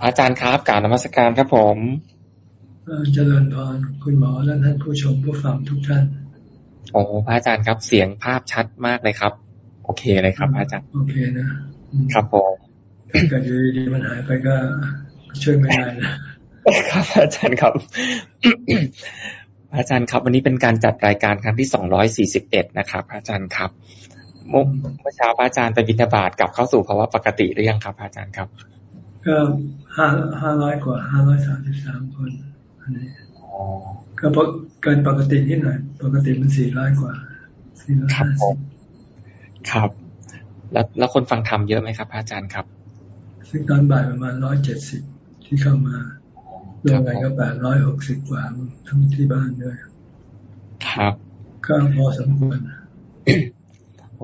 พระอาจารย์ครับกราบนมัสการครับผมเจริญพรคุณหมอและท่านผู้ชมผู้ฟังทุกท่าน โอ้พระอาจารย์ครับเสียงภาพชัดมากเลยครับ โอเคเลยครับพระอาจารย์โอเคนะครับผมถ้าเกิดอยู่ดีมันหายไปก็ช่วยไม่ได้นะครับอาจารย์ครับ อาจารย์ครับ วันนี้เป็นการจัดรายการครั้งที่สองร้อยสี่สิบเอ็ดนะครับ อาจารย์ครับเมื่อเช้าพระอาจารย์ไปบิณฑบาตกลับเข้าสู่ภาวะปกติหรือยังครับ อาจารย์ครับ ก็ห้าห้าร้อยกว่าห้าร้อยสามสิบสามคน อันนี้ก็เกินปกตินิดหน่อย ปกติมันสี่ร้อยกว่าสี่ร้อยห้าสิบครับ แล้วแล้วคนฟังธรรมเยอะไหมครับอาจารย์ครับ ซึ่งตอนบ่ายประมาณร้อยเจ็ดสิบที่เข้ามารวมกันก็แปดร้อยหกสิบกว่าทั้งที่บ้านด้วย ครับ ก็พอสมควรโอ้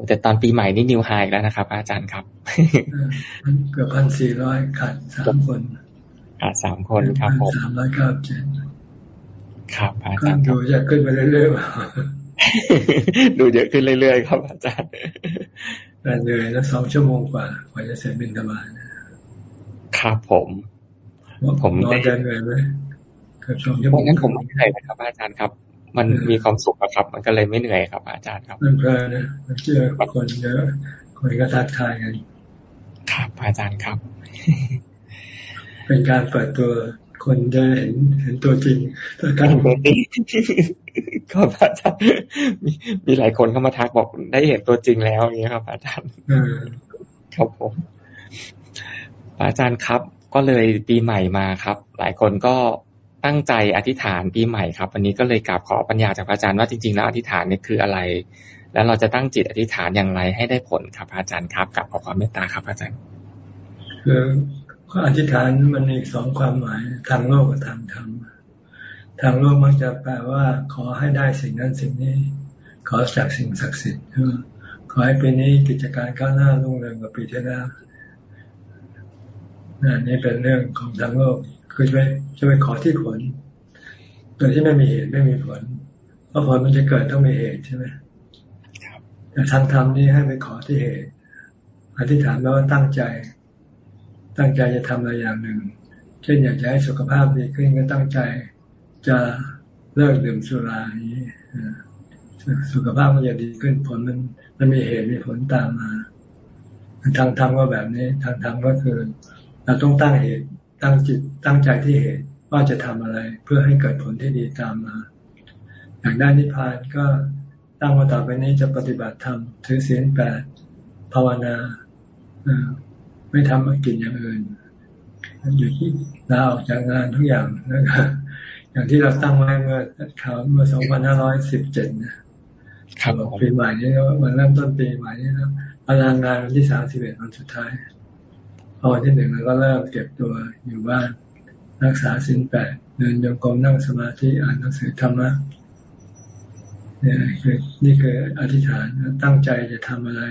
แต่ตอนปีใหม่นี่นิวไฮแล้วนะครับ อาจารย์ครับ เกือบพันสี่ร้อยขาดสามคนขาดสามคนครับผมสามร้อยเก้าเจ็ดครับอาจารย์ดูจะขึ้นไปเรื่อยๆดูเยอะขึ้นเรื่อยๆครับ อาจารย์แต่เหนื่อยแล้วสองชั่วโมงกว่ากว่าจะเสร็จบินธบาตครับผมผมนอนจะเหนื่อยไหมเกือบสองชั่วโมงงั้นผมไม่เหนื่อยนะครับ อาจารย์ครับ มันมีความสุขครับ มันก็เลยไม่เหนื่อยครับ อาจารย์ครับมันเพลินนะมันเจอคนเยอะคนก็ทักทายกันครับ อาจารย์ครับ เป็นการเปิดตัวคนจะเห็นเห็นตัวจริงตัวการตัวจริงก็อาจารย์มีมีหลายคนเข้ามาทักบอกได้เห็นตัวจริงแล้วอย่างนี้ครับ อาจารย์ครับผมอาจารย์ครับ ก็เลยปีใหม่มาครับ หลายคนก็ ตั้งใจอธิษฐานปีใหม่ครับ วันนี้ก็เลยกราบขอปัญญาจากพระอาจารย์ว่าจริงๆแล้วอธิษฐานนี่คืออะไร แล้วเราจะตั้งจิตอธิษฐานอย่างไรให้ได้ผลครับอาจารย์ครับกับขอความเมตตาครับอาจารย์คือข้ออธิษฐานมันมีสองความหมายทางโลกกับทางธรรมทางโลกมักจะแปลว่า ขอให้ได้สิ่งนั้นสิ่งนี้ ขอจากสิ่งศักดิ์สิทธิ์ขอให้ปีนี้กิจการก้าวหน้ารุ่งเรืองกว่าปีที่แล้วนี่เป็นเรื่องของทางโลก คือจะไปจะไปขอที่ผลโดยที่ไม่มีเหตุไม่มีผล เพราะผลมันจะเกิดต้องมีเหตุใช่ไหมแต่ทางธรรมนี่ให้ไปขอที่เหตุอธิษฐานแล้วว่าตั้งใจ ตั้งใจจะทำอะไรอย่างหนึ่ง เช่นอยากจะให้สุขภาพดีขึ้นก็ตั้งใจจะเลิกดื่มสุราอย่างนี้สุขภาพมันจะดีขึ้นผลมันมันมีเหตุมีผลตามมา ทางธรรมก็แบบนี้ ทางธรรมก็คือ เราต้องตั้งเหตุ ตั้งจิตตั้งใจที่เหตุว่าจะทำอะไรเพื่อให้เกิดผลที่ดีตามมาอย่างด้านนิพพานก็ตั้งว่าต่อไปนี้จะปฏิบัติธรรมถือศีลแปดภาวนาไม่ทำมากินอย่างอื่นอยู่ที่ลาออกจากงานทุกอย่างนะครับอย่างที่เราตั้งไว้เมื่อข่าวเมื่อสองพันห้าร้อยสิบเจ็ดนะครับปีใหม่นี้วันเริ่มต้นปีใหม่นี้นะพลังงานวันที่สามสิบเอ็ดวันสุดท้าย พอที่หนึ่งเราก็เริ่มเก็บตัวอยู่บ้านรักษาสินแปดเดินโยกมนั่งสมาธิอ่านหนังสือธรรมะนี่คือนี่คืออธิษฐานตั้งใจจะทำอะไร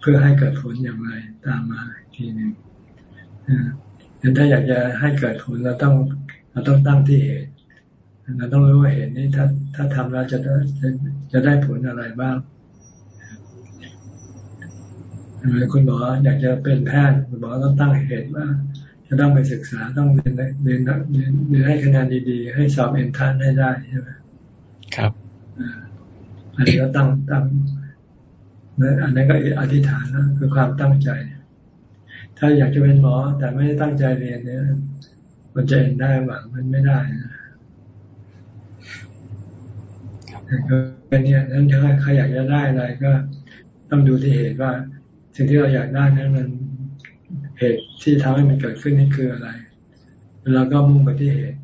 เพื่อให้เกิดผลอย่างไรตามมาทีหนึ่งดังถ้าอยากจะให้เกิดผลเราต้องเราต้องตั้งที่เหตุเราต้องรู้ว่าเหตุนี้ถ้าถ้าทำแล้วจะได้จะได้ผลอะไรบ้าง คุณหมออยากจะเป็นแพทย์คุณหมอต้องตั้งเหตุว่าจะต้องไปศึกษาต้องเรียนเรียนเรียนเรียนให้คะแนนดีๆ ให้สอบเอ็นทานให้ได้ใช่ไหมครับอันนี้ก็ตั้งตั้งนั่นอันนั้นก็อธิษฐานนะคือความตั้งใจ ถ้าอยากจะเป็นหมอ แต่ไม่ได้ตั้งใจเรียนเนี่ยมันจะเห็นได้หวังมันไม่ได้นะก็เป็นเนี่ยนั้นถ้าใครอยากจะได้อะไรก็ต้องดูที่เหตุว่า สิ่งที่เราอยากได้นั้นมันเหตุที่ทำให้มันเกิดขึ้นนี่คืออะไรเราก็มุ่งไปที่เหตุ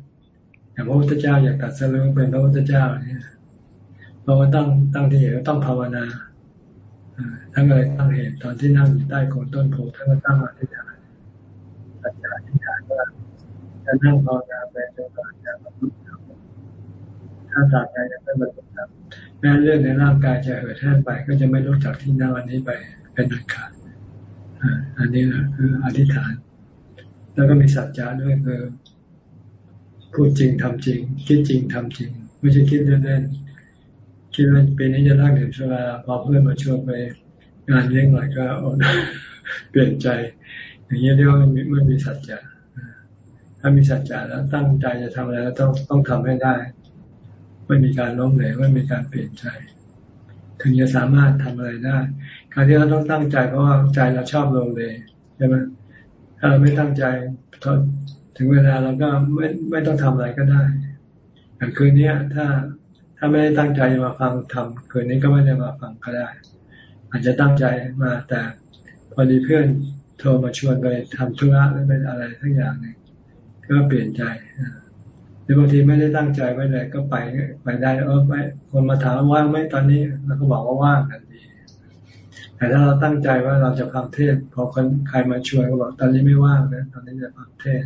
อย่างพระพุทธเจ้าอยากตัดสรุปเป็นพระพุทธเจ้าเนี่ยเราก็ต้งตั้งที่เหตุต้องภาวนาท่านก็เลยตั้งเหตุตอนที่นั่งอยู่ใต้โคนต้นโพท่านก็ตั้งอธิษฐานอธิษฐานอธิษฐานว่าจะนั่งภาวนาไปจนกว่าจะบรรลุธรรมถ้าตาบใดยังไม่บรรลุธรรมแม้เรื่องในร่างกายจะเหิดแห้งไป ก็จะไม่รู้จักที่นั่งวันนี้ไป เป็นอันขาดอันนี้นะคืออธิษฐาน แล้วก็มีสัจจะด้วยคือพูดจริงทำจริง คิดจริงทำจริง ไม่ใช่คิดเล่นๆคิดว่าปีนี้จะนั่งดื่มสุราพอเพื่อนมาชวนไปงานเลี้ยงหน่อยก็เปลี่ยนใจ อย่างนี้เรียกว่าไม่มีสัจจะถ้ามีสัจจะแล้วตั้งใจจะทำอะไรแล้วต้องต้องทำให้ได้ ไม่มีการล้มเหลวไม่มีการเปลี่ยนใจ ถึงจะสามารถทำอะไรได้ การที่เราต้องตั้งใจเพราะว่าใจเราชอบโลเลใช่ไหมถ้าเราไม่ตั้งใจถึงเวลาเราก็ไม่ไม่ต้องทำอะไรก็ได้อย่างคืนนี้ถ้าถ้าไม่ได้ตั้งใจมาฟังทำคืนนี้ก็ไม่ได้มาฟังก็ได้ อาจจะตั้งใจมาแต่พอดีเพื่อนโทรมาชวนไปทำธุระหรือเป็นอะไรทั้งอย่างนึงก็เปลี่ยนใจหรือบางทีไม่ได้ตั้งใจไว้เลยก็ไปไปได้เออไปคนมาถามว่างไหมตอนนี้เราก็บอกว่าว่างทัน แต่ถ้าเราตั้งใจว่าเราจะฟังเทศพอคนใครมาชวนก็บอกตอนนี้ไม่ว่างนะตอนนี้จะฟังเทศ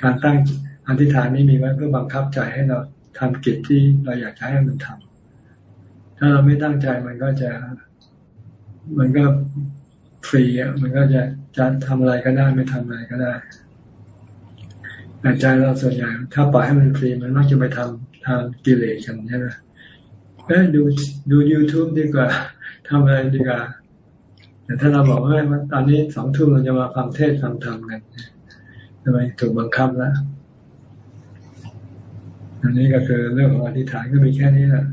การตั้งอธิษฐานนี้มีไว้เพื่อบังคับใจให้เราทำกิจที่เราอยากจะให้มันทำถ้าเราไม่ตั้งใจมันก็จะ มันก็ฟรีอะมันก็จะจะทำอะไรก็ได้ไม่ทำอะไรก็ได้แต่ใจเราส่วนใหญ่ถ้าปล่อยให้มันฟรีมันมักจะไปทำทางกิเลสกันใช่ไหมเอ้ดูดู youtube ดีกว่า ทำอะไรดีกว่าแต่ถ้าเราบอกว่าตอนนี้สองทุ่มเราจะมาฟังเทศฟังธรรมกันทำไมถูกบังคับแล้วอันนี้ก็คือเรื่องของอธิษฐานก็มีแค่นี้แหละ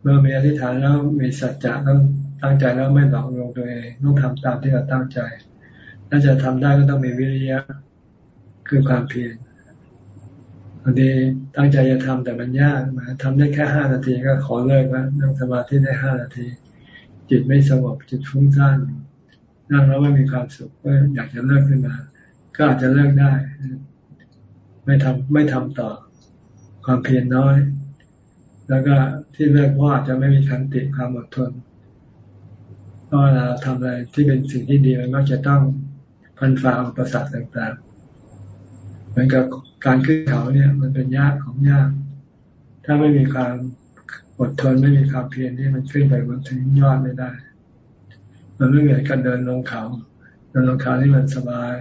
เมื่อมีอธิษฐานแล้วมีสัจจะต้องตั้งใจแล้วไม่หลอกลวงตัวเองต้องทำตามที่เราตั้งใจถ้าจะทำได้ก็ต้องมีวิริยะคือความเพียรบางทีตั้งใจจะทำแต่มันยากมาทำได้แค่ห้านาทีก็ขอเลิกแล้วนั่งสมาธิได้ห้านาที จิตไม่สงบจิตฟุ้งซ่านนั่งแล้วไม่มีความสุขก็อยากจะเลิกขึ้นมา ก็อาจจะเลิกได้ ไม่ทำไม่ทำต่อความเพียรน้อย แล้วก็ที่เลิกเพราะอาจจะไม่มีขันติความอดทนเพราะเราทำอะไรที่เป็นสิ่งที่ดีมันก็จะต้องพันฝ่าอุปสรรคต่างๆ เหมือนกับการขึ้นเขาเนี่ย มันเป็นยากของยาก ถ้าไม่มีความ อดทนไม่มีความเพียรที่มันขึ้นไปบนถึงยอดไม่ได้ มันไม่เหมือนการเดินลงเขาเดินลงเขาที่มันสบาย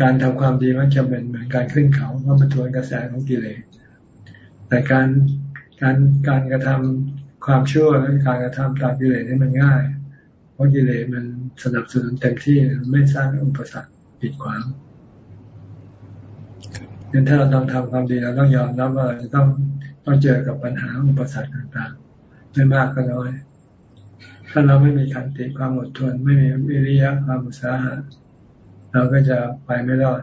การทำความดีมันจะเป็นเหมือนการขึ้นเขาเพราะมันทวนกระแสของกิเลสแต่การการการกระทำความชั่วและการกระทำตามกิเลสนี่มันง่าย เพราะกิเลสมันสนับสนุนเต็มที่ไม่สร้างอุปสรรคปิดขวาง งนั้นถ้าเราต้องทำความดีเราต้องยอมรับว่าเราจะต้องต้องเจอกับปัญหาอุปสรรคต่างๆ ไม่มากก็น้อย ถ้าเราไม่มีขันติความอดทน ไม่มีวิริยะความอุตสาหะเราก็จะไปไม่รอด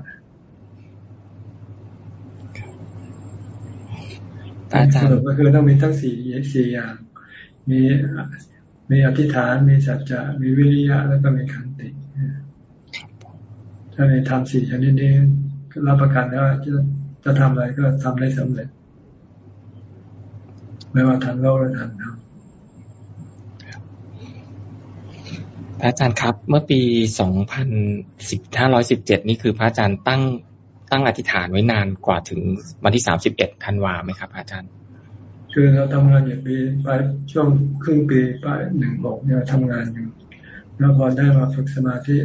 อาจารย์ก็คือต้องมีทั้งสี่สี่อย่าง มีมีอธิษฐาน มีสัจจะ มีวิริยะ แล้วก็มีขันติ ถ้าในทำสี่ชนิดนี้ รับประกันว่าจะจะทำอะไรก็ทำได้สำเร็จ ไม่ว่าทางโลกหรือทางธรรมพระอาจารย์ครับ เมื่อปีสองพันสิบห้าร้อยสิบเจ็ดนี่คือพระอาจารย์ตั้งตั้งอธิษฐานไว้นานกว่าถึงวันที่สามสิบเอ็ดธันวาไหมครับ อาจารย์ คือเราทำงานอย่างปีไปช่วงครึ่งปีไปหนึ่งหกเนี่ยทำงานอยู่ แล้วพอได้มาฝึกสมาธิ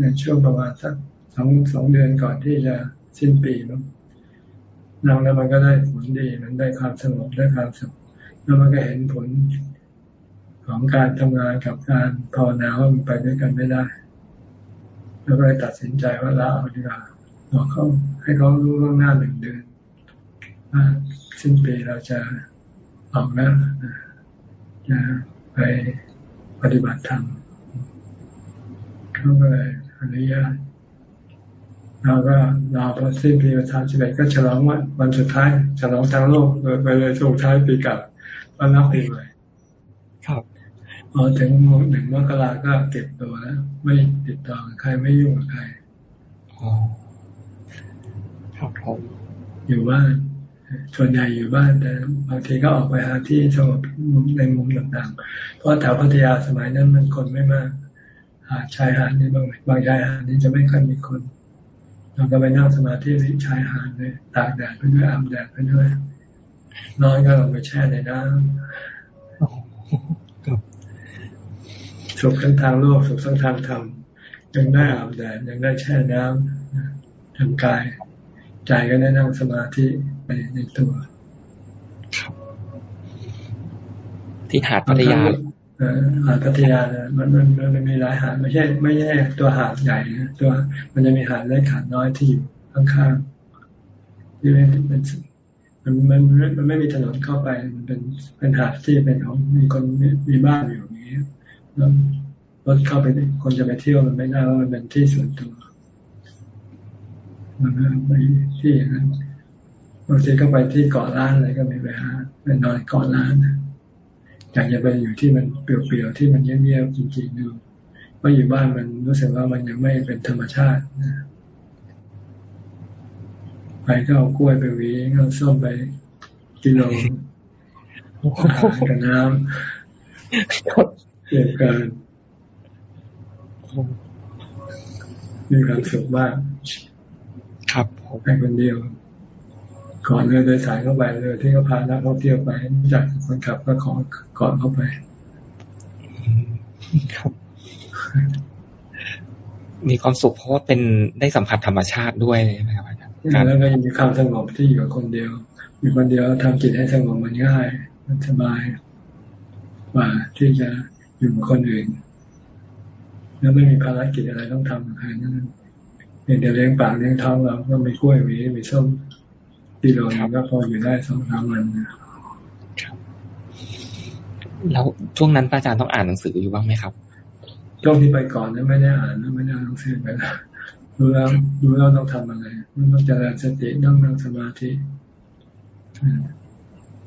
ในช่วงประมาณสัก สองสองเดือนก่อนที่จะสิ้นปีนั้นั่งแล้วมันก็ได้ผลดี มันได้ความสงบได้ความสุขแล้วมันก็เห็นผลของการทำงานกับการภาวนาว่ามันไปด้วยกันไม่ได้ แล้วก็เลยตัดสินใจว่าลาออกดีกว่าบอกเขาให้เขารู้ล่วงหน้าหนึ่งเดือนว่าสิ้นปีเราจะออกแล้วจะไปปฏิบัติธรรมเขาก็เลยอนุญาต เราก็รอพอสิ้นปีประธานสิบเอ็ดก็ฉลองวันวันสุดท้าย ฉลองทางโลกไปเลยส่งท้ายปีกับวันรับปีใหม่ครับพอถึงหนึ่งมกราก็เก็บตัวแล้วไม่ติดต่อใครไม่ยุ่งกับใครอ๋อครับผมอยู่บ้านส่วนใหญ่อยู่บ้านแต่บางทีก็ออกไปหาที่สงบในมุมต่างๆ เพราะแถวพัทยาสมัยนั้นมันคนไม่มาก หาชายหาดนี่บางบางชายหาดนี่จะไม่ค่อยมีคน เราก็ไปนั่งสมาธิที่ชายหาดเลยตากแดดไปด้วยอาบแดดไปด้วยนอนก็ลงไปแช่ในน้ำสุขทั้งทางโลกสุขทั้งทางธรรมยังได้อาบแดดยังได้แช่น้ำทางกายใจก็ได้นั่งสมาธิไปในตัวที่หาดพัทยา หาดพัทยาเนี่ยมันมันมันมีหลายหาดไม่ใช่ ไม่ใช่ตัวหาดใหญ่นะตัวมันจะมีหาดเล็กหาดน้อยที่อยู่ข้างๆที่เป็นมันมันมันไม่มีถนนเข้าไป มันเป็นเป็นหาดที่เป็นของมีคนมีบ้านอยู่อย่างนี้แล้วรถเข้าไปคนจะไปเที่ยวมันไม่ได้ว่ามันเป็นที่ส่วนตัวมันไปที่อย่างนั้นบางทีก็ไปที่เกาะล้านอะไรก็มีไปหาไปนอนเกาะล้าน อยากจะไปอยู่ที่มันเปลี่ยวๆที่มันเงียบๆจริงๆดูว่าอยู่บ้านมันรู้สึกว่ามันยังไม่เป็นธรรมชาตินะไปก็เอากล้วยไปวีเอาส้มไปกิโลกับน้ำเกี่ยวกันมีความสุขมาก ครับไปคนเดียว ก่อนเรือโดยสายเข้าไปเรือที่เขาพานักท่องเที่ยวไปจากคนขับก็ขอก่อนเข้าไป ครับ มีความสุขเพราะว่าเป็นได้สัมผัสธรรมชาติด้วยใช่ไหมครับอาจารย์แล้วก็ยังมีความสงบที่อยู่กับคนเดียว อยู่คนเดียวทำจิตให้สงบมันง่ายมันสบายกว่าที่จะอยู่กับคนอื่น แล้วไม่มีภารกิจอะไรต้องทำอะไรนั้นเดี๋ยวเลี้ยงปากเลี้ยงท้องเราก็มีกล้วยมีมีส้ม ที่เราก็พออยู่ได้สองสามวันแล้วช่วงนั้นอาจารย์ต้องอ่านหนังสืออยู่บ้างไหมครับช่วงที่ไปก่อนนั้นไม่ได้อ่านไม่ได้อ่านหนังสือไปแล้วรู้แล้วรู้แล้วต้องทำอะไรต้องเจริญสติต้องนั่งสมาธิ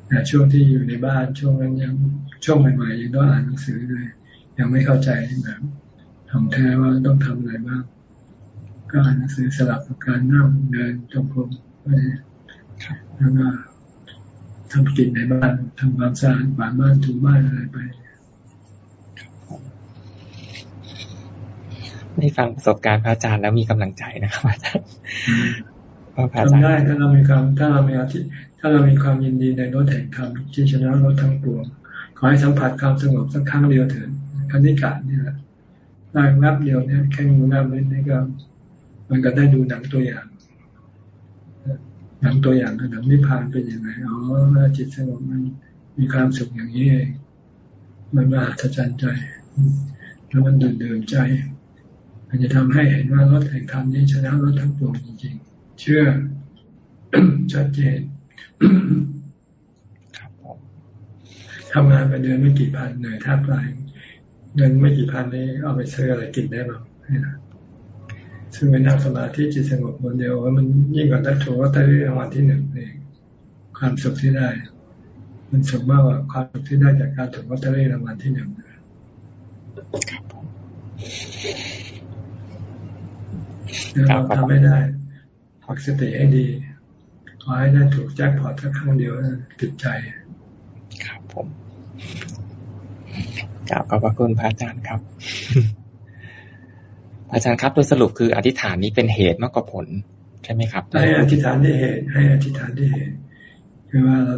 แต่ช่วงที่อยู่ในบ้านช่วงนั้นยังช่วงใหม่ๆยังต้องอ่านหนังสือเลยยังไม่เข้าใจแบบทำแท้ว่าต้องทำอะไรบ้างก็อ่านหนังสือสลับกับการนั่งเดินจงกรมไป แล้วก็ทำกินในบ้านทำความสะอาดบ้านบ้านถูบ้านอะไรไปได้ฟังประสบการณ์พระอาจารย์แล้วมีกำลังใจนะครับอาจารย์ทำได้ถ้าเรามีความถ้าเรามีอาทิถ้าเรามีความยินดีในรถแห่งธรรมที่ชนะรถทั้งปวงขอให้สัมผัสความสงบสักครั้งเดียวเถิดคันนิกานี่แหละได้แวบเดียวเนี่ยแค่งูแวบนี้ก็มันก็ได้ดูหนังตัวอย่าง หนังตัวอย่างหนังนิพพานเป็นยังไงอ๋อจิตสงบมันมีความสุขอย่างนี้เองมันมาอัศจรรย์ใจ แล้วมันดื่นดื่มใจ มันจะทำให้เห็นว่ารถแห่งธรรมนี้ชนะรถทั้งปวงจริงๆ เชื่อชัดเจนทำงานไปเดือนไม่กี่พันเหนื่อยแทบตายเงินไม่กี่พันนี้เอาไปซื้ออะไรกินได้บ้างนะ ซึ่งเป็นนั่งสมาธิจิตสงบคนเดียวว่ามันยิ่งกว่าได้ถูกว่าได้รางวัลที่หนึ่งเองความสุขที่ได้ มันสุขมากกว่าความสุขที่ได้จากการถูกวัตถุรางวัลที่หนึ่งเราทำไม่ได้ฝักสติให้ดี ขอให้ได้ถูกแจ็คพอตแค่ครั้งเดียวติดใจ ครับผมกราบขอบพระคุณพระอาจารย์ครับ อาจารย์ครับโดยสรุปคืออธิษฐานนี้เป็นเหตุมากกว่าผล ใช่ไหมครับ ให้อธิษฐานที่เหตุ ให้อธิษฐานที่เหตุคือว่าเรา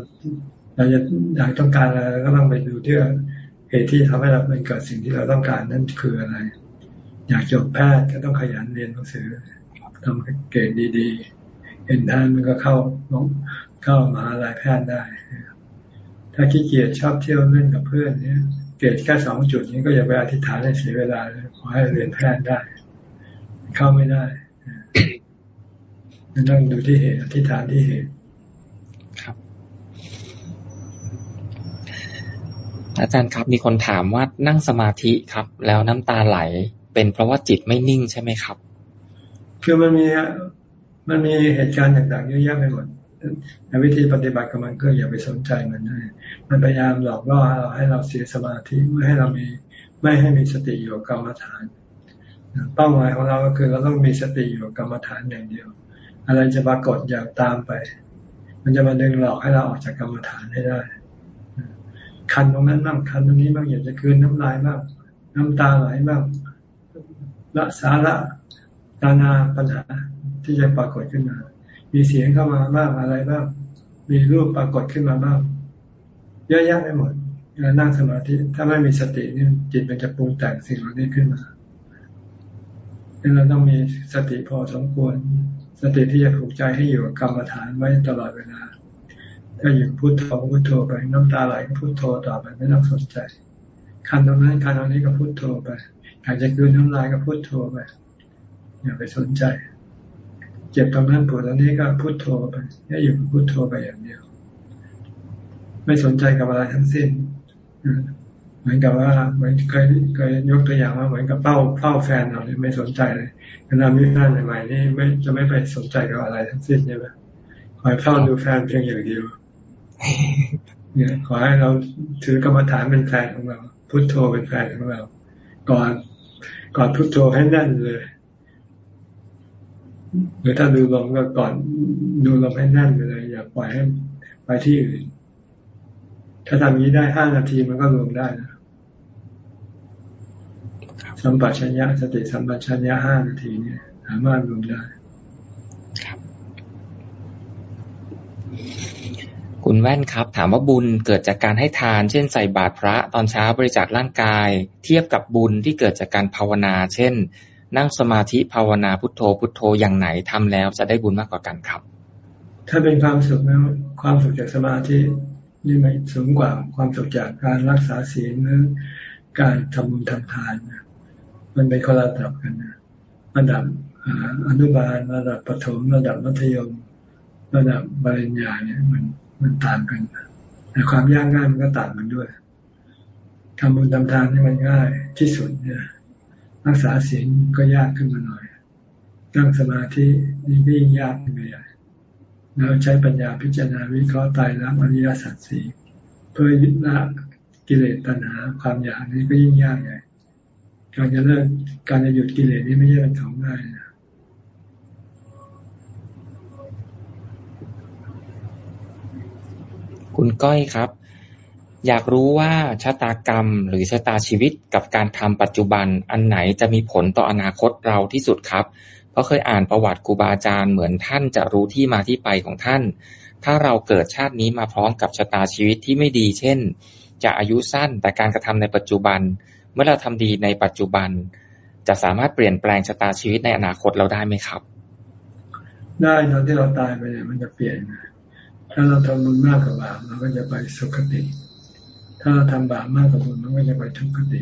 เราจะอยากต้องการอะไรก็ต้องไปดูที่เหตุที่ทำให้เราเป็นเกิดสิ่งที่เราต้องการนั่นคืออะไร อยากจบแพทย์ก็ต้องขยันเรียนหนังสือทำเกรดดีๆเห็นท่านมันก็เข้าเข้ามหาลัยแพทย์ได้ ถ้าขี้เกียจชอบเที่ยวเล่นกับเพื่อนเนี่ยเกรดแค่สองจุดนี้ก็อย่าไปอธิษฐานให้เสียเวลาเลยขอให้เรียนแพทย์ได้ เข้าไม่ได้ต้องดูที่เหตุอธิษฐานที่เหตุครับ อาจารย์ครับ มีคนถามว่านั่งสมาธิครับ แล้วน้ำตาไหล เป็นเพราะว่าจิตไม่นิ่งใช่ไหมครับ คือมันมีมันมีเหตุการณ์ต่างๆเยอะแยะไปหมดแต่วิธีปฏิบัติกับมันก็อย่าไปสนใจมันเลยมันพยายามหลอกล่อเราให้เราเสียสมาธิไม่ให้เรามีไม่ให้มีสติอยู่กับกรรมฐานเป้าหมายของเราก็คือเราต้องมีสติอยู่กับกรรมฐานอย่างเดียว อะไรจะปรากฏอย่าตามไป มันจะมาดึงหลอกให้เราออกจากกรรมฐานให้ได้ คันตรงนั้นบ้างคันตรงนี้บ้างอยากจะคืนน้ำลายบ้างน้ำตาไหลบ้างละสาระตานาปัญหาที่จะปรากฏขึ้นมา มีเสียงเข้ามาบ้างอะไรบ้าง มีรูปปรากฏขึ้นมาบ้าง เยอะแยะไปหมดเวลานั่งสมาธิถ้าไม่มีสตินี่จิตมันจะปรุงแต่งสิ่งเหล่านี้ขึ้นมา เราต้องมีสติพอสมควร สติที่จะผูกใจให้อยู่กับกรรมฐานไว้ตลอดเวลา ถ้าอยู่พุโทโธพุโทโธไปน้ำตาไหลก็พุโทโธต่อไปไม่ต้องสนใจคันตรงนั้นคันตรงนี้ก็พุโทโธไปอยากจะคืนน้ำลายก็พุโทโธไปอย่าไปสนใจ เจ็บตรงนั้นปวดตรงนี้ก็พุโทโธไปอย่าอยู่พุโทโธไปอย่างเดียว ไม่สนใจกับอะไรทั้งสิ้น เหมือนกับว่าเหมือนเคยเคยยกตัวอย่างว่าเหมือนกับเป้าเป้าแฟนเราเนี่ยไม่สนใจเลยเวลามีแฟนใหม่ๆนี่ไม่จะไม่ไปสนใจกับอะไรทั้งสิ้นใช่ไหมคอยเฝ้าดูแฟนเพียงอย่างเดียวเนี่ยขอให้เราถือกรรมฐานเป็นแฟนของเรา พุทโธเป็นแฟนของเรา ก่อนก่อนพุทโธให้แน่นเลยหรือถ้าดูลมก็ก่อนดูลมให้แน่นไปเลย อย่าปล่อยให้ไปที่อื่นถ้าทำนี้ได้ห้านาทีมันก็รวมได้นะ สัมปชัญญะสติสัมปชัญญะห้านาทีเนี่ยสามารถรวมได้ คุณแว่นครับ ถามว่าบุญเกิดจากการให้ทาน เช่นใส่บาตรพระตอนเช้าบริจาคร่างกาย เทียบกับบุญที่เกิดจากการภาวนา เช่น นั่งสมาธิภาวนาพุทโธพุทโธอย่างไหนทำแล้วจะได้บุญมากกว่ากันครับ ถ้าเป็นความสุขแล้วความสุขจากสมาธินี่ไม่สูงกว่าความสุขจากการรักษาศีลหรือการทำบุญทำทาน มันเป็นคนละระดับกันนะระดับอนุบาลระดับประถมระดับมัธยม ระดับบริญญาเนี่ยมันมันต่างกันแต่ความยากง่ายมันก็ต่างกันด้วยทำบุญทำทานนี่มันง่ายที่สุดเนี่ยรักษาศีลก็ยากขึ้นมาหน่อย นั่งสมาธินี่ก็ยิ่งยากขึ้นไปใหญ่แล้วใช้ปัญญาพิจารณาวิเคราะห์ตายแล้วอริยสัจสี่เพื่อยึดละกิเลสตัณหาความอยากนี้ก็ยิ่งยากใหญ่ การจะเลิกการจะหยุดกิเลสนี่ไม่ใช่เป็นของง่ายนะคุณก้อยครับ อยากรู้ว่าชะตากรรมหรือชะตาชีวิตกับการทำปัจจุบันอันไหนจะมีผลต่ออนาคตเราที่สุดครับ เพราะเคยอ่านประวัติครูบาอาจารย์เหมือนท่านจะรู้ที่มาที่ไปของท่าน ถ้าเราเกิดชาตินี้มาพร้อมกับชะตาชีวิตที่ไม่ดี เช่น จะอายุสั้นแต่การกระทำในปัจจุบัน เมื่อเราทำดีในปัจจุบัน จะสามารถเปลี่ยนแปลงชะตาชีวิตในอนาคตเราได้ไหมครับ ได้ตอนที่เราตายไปเนี่ยมันจะเปลี่ยน ถ้าเราทำบุญมากกว่าบาปเราก็จะไปสุขติ ถ้าเราทำบาปมากกว่าบุญมันก็จะไปทุกขติ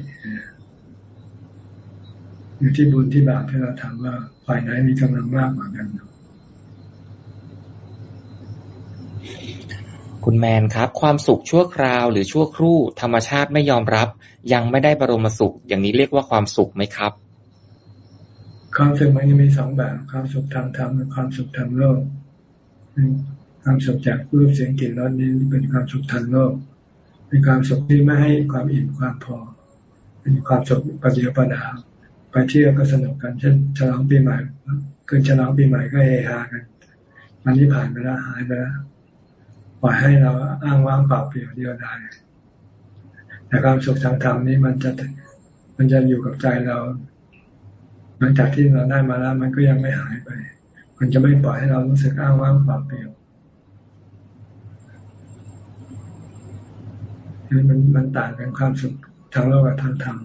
อยู่ที่บุญที่บาปที่เราทำว่าฝ่ายไหนมีกำลังมากกว่ากัน คุณแมนครับ ความสุขชั่วคราวหรือชั่วครู่ธรรมชาติไม่ยอมรับ ยังไม่ได้บรมสุข อย่างนี้เรียกว่าความสุขไหมครับ ความสุขมันยังมีสองแบบ ความสุขทางธรรมและความสุขทางโลก ความสุขจากรูปเสียงกลิ่นรสนี้เป็นความสุขทางโลก เป็นความสุขที่ไม่ให้ความอิ่มความพอ เป็นความสุขปฏิปดาไปเที่ยวก็สนุกกันเช่นฉลองปีใหม่คืนฉลองปีใหม่ก็เฮฮากัน วันนี้ผ่านไปแล้วหายไปแล้ว ปล่อยให้เราอ้างว้างเปล่าเปลี่ยวเดียวดายแต่ความสุขทางธรรมนี้มันจะมันจะอยู่กับใจเรา หลังจากที่เราได้มาแล้ว มันก็ยังไม่หายไป มันจะไม่ปล่อยให้เรารู้สึกอ้างว้างเปล่าเปลี่ยวมันมันต่างกันความสุขทางโลกกับทางธรรม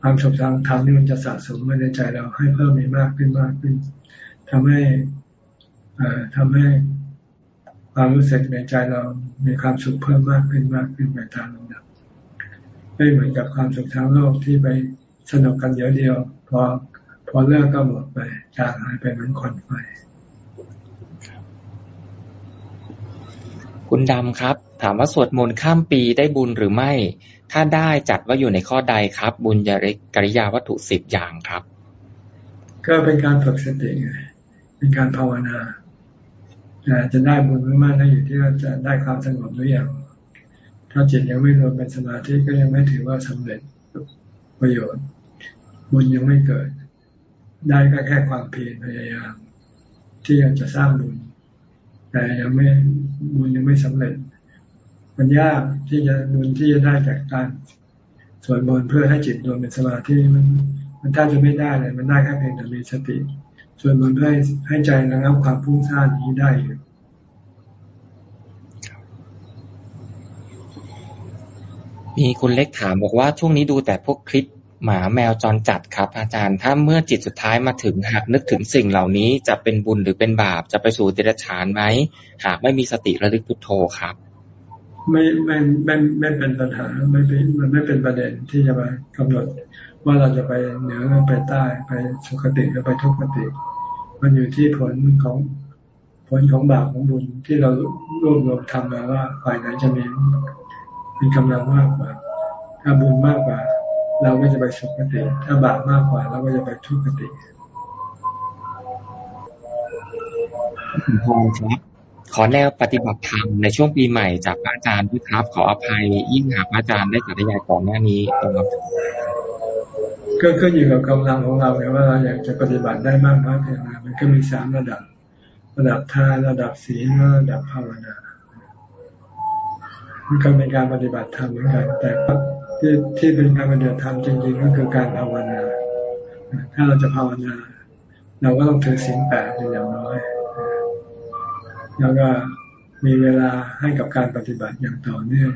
ความสุขทางธรรมนี่มันจะสะสมมาในใจเราให้เพิ่มมีมากขึ้นมากขึ้นทำให้อ่าทำให้ ความรู้สึกในใจเรามีความสุขเพิ่มมากขึ้นมากขึ้นไปตามลำดับไม่เหมือนกับความสุขทางโลกที่ไปสนุกกันเดียวเดียว พอพอเลิกก็หมดไปจางหายไปเหมือนควันไฟคุณดำครับ ถามว่าสวดมนต์ข้ามปีได้บุญหรือไม่ ถ้าได้จัดว่าอยู่ในข้อใดครับ บุญจริยาวัตถุสิบอย่างครับ ก็เป็นการฝึกสติไงเป็นการภาวนา แต่จะได้บุญหรือไม่นั่นอยู่ที่ว่าจะได้ความสงบหรือยังถ้าจิตยังไม่รวมเป็นสมาธิก็ยังไม่ถือว่าสำเร็จประโยชน์ บุญยังไม่เกิด ได้ก็แค่ความเพียรพยายามที่จะสร้างบุญ แต่ยังไม่บุญยังไม่สำเร็จ มันยากที่จะบุญที่จะได้จากการสวดมนต์เพื่อให้จิตรวมเป็นสมาธิมันมันแทบจะไม่ได้เลย มันได้แค่เพียงแต่มีสติ สวดมนต์เพื่อให้ให้ใจระงับความพุ่งซ่านนี้ได้อยู่มีคุณเล็กถามบอกว่าช่วงนี้ดูแต่พวกคลิปหมาแมวจรจัดครับ อาจารย์ถ้าเมื่อจิตสุดท้ายมาถึงหากนึกถึงสิ่งเหล่านี้จะเป็นบุญหรือเป็นบาปจะไปสู่เดรัจฉานไหมหากไม่มีสติระลึกพุทโธครับ ไม่ไม่ไม่ไม่เป็นปัญหาไม่เป็นมันไม่เป็นประเด็นที่จะมากำหนด ว่าเราจะไปเหนือหรือไปใต้ไปสุขติหรือไปทุกขติ มันอยู่ที่ผลของผลของบาปของบุญที่เรารวบรวมทำมาว่าฝ่ายไหนจะมีมีกำลังมากกว่า ถ้าบุญมากกว่า เราก็จะไปสุขติ ถ้าบาปมากกว่า เราก็จะไปทุกขติพรครับขอแนวปฏิบัติธรรมในช่วงปีใหม่จากพระอาจารย์ด้วยครับ ขออภัยยิ่งหากพระอาจารย์ได้สัตยายก่อนหน้านี้ตรงครับ ก็ขึ้นอยู่กับกำลังของเราไงว่าเราอยากจะปฏิบัติได้มากน้อยเพียงไรมันก็มีสามระดับ ระดับทานระดับศีลระดับภาวนามันก็เป็นการปฏิบัติธรรมเหมือนกันแต่ที่ที่เป็นการปฏิบัติธรรมจริง ๆ ก็คือการภาวนา ถ้าเราจะภาวนา เราก็ต้องถือศีลแปดอย่างน้อย แล้วก็มีเวลาให้กับการปฏิบัติอย่างต่อเนื่อง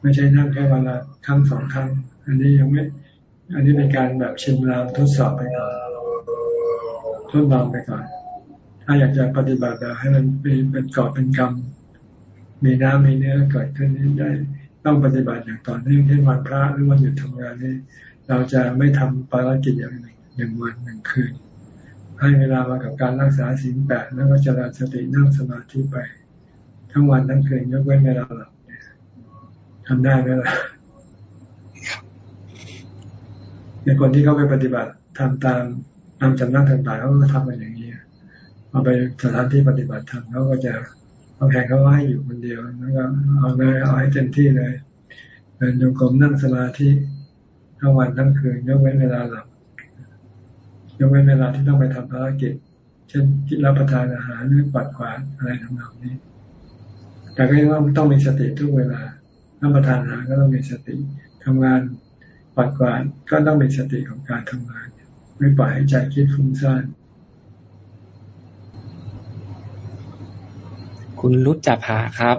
ไม่ใช่นั่งแค่วันละครั้งสองครั้ง อันนี้ยังไม่ อันนี้เป็นการแบบชิมลางทดสอบไปก่อนทดลองไปก่อน ถ้าอยากจะปฏิบัติแบบให้มันเป็นเป็นกอบเป็นกรรม มีน้ำมีเนื้อเกิดขึ้นนี้ได้ต้องปฏิบัติอย่างต่อเนื่องเช่นวันพระหรือวันหยุดทำงานนี่เราจะไม่ทำภารกิจอย่างหนึ่งหนึ่งวันหนึ่งคืน ให้เวลามากับการรักษาสิ่งแปดแล้วก็เจริญสตินั่งสมาธิไป ทั้งวันทั้งคืนยกเว้นเวลาหลับทำได้ไหมล่ะ ในคนที่เขาไปปฏิบัติทำตามตามจำนักต่างๆเขาก็ทำกันอย่างนี้เอาไปสถานที่ปฏิบัติธรรมเขาก็จะเอาแข่งเขาให้อยู่คนเดียวแล้วก็เอาเลยเอาให้เต็มที่เลยเดินโยกมนั่งสมาธิทั้งวันทั้งคืนยกเว้นเวลาหลับยกเว้นเวลาที่ต้องไปทำภารกิจ เช่นกินรับประทานอาหารหรือปัดกวาดอะไรทำนองนี้ แต่ก็ยังต้องมีสติทุกเวลารับประทานอาหารก็ต้องมีสติทำงาน ปัดกวาดก็ต้องมีสติของการทำงาน ไม่ปล่อยให้ใจคิดฟุ้งซ่านคุณรุจจาภาครับ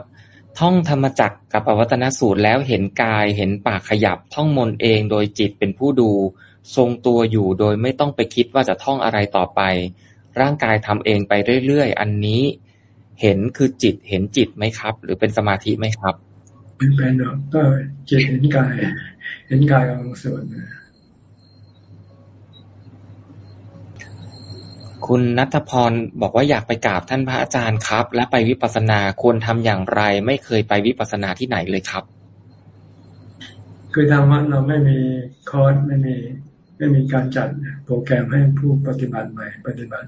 ท่องธรรมจักกับอวัตนสูตรแล้วเห็นกายเห็นปากขยับ ท่องมนเองโดยจิตเป็นผู้ดู ทรงตัวอยู่โดยไม่ต้องไปคิดว่าจะท่องอะไรต่อไป ร่างกายทำเองไปเรื่อยๆ อันนี้เห็นคือจิตเห็นจิตไหมครับ หรือเป็นสมาธิไหมครับ เป็นเป็นหรอกก็จิตเห็นกาย เห็นกายของส่วนคุณนัทพรบอกว่าอยากไปกราบท่านพระอาจารย์ครับ และไปวิปัสสนาควรทำอย่างไร ไม่เคยไปวิปัสสนาที่ไหนเลยครับ คือธรรมะเราไม่มีคอร์สไม่มีไม่มีการจัดโปรแกรมให้ผู้ปฏิบัติใหม่ปฏิบัติ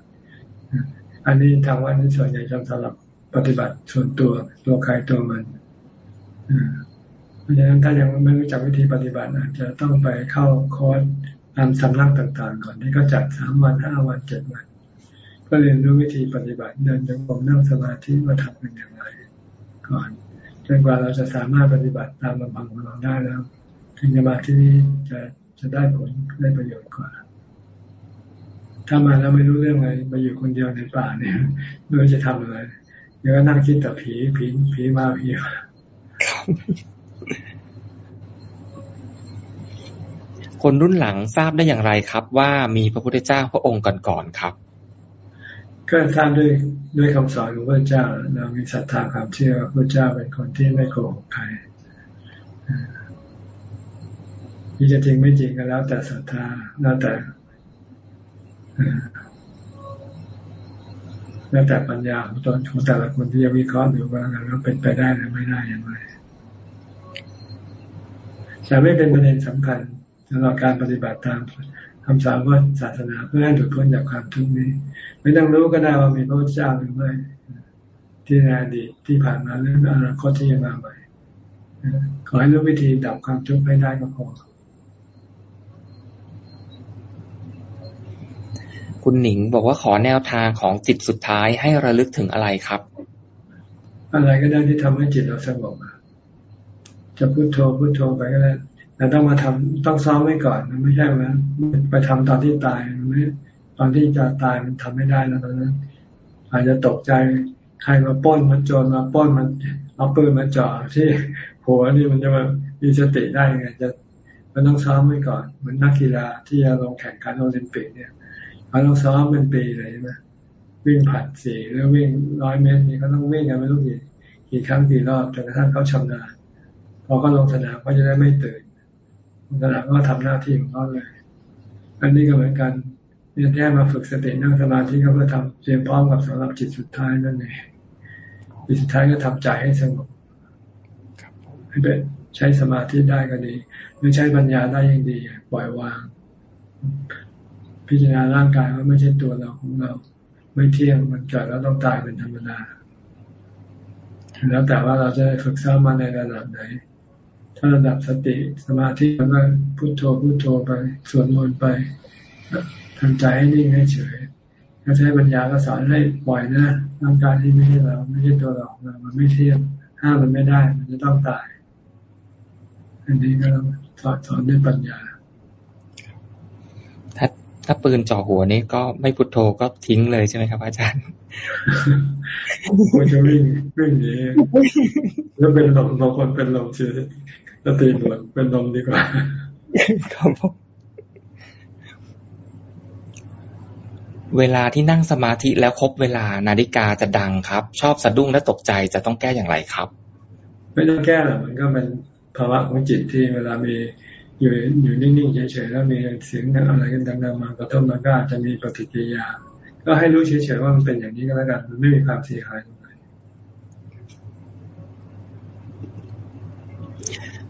อันนี้ทางวัดนี้ส่วนใหญ่จะสำหรับปฏิบัติส่วนตัวตัวใครตัวมันเพ ราะฉะนั้นถ้ายังไม่รู้จักวิธีปฏิบัติอาจจะต้องไปเข้าคอร์สตามสำนักต่างๆ ก่อนที่เขาจัดสามวันห้าวันเจ็ดวัน ก็เรียนรู้วิธีปฏิบัติเดินจงกรมนั่งสมาธิว่าทำเป็นอย่างไรก่อนจนกว่าเราจะสามารถปฏิบัติตามลำพังของเราได้แล้วถึงจะมาที่นี้จะจะได้ผลได้ประโยชน์กว่า ถ้ามาแล้วไม่รู้เรื่องอะไรมาอยู่คนเดียวในป่าเนี่ยไม่รู้จะทำอะไรเดี๋ยวก็นั่งคิดแต่ผีผีผีมาผีมา คนรุ่นหลังทราบได้อย่างไรครับ ว่ามีพระพุทธเจ้าพระองค์ก่อนๆครับก็ทราบด้วยด้วยคำสอนของพระเจ้าเรามีศรัทธาความเชื่อพระเจ้าเป็นคนที่ไม่โกหกใครนี่จะจริงไม่จริงก็แล้วแต่ศรัทธาแล้วแต่แล้วแต่ปัญญาของตนของแต่ละคนที่จะวิเคราะห์ดูว่าเราเป็นไปได้หรือไม่ได้อย่างไรแต่ไม่เป็นประเด็นสำคัญ สำหรับการปฏิบัติตามคำสอนว่าศาสนาเพื่อให้หลุดพ้นจากความทุกข์นี้ ไม่ต้องรู้ก็ได้ว่ามีพระเจ้าหรือไม่ที่ในอดีตที่ผ่านมาหรืออนาคตที่จะมาใหม่ขอให้รู้วิธีดับความทุกข์ให้ได้ก็พอคุณหนิงบอกว่าขอแนวทางของจิตสุดท้ายให้ระลึกถึงอะไรครับ อะไรก็ได้ที่ทำให้จิตเราสงบจะพุโทโธพุโทโธไปก็ได้ แต่ต้องมาทำต้องซ้อมไว้ก่อนมันไม่ใช่ว่าไปทำตอนที่ตายมันไม่ตอนที่จะตายมันทำไม่ได้แล้วตอนนั้น อาจจะตกใจใครมาป้นมาโจรมาป้นมันเอาปืนมาจ่อที่หัวนี่มันจะมามีสติได้ไงจะมันต้องซ้อมไว้ก่อนเหมือนนักกีฬาที่จะลงแข่งขันโอลิมปิกเนี่ยเขาต้องซ้อมเป็นปีเลยใช่ไหมวิ่งผัดสี่หรือวิ่งร้อยเมตรนี่เขาต้องวิ่งกันไม่รู้กี่กี่ครั้งกี่รอบจนกระทั่งเขาชำนาญพอเขาลงสนามก็จะได้ไม่ตื่น สนามก็ทำหน้าที่ของเขาเลย อันนี้ก็เหมือนกันเนี่ยแค่มาฝึกสตินั่งสมาธิก็เพื่อทำเตรียมพร้อมกับสำหรับจิตสุดท้ายนั่นเองจิตสุดท้ายก็ทำใจให้สงบให้เป็นใช้สมาธิได้ก็ดี หรือใช้ปัญญาได้ยิ่งดี ปล่อยวาง พิจารณาร่างกายว่าไม่ใช่ตัวเราของเรา ไม่เที่ยงมันเกิดแล้วต้องตายเป็นธรรมดาแล้วแต่ว่าเราจะฝึกซ้อมมาในระดับไหน ถ้าระดับสติสมาธิแล้วก็พุโทโธพุโทโธไปสวดมนต์ไปทำใจให้นิ่งให้เฉยถ้าใช้ปัญญาก็สอนให้ปล่อยนะร่างกายที่ไม่ใช่เรา ไม่ใช่ตัวเราเรามันไม่เที่ยงห้ามมันไม่ได้ มันจะต้องตาย อันนี้ก็สอนสอนด้วยปัญญา ถ้าถ้าปืนจ่อหัวนี่ก็ไม่พุทโธก็ทิ้งเลยใช่ไหมครับ อาจารย์ควรจะวิ่งวิ่งหนีแล้วเป็นลมบางคนเป็นลมเฉย สติหมดเป็นลมดีกว่าครับเวลาที่นั่งสมาธิแล้วครบเวลานาฬิกาจะดังครับ ชอบสะดุ้งและตกใจจะต้องแก้อย่างไรครับ ไม่ต้องแก้หรอกมันก็เป็นภาวะของจิตที่เวลามีอยู่อยู่นิ่งๆเฉยๆแล้วมีเสียงอะไรกันดังๆมากระทบมันก็อาจจะมีปฏิกิริยา ก็ให้รู้เฉยๆว่ามันเป็นอย่างนี้ก็แล้วกันมันไม่มีความเสียหายตรงไหน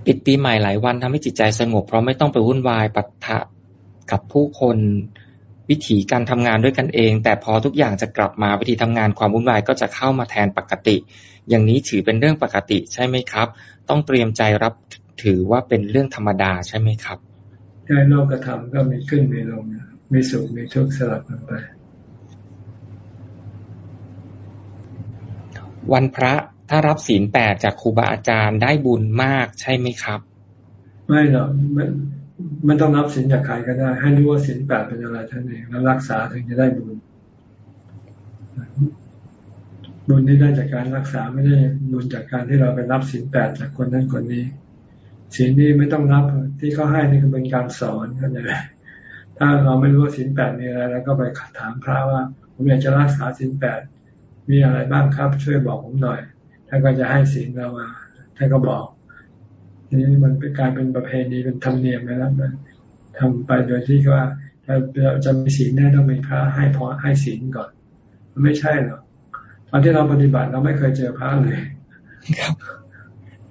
ปิดปีใหม่หลายวันทำให้จิตใจสงบ เพราะไม่ต้องไปวุ่นวายปัทะกับผู้คนวิถีการทำงานด้วยกันเอง แต่พอทุกอย่างจะกลับมาวิธีทำงานความวุ่นวายก็จะเข้ามาแทนปกติ อย่างนี้ถือเป็นเรื่องปกติใช่ไหมครับ ต้องเตรียมใจรับถือว่าเป็นเรื่องธรรมดาใช่ไหมครับใช่โลกธรรมก็มีขึ้นมีลงมีสุขมีทุกข์สลับกันไปวันพระ ถ้ารับศีลแปดจากครูบาอาจารย์ได้บุญมากใช่ไหมครับ ไม่หรอกไม่ต้องรับศีลจากใครก็ได้ ให้รู้ว่าศีลแปดเป็นอะไรท่านเองแล้วรักษาถึงจะได้บุญบุญที่ได้จากการรักษาไม่ได้บุญจากการที่เราไปรับศีลแปดจากคนนั้นคนนี้ศีลนี้ไม่ต้องรับที่เขาให้นี่คือเป็นการสอนเข้าใจไหมถ้าเราไม่รู้ว่าศีลแปดมีอะไรแล้วก็ไปถามพระว่า ผมอยากจะรักษาศีลแปดมีอะไรบ้างครับ ช่วยบอกผมหน่อย ท่านก็จะให้ศีลเรามาท่านก็บอกนี่มันเป็นการเป็นประเพณีเป็นธรรมเนียมไปแล้วมันทำไปโดยที่ว่าเราจะมีศีลแน่ต้องมีพระให้พอให้ศีลก่อน มันไม่ใช่หรอกตอนที่เราปฏิบัติเราไม่เคยเจอพระเลย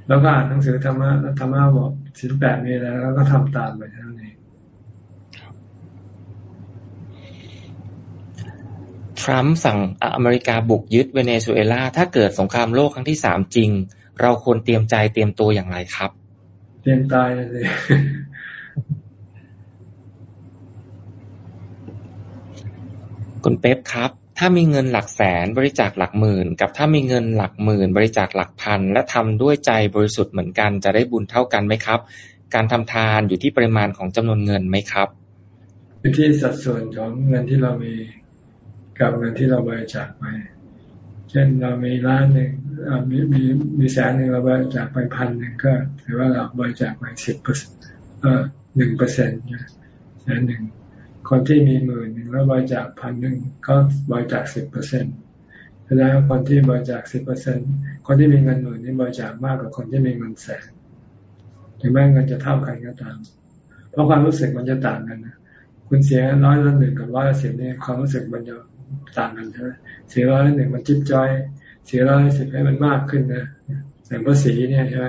แล้วก็อ่านหนังสือธรรมะธรรมะบอกศีลแปดมีอะไรแล้วก็ทำตามไปเท่านั้นเองท รัมป์สั่งอเมริกาบุกยึดเวเนซุเอลา ถ้าเกิดสงครามโลกครั้งที่สามจริง เราควรเตรียมใจเตรียมตัวอย่างไรครับ เตรียมตายเลยคุณเป๊ปครับ ถ้ามีเงินหลักแสนบริจาคหลักหมื่น กับถ้ามีเงินหลักหมื่น บริจาคหลักพัน และทำด้วยใจบริสุทธิ์เหมือนกันจะได้บุญเท่ากันไหมครับ การทำทานอยู่ที่ปริมาณของจำนวนเงินไหมครับอยู่ที่สัดส่วนของเงินที่เรามี กับเงินที่เราบริจาคไป เช่นเรามีล้านหนึ่งมีมีมีแสนหนึ่งเราบริจาคไปพันหนึ่งก็ถือว่าเราบริจาคไปสิบเปอร์เซ็นต์เออหนึ่งเปอร์เซ็นต์แสนหนึ่งคนที่มีหมื่นหนึ่งแล้วบริจาคพันหนึ่งก็บริจาคสิบเปอร์เซ็นต์แสดงว่าคนที่บริจาคสิบเปอร์เซ็นต์คนที่มีเงินหมื่นนี่บริจาคมากกว่าคนที่มีเงินแสนถึงแม้เงินจะเท่ากันก็ตาม เพราะความรู้สึกมันจะต่างกันนะคุณเสียร้อยละหนึ่งกับร้อยละสิบนี่ความรู้สึกมันจะ ต่างกันใช่ไหมเสียร้อยหนึ่งมันจิ๊บจอย เสียร้อยสิบให้มันมากขึ้นนะอย่างภาษีเนี่ยใช่ไหม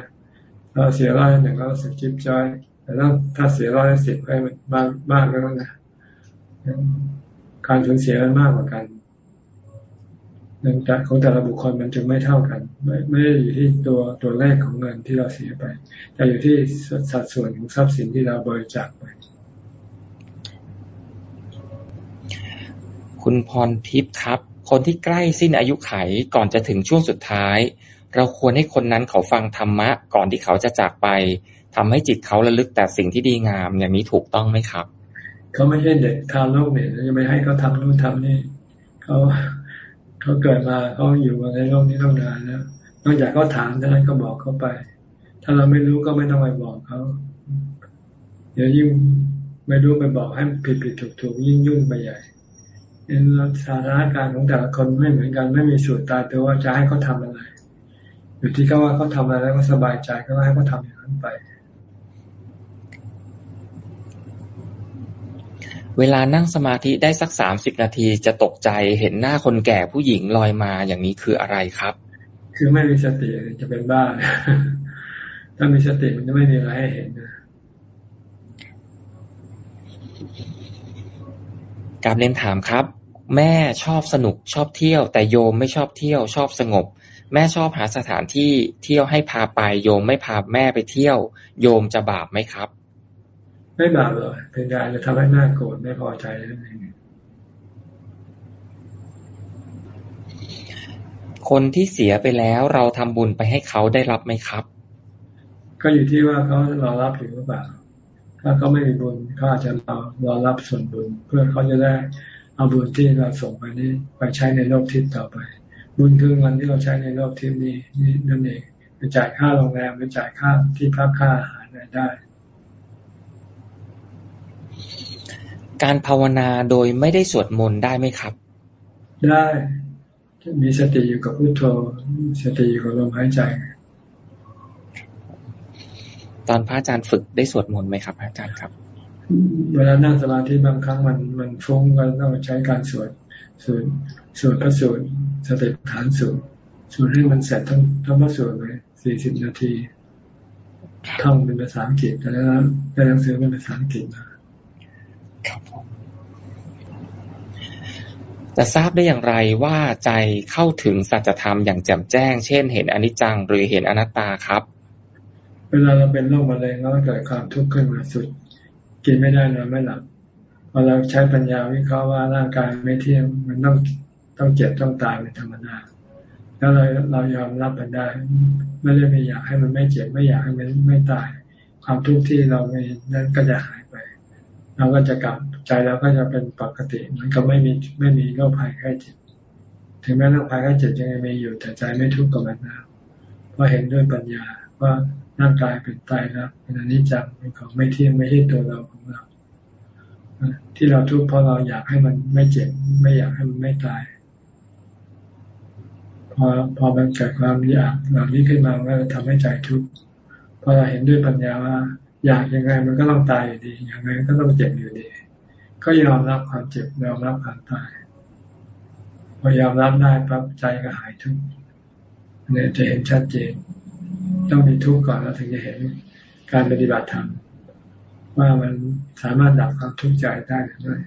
เราเสียร้อยหนึ่งเราสิบจิ๊บจอย แต่ถ้าถ้าเสียร้อยสิบให้มันมากมากแล้วนะการสูญเสียมันมากกว่ากันเนื่องจากของแต่ละบุคคลมันจึงไม่เท่ากัน ไม่ไม่ได้อยู่ที่ตัวตัวเลขของเงินที่เราเสียไป แต่อยู่ที่สัดส่วนของทรัพย์สินที่เราบริจาคไป คุณพรทิพย์ครับ คนที่ใกล้สิ้นอายุไขก่อนจะถึงช่วงสุดท้าย เราควรให้คนนั้นเขาฟังธรรมะ ก่อนที่เขาจะจากไปทำให้จิตเขาระลึกแต่สิ่งที่ดีงาม อย่างนี้ถูกต้องไหมครับ เขาไม่ใช่เด็กทารกเนี่ยจะไม่ให้เขาทำนู่นทำนี่เขาเขาเกิดมาเขาอยู่ในโลกนี้ต้องนานแล้วนอกจากเขาถามเท่านั้นก็บอกเขาไป ถ้าเราไม่รู้ก็ไม่ต้องไปบอกเขาเดี๋ยวยิ่งไม่รู้ไปบอกให้ผิดผิดถูกถูกยิ่งยุ่งไปใหญ่ สถานการณ์ของแต่ละคนไม่เหมือนกัน ไม่มีสูตรตายตัวว่าจะให้เขาทาอะไร อยู่ที่เขาว่าเขาทำอะไรแล้วก็สบายใจก็ให้เขาทาอย่างนั้นไป เวลานั่งสมาธิได้สักสามสิบนาทีจะตกใจเห็นหน้าคนแก่ผู้หญิงลอยมาอย่างนี้คืออะไรครับ คือไม่มีสติจะเป็นบ้าถ้ามีสติมันจะไม่มีอะไรให้เห็นนะกราบเรียนถามครับ แม่ชอบสนุกชอบเที่ยว แต่โยมไม่ชอบเที่ยว ชอบสงบ แม่ชอบหาสถานที่เที่ยวให้พาไป โยมไม่พาแม่ไปเที่ยว โยมจะบาปไหมครับ ไม่บาปเลยเป็นการจะทำให้แม่โกรธไม่พอใจนั่นเองคนที่เสียไปแล้วเราทำบุญไปให้เขาได้รับไหมครับ ก็อยู่ที่ว่าเขารอรับหรือเปล่า ถ้าเขาไม่มีบุญเขาอาจจะรอรอรับส่วนบุญเพื่อเขาจะได้ เอาบุญที่เราส่งไปนี้ไปใช้ในโลกทิพย์ต่อไป บุญคือเงินที่เราใช้ในโลกทิพย์นี้นี่นั่นเองไปจ่ายค่าโรงแรมไปจ่ายค่าที่พักค่าอาหารได้ การภาวนาโดยไม่ได้สวดมนต์ได้ไหมครับ ได้มีสติอยู่กับพุโทโธสติอยู่กับลมหายใจ ตอนพระอาจารย์ฝึกได้สวดมนต์ไหมครับพระอาจารย์ครับ เวลานั่งสมาธิบางครั้งมันมันฟุ้งก็ต้องใช้การสวดสวดสวดพระสวดสติปัฏฐานสวดสวดให้มันเสร็จทั้งทั้งพระสวดเลยสี่สิบนาทีท่องเป็นภาษาอังกฤษแต่แล้วได้หนังสือเป็นภาษาอังกฤษมาครับผมจะทราบได้อย่างไรว่าใจเข้าถึงสัจธรรมอย่างแจ่มแจ้ง เช่น เห็นอนิจจังหรือเห็นอนัตตาครับ เวลาเราเป็นโรคมะเร็งแล้วเกิดความทุกข์ขึ้นมาสุด กินไม่ได้นอนไม่หลับพอเราใช้ปัญญาวิเคราะห์ว่าร่างกายไม่เที่ยงมันต้องต้องเจ็บต้องตายเป็นธรรมดาแล้วเราเรายอมรับมันได้ ไม่ได้ไม่อยากให้มันไม่เจ็บไม่อยากให้มันไม่ตาย ความทุกข์ที่เรามีนั้นก็จะหายไป เราก็จะกลับใจเราก็จะเป็นปกติมันก็ไม่มีไม่มีโรคภัยไข้เจ็บถึงแม้โรคภัยไข้เจ็บยังมีอยู่แต่ใจไม่ทุกข์กับมันนะเพราะเห็นด้วยปัญญาว่า ร่างกายเป็นตายแล้วเป็นอนิจจังเป็นของไม่เที่ยงไม่ใช่ตัวเราของเราที่เราทุกข์เพราะเราอยากให้มันไม่เจ็บ ไม่อยากให้มันไม่ตาย พอพอมันเกิดความอยากเหล่านี้ขึ้นมาก็จะทำให้ใจทุกข์พอเราเห็นด้วยปัญญาว่า อยากยังไงมันก็ต้องตายอยู่ดีอย่างไรก็ต้องเจ็บอยู่ดี ก็ยอมรับความเจ็บยอมรับความตาย พอยอมรับได้ปั๊บใจก็หายทุกข์เนี่ยจะเห็นชัดเจน ต้องมีทุกข์ก่อนเราถึงจะเห็นการปฏิบัติธรรมว่ามันสามารถดับความทุกข์ใจได้หรือไม่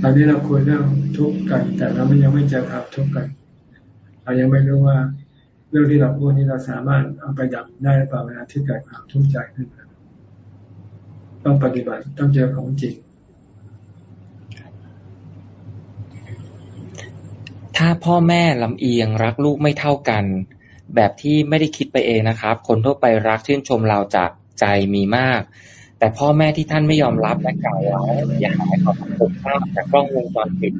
ตอนนี้เราคุยเรื่องทุกข์กัน แต่เราไม่ยังไม่เจอความทุกข์กัน เรายังไม่รู้ว่าเรื่องที่เราพูดนี้เราสามารถเอาไปดับได้หรือเปล่าเวลาที่เกิดความทุกข์ใจขึ้นมาต้องปฏิบัติต้องเจอของจริง ถ้าพ่อแม่ลำเอียงรักลูกไม่เท่ากัน แบบที่ไม่ได้คิดไปเองนะครับ คนทั่วไปรักชื่นชมเราจากใจมีมาก แต่พ่อแม่ที่ท่านไม่ยอมรับและกล่าวร้ายอยากให้เขาปกภาพจากกล้องวงจรปิด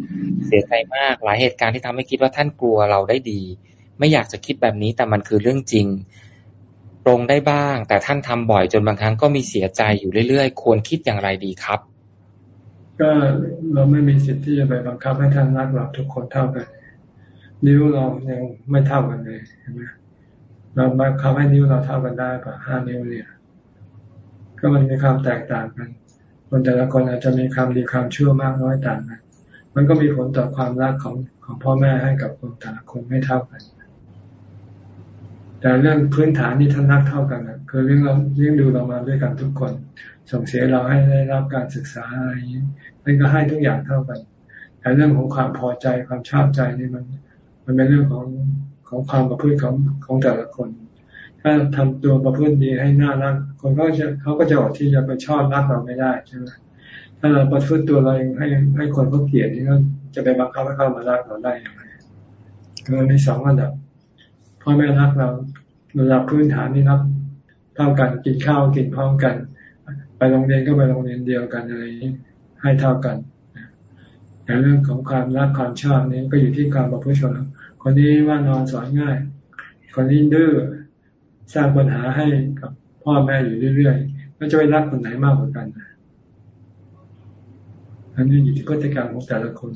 เสียใจมาก หลายเหตุการณ์ที่ทำให้คิดว่าท่านกลัวเราได้ดี ไม่อยากจะคิดแบบนี้แต่มันคือเรื่องจริงตรงได้บ้าง แต่ท่านทำบ่อยจนบางครั้งก็มีเสียใจอยู่เรื่อยๆ ควรคิดอย่างไรดีครับ ก็เราไม่มีสิทธิ์ที่จะไปบังคับให้ท่านรักเราทุกคนเท่ากัน นิ้วเรายังไม่เท่ากันเลยเห็นไหม เรามาคำให้นิ้วเราเท่ากันได้ป่ะห้านิ้วเนี่ย ก็มันมีความแตกต่างกัน คนแต่ละคนอาจจะมีความดีความชั่วมากน้อยต่างกัน มันก็มีผลต่อความรักของของพ่อแม่ให้กับคนแต่ละคนไม่เท่ากัน แต่เรื่องพื้นฐานนี่ท่านรักเท่ากันนะคือเรื่องเราเรื่องดูเรามาด้วยกันทุกคน ส่งเสียเราให้ได้รับการศึกษาอะไรอย่างนี้มันก็ให้ทุกอย่างเท่ากัน แต่เรื่องของความพอใจความชอบใจนี่มัน มันเป็นเรื่องของ ของความประพฤติของของแต่ละคน ถ้าทำตัวประพฤติดีให้น่ารัก คนก็จะเขาก็จะอดที่จะไปชอบรักเราไม่ได้ใช่ไหมถ้าเราประพฤติตัวเราเองให้ให้คนเขาเกลียดนี่ก็จะไปบังคับให้เขามารักเราได้อย่างไรคือมีสองระดับพ่อแม่รักเราระดับพื้นฐานนี่รับเท่ากันกินข้าวกินพร้อมกัน ไปโรงเรียนก็ไปโรงเรียนเดียวกันอะไรนี้ให้เท่ากันแต่เรื่องของความรักความชอบนี้ก็อยู่ที่การประพฤติชน คนนี้ว่านอนสอนง่าย คนนี้ดื้อสร้างปัญหาให้กับพ่อแม่อยู่เรื่อยๆก็จะไปรักคนไหนมากกว่ากันอันนี้อยู่ที่พฤติกรรมของแต่ละคน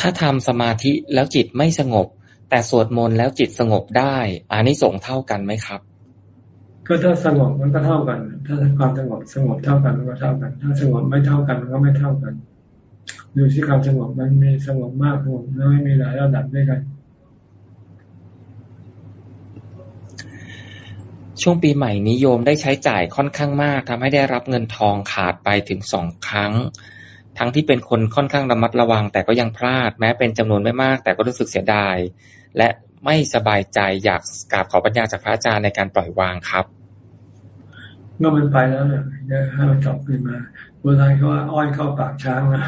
ถ้าทำสมาธิแล้วจิตไม่สงบ แต่สวดมนต์แล้วจิตสงบได้อานิสงส์เท่ากันไหมครับก็ถ้าสงบมันก็เท่ากัน ถ้าความสงบสงบเท่ากันมันก็เท่ากัน ถ้าสงบไม่เท่ากันมันก็ไม่เท่ากัน ดูที่ความสงบมันมีสงบมากสงบน้อยมีหลายระดับด้วยกัน ช่วงปีใหม่นิยมได้ใช้จ่ายค่อนข้างมากทำให้ได้รับเงินทองขาดไปถึงสองครั้ง ทั้งที่เป็นคนค่อนข้างระมัดระวัง แต่ก็ยังพลาด แม้เป็นจำนวนไม่มาก แต่ก็รู้สึกเสียดาย และไม่สบายใจอยากกราบขอปัญญาจากพระอาจารย์ในการปล่อยวางครับเมื่อมันไปแล้วเนี่ยให้มันกลับคืนมาโบราณเขาว่าอ้อยเข้าปากช้างนะ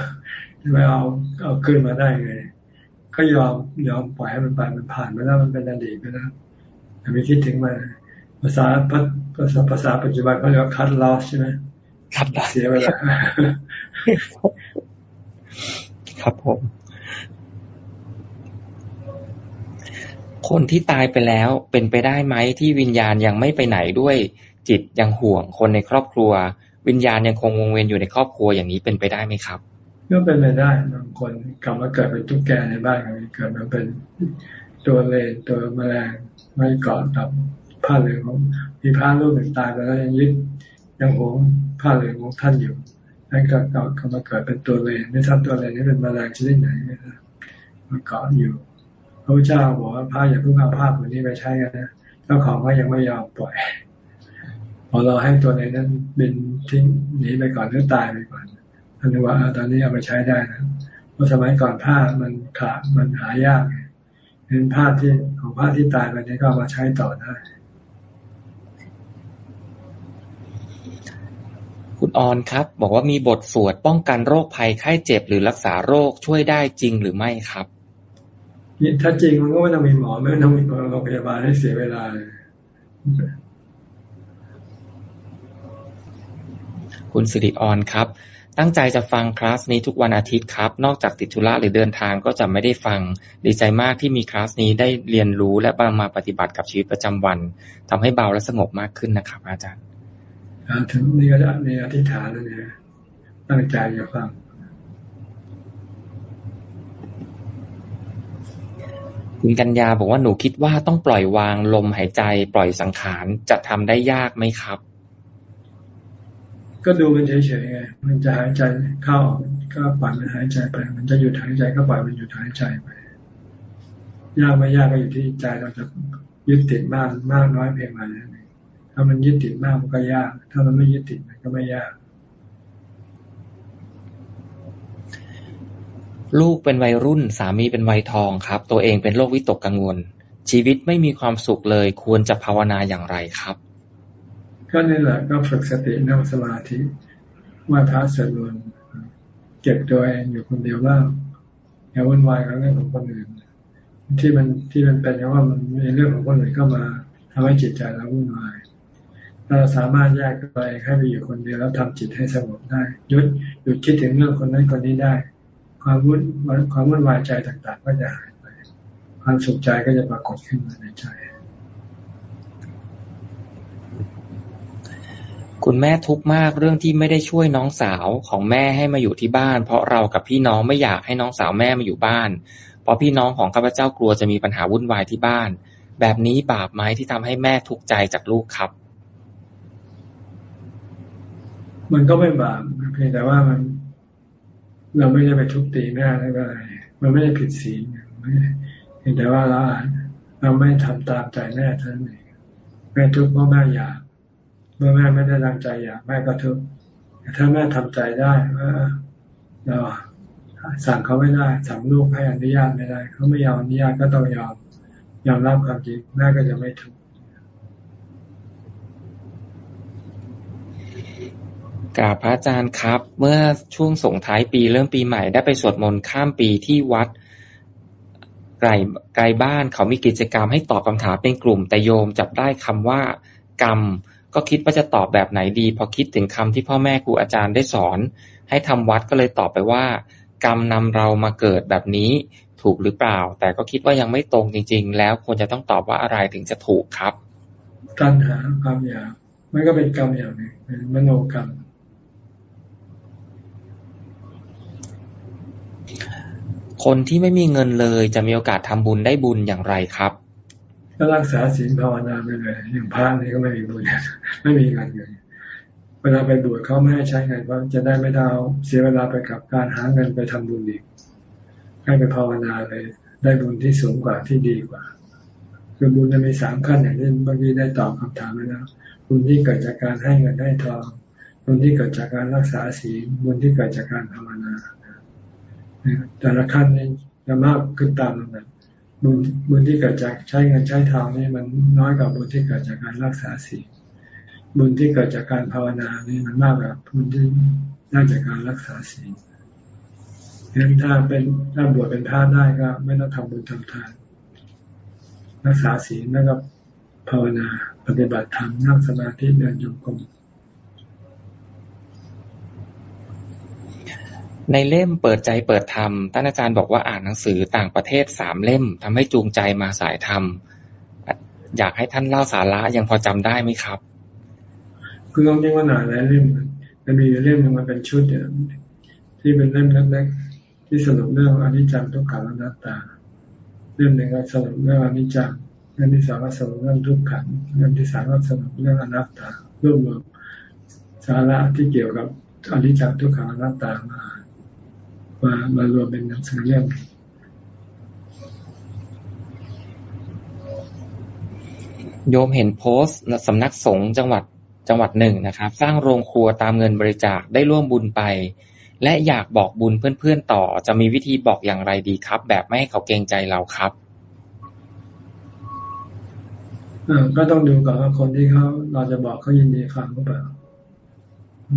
ไม่เอาเอาขึ้นมาได้ไง ก็ยอมยอมปล่อยให้มันไปมันผ่านไปแล้วมันเป็นอดีตไปแล้วอย่าไปคิดถึงมันภาษาภาษาภาษาปัจจุบันเขาเรียกว่าคัดลอสใช่ไหมคัดลอสเสียไปแล้วครับผม คนที่ตายไปแล้วเป็นไปได้ไหมที่วิญญาณยังไม่ไปไหนด้วย จิตยังห่วงคนในครอบครัว วิญญาณยังคงวงเวียนอยู่ในครอบครัวอย่างนี้เป็นไปได้ไหมครับ ก็เป็นไปได้บางคนกลับมาเกิดเป็นตุ๊กแกในบ้านกันเกิดมาเป็นตัวเลนตัวแมลงไม่เกาะกับผ้าเหลืองของมีผ้าลูกหนึ่งตายไปแล้วยังยึดยังหวงผ้าเหลืองของท่านอยู่นั่นก็กลับมาเกิดเป็นตัวเลนไม่ทราบตัวเลนนี้เป็นแมลงชนิดไหนนะมาเกาะอยู่พระเจ้าบอกว่าผ้าอย่าเพิ่งเอาผ้าคนนี้ไปใช้กันนะเจ้าของก็ยังไม่ยอมปล่อยพอเราให้ตัวในนั้นบินทิ้งหนีไปก่อนหรือตายไปก่อน อันนี้ว่าตอนนี้เอาไปใช้ได้นะเพราะสมัยก่อนผ้ามันขาดมันหายากเป็นผ้าที่ของผ้าที่ตายไปนี้ก็มาใช้ต่อได้ คุณออนครับ บอกว่ามีบทสวดป้องกันโรคภัยไข้เจ็บหรือรักษาโรคช่วยได้จริงหรือไม่ครับนี่ถ้าจริงมันก็ไม่ต้องมีหมอไม่ต้องมีโรงพยาบาลให้เสียเวลาเลยคุณสิริออนครับ ตั้งใจจะฟังคลาสนี้ทุกวันอาทิตย์ครับ นอกจากติดธุระหรือเดินทางก็จะไม่ได้ฟัง ดีใจมากที่มีคลาสนี้ได้เรียนรู้และมาปฏิบัติกับชีวิตประจำวันทำให้เบาและสงบมากขึ้นนะครับ อาจารย์ถึงนี่ก็จะมีอธิษฐานแล้วเนี่ยตั้งใจจะฟังคุณกัญญาบอกว่าหนูคิดว่าต้องปล่อยวางลมหายใจ ปล่อยสังขารจะทำได้ยากไหมครับ ก็ดูมันเฉยๆไง มันจะหายใจเข้าออก็ปล่อยมันหายใจไป มันจะหยุดหายใจก็ปล่อยมันหยุดหายใจไป ยากไม่ยากก็อยู่ที่ใจเราจะยึดติดมากมากน้อยเพียงไรนั่นเองถ้ามันยึดติดมากมันก็ยาก ถ้ามันไม่ยึดติดมันก็ไม่ยาก ลูกเป็นวัยรุ่นสามีเป็นวัยทองครับ ตัวเองเป็นโรควิตกกังวล ชีวิตไม่มีความสุขเลยควรจะภาวนาอย่างไรครับ ก็นี่แหละก็ฝึกสตินั่งสมาธิว่าท้าสวดมนต์เก็บตัวเองอยู่คนเดียวบ้างอย่าวุ่นวายกับเรื่องของคนอื่น ที่มันที่มันเป็นเพราะว่ามันมีเรื่องของคนอื่นเข้ามาทำให้จิตใจเราวุ่นวายเราสามารถแยกตัวเองให้ไปอยู่คนเดียวแล้วทำจิตให้สงบได้หยุดหยุดคิดถึงเรื่องคนนั้นคนนี้ได้ ความวุ่นความวุ่นวายใจต่างๆ ก็จะหายไป ความสุขใจก็จะปรากฏขึ้นมาในใจ คุณแม่ทุกข์มากเรื่องที่ไม่ได้ช่วยน้องสาวของแม่ให้มาอยู่ที่บ้าน เพราะเรากับพี่น้องไม่อยากให้น้องสาวแม่มาอยู่บ้าน เพราะพี่น้องของข้าพเจ้ากลัวจะมีปัญหาวุ่นวายที่บ้าน แบบนี้บาปไหมที่ทำให้แม่ทุกข์ใจจากลูกครับ มันก็ไม่บาปเพียงแต่ว่ามัน เราไม่ได้ไปทุบตีแม่อะไรมันไม่ได้ผิดศีลเพียงแต่ว่าเราเราไม่ทำตามใจแม่เท่านั้นเองแม่ทุกข์เพราะแม่อยาก มื่อแม่ไม่ได้ตั้งใจอยากแม่ก็ทุกข์ถ้าแม่ทำใจได้ว่าเราสั่งเขาไม่ได้สั่งลูกให้อนุญาตไม่ได้ เขาไม่ยอมอนุญาตก็ต้องยอมยอมรับความจริงแม่ก็จะไม่ทุกข์กราบพระอาจารย์ครับ เมื่อช่วงส่งท้ายปีเริ่มปีใหม่ได้ไปสวดมนต์ข้ามปีที่วัดไกลไกลบ้านเขามีกิจกรรมให้ตอบคำถามเป็นกลุ่มแต่โยมจับได้คำว่ากรรม ก็คิดว่าจะตอบแบบไหนดี พอคิดถึงคำที่พ่อแม่ครูอาจารย์ได้สอน ให้ทำวัดก็เลยตอบไปว่า กรรมนำเรามาเกิดแบบนี้ถูกหรือเปล่า แต่ก็คิดว่ายังไม่ตรงจริง ๆ แล้วควรจะต้องตอบว่าอะไรถึงจะถูกครับการหาความอยากมันก็เป็นกรรมอย่างหนึ่งเป็นมโนกรรมคคนที่ไม่มีเงินเลยจะมีโอกาสทำบุญได้บุญอย่างไรครับ ก็รักษาศีลภาวนาไปเลยอย่างพระนี่ก็ไม่มีบุญไม่มีเงินเลยเวลาไปบวชเขาไม่ให้ใช้เงินเพราะจะได้ไม่ได้เอเสียเวลาไปกับการหาเงินไปทำบุญอีกให้ไปภาวนาเลยได้บุญที่สูงกว่าที่ดีกว่า คือบุญจะมีสามขั้นอย่างที่เมื่อกี้ได้ตอบคำถามไปแล้วบุญที่เกิดจากการให้เงินให้ทองบุญที่เกิดจากการรักษาศีลบุญที่เกิดจากการภาวนาแต่ละขั้นนี้จะมากขึ้นตามลำดับ บุญบุญที่เกิดจากใช้เงินใช้ทองนี่มันน้อยกว่าบุญที่เกิดจากการรักษาศีลบุญที่เกิดจากการภาวนานี่มันมากกว่าบุญที่ได้จากการรักษาศีลฉะนั้นถ้าเป็นถ้าบวชเป็นพระได้ก็ ไม่ต้องทำบุญทำทาน รักษาศีลแล้วก็ภาวนาปฏิบัติธรรมนั่งสมาธิเดินโยกม ในเล่ม เปิดใจเปิดธรรม ท่านอาจารย์บอกว่าอ่านหนังสือต่างประเทศสามเล่ม ทำให้จูงใจมาสายธรรม อยากให้ท่านเล่าสาระยังพอจำได้ไหมครับ คือต้องเรียกว่าหนาหลายเล่มมันมีเล่มหนึ่งมันเป็นชุดเนี่ยที่เป็นเล่มเล็กๆที่สรุปเรื่องอนิจจังทุกขังอนัตตา เล่มหนึ่งก็สรุปเรื่องอนิจจังเล่มที่สองก็สรุปเรื่องทุกขังเล่มที่สามก็สรุปเรื่องอนัตตารวบรวมสาระที่เกี่ยวกับอนิจจังทุกขังอนัตตามา มามารวมเป็นหนังสือเล่มโยมเห็นโพสต์สำนักสงฆ์จังหวัดจังหวัดหนึ่งนะครับ สร้างโรงครัวตามเงินบริจาคได้ร่วมบุญไป และอยากบอกบุญเพื่อนๆต่อ จะมีวิธีบอกอย่างไรดีครับ แบบไม่ให้เขาเกรงใจเราครับก็ต้องดูก่อนว่าคนที่เขาเราจะบอกเขายินดีฟังหรือเปล่า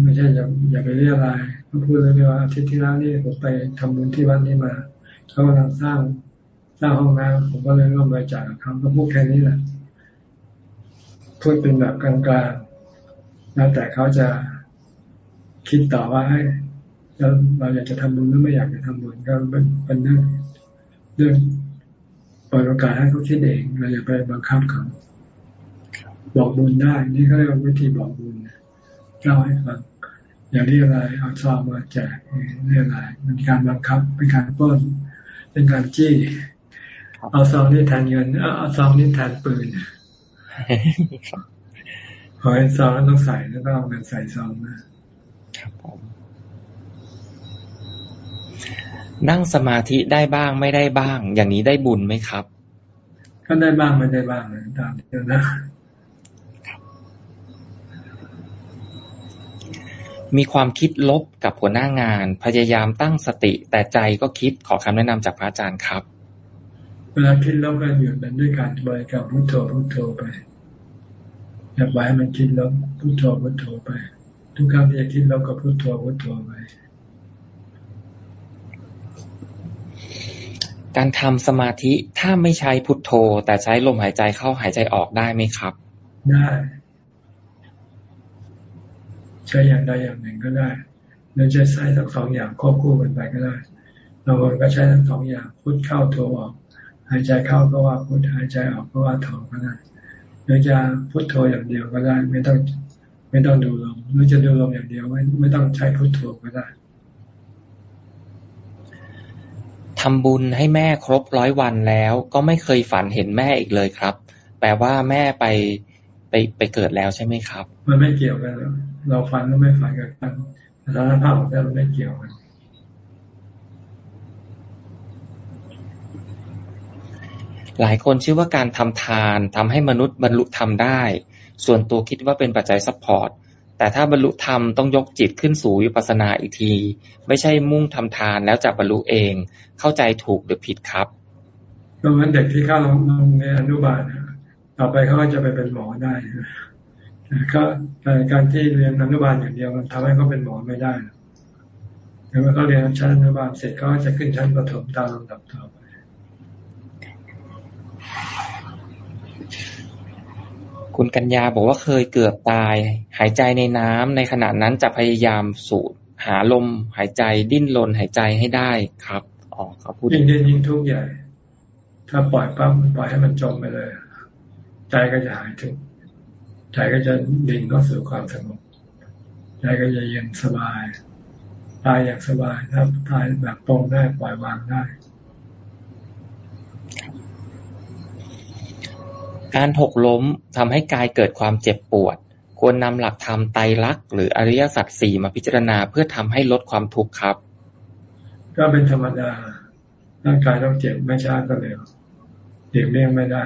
ไม่ใช่อย่าอย่าไปเรียกอะไรเขาพูดเลยว่าอาทิตย์ที่แล้วนี่ผมไปทำบุญที่วัดนี้มาเขากำลังสร้างสร้างห้องน้ำผมก็เลยร่วมบริจาคกับเขาก็พูดแค่นี้แหละพูดเป็นแบบกลางๆแล้วแต่เขาจะคิดต่อว่าให้เราเราอยากจะทำบุญหรือไม่อยากจะทำบุญก็เป็นเรื่องเรื่องปล่อยโอกาสให้เขาคิดเองเราอย่าไปบังคับเขาบอกบุญได้ นี่เขาเรียกว่าวิธีบอกบุญ เล่าให้ฟังอย่างนี้อะไรเอาซองมาแจกนี่อะไรเป็นการบังคับเป็นการป้นเป็นการจี้เอาซองนี่แทนเงินเอาซองนี่แทนปืนขอให้ซองแล้วต้องใส่แล้วต้องเอาเงินใส่ซองนะครับผมนั่งสมาธิได้บ้างไม่ได้บ้าง อย่างนี้ได้บุญไหมครับ ก็ได้บ้างไม่ได้บ้างเลยตามเดียวนะ มีความคิดลบกับหัวหน้างาน พยายามตั้งสติ แต่ใจก็คิดขอคำแนะนำจากพระอาจารย์ครับ เวลาคิดลบก็หยุดมันด้วยการบริกรรมพุทโธพุทโธไปอย่าปล่อยให้มันคิดลบพุทโธพุทโธไป ทุกครั้งที่จะคิดลบก็พุทโธพุทโธไปการทำสมาธิถ้าไม่ใช้พุทโธ แต่ใช้ลมหายใจเข้าหายใจออกได้ไหมครับ ได้ ใช้อย่างใดอย่างหนึ่งก็ได้หรือจะใช้ทั้งสองอย่างควบคู่กันไปก็ได้บางคนก็ใช้ทั้งสองอย่างพุทเข้าโทออก หายใจเข้าก็ว่าพุทหายใจออกก็ว่าโทก็ได้หรือจะพุทโธอย่างเดียวก็ได้ ไม่ต้องไม่ต้องดูลมหรือจะดูลมอย่างเดียวไม่ไม่ต้องใช้พุทโธก็ได้ทำบุญให้แม่ครบร้อยวันแล้ว ก็ไม่เคยฝันเห็นแม่อีกเลยครับ แปลว่าแม่ไป ไปไปเกิดแล้วใช่ไหมครับ มันไม่เกี่ยวกัน เราฝันก็ไม่ฝันกับกันสารภาพของเราไม่เกี่ยวกันหลายคนชื่อว่าการทำทานทำให้มนุษย์บรรลุธรรมได้ ส่วนตัวคิดว่าเป็นปัจจัย support แต่ถ้าบรรลุธรรมต้องยกจิตขึ้นสู่วิปัสสนาอีกที ไม่ใช่มุ่งทำทานแล้วจะบรรลุเอง เข้าใจถูกหรือผิดครับก็เหมือนเด็กที่เข้าโรงเรียนอนุบาล ต่อไปเขาก็จะไปเป็นหมอได้ก็การที่เรียนอนุบาลอย่างเดียวมันทำให้เขาเป็นหมอไม่ได้แต่ว่าเขาเรียนชั้นอนุบาลเสร็จก็จะขึ้นชั้นประถมตามลำดับต่อไปคุณกัญญาบอกว่าเคยเกือบตาย หายใจในน้ำในขณะนั้นจะพยายามสูดหาลมหายใจดิ้นรนหายใจให้ได้ครับอ๋อเขาพูดยิ่งดิ้นยิ่งทุกข์ใหญ่ ถ้าปล่อยปั๊บปล่อยให้มันจมไปเลย ใจก็จะหายทุกข์ใจก็จะดิ่งเข้าสู่ความสงบใจก็จะเย็นสบายตายอย่างสบายถ้าตายแบบตรงได้ปล่อยวางได้ การหกล้มทำให้กายเกิดความเจ็บปวด ควรนำหลักธรรมไตรลักษณ์หรืออริยสัจสี่มาพิจารณาเพื่อทำให้ลดความทุกข์ครับ ก็เป็นธรรมดาร่างกายต้องเจ็บไม่ช้าก็เร็วเจ็บเลี่ยงไม่ได้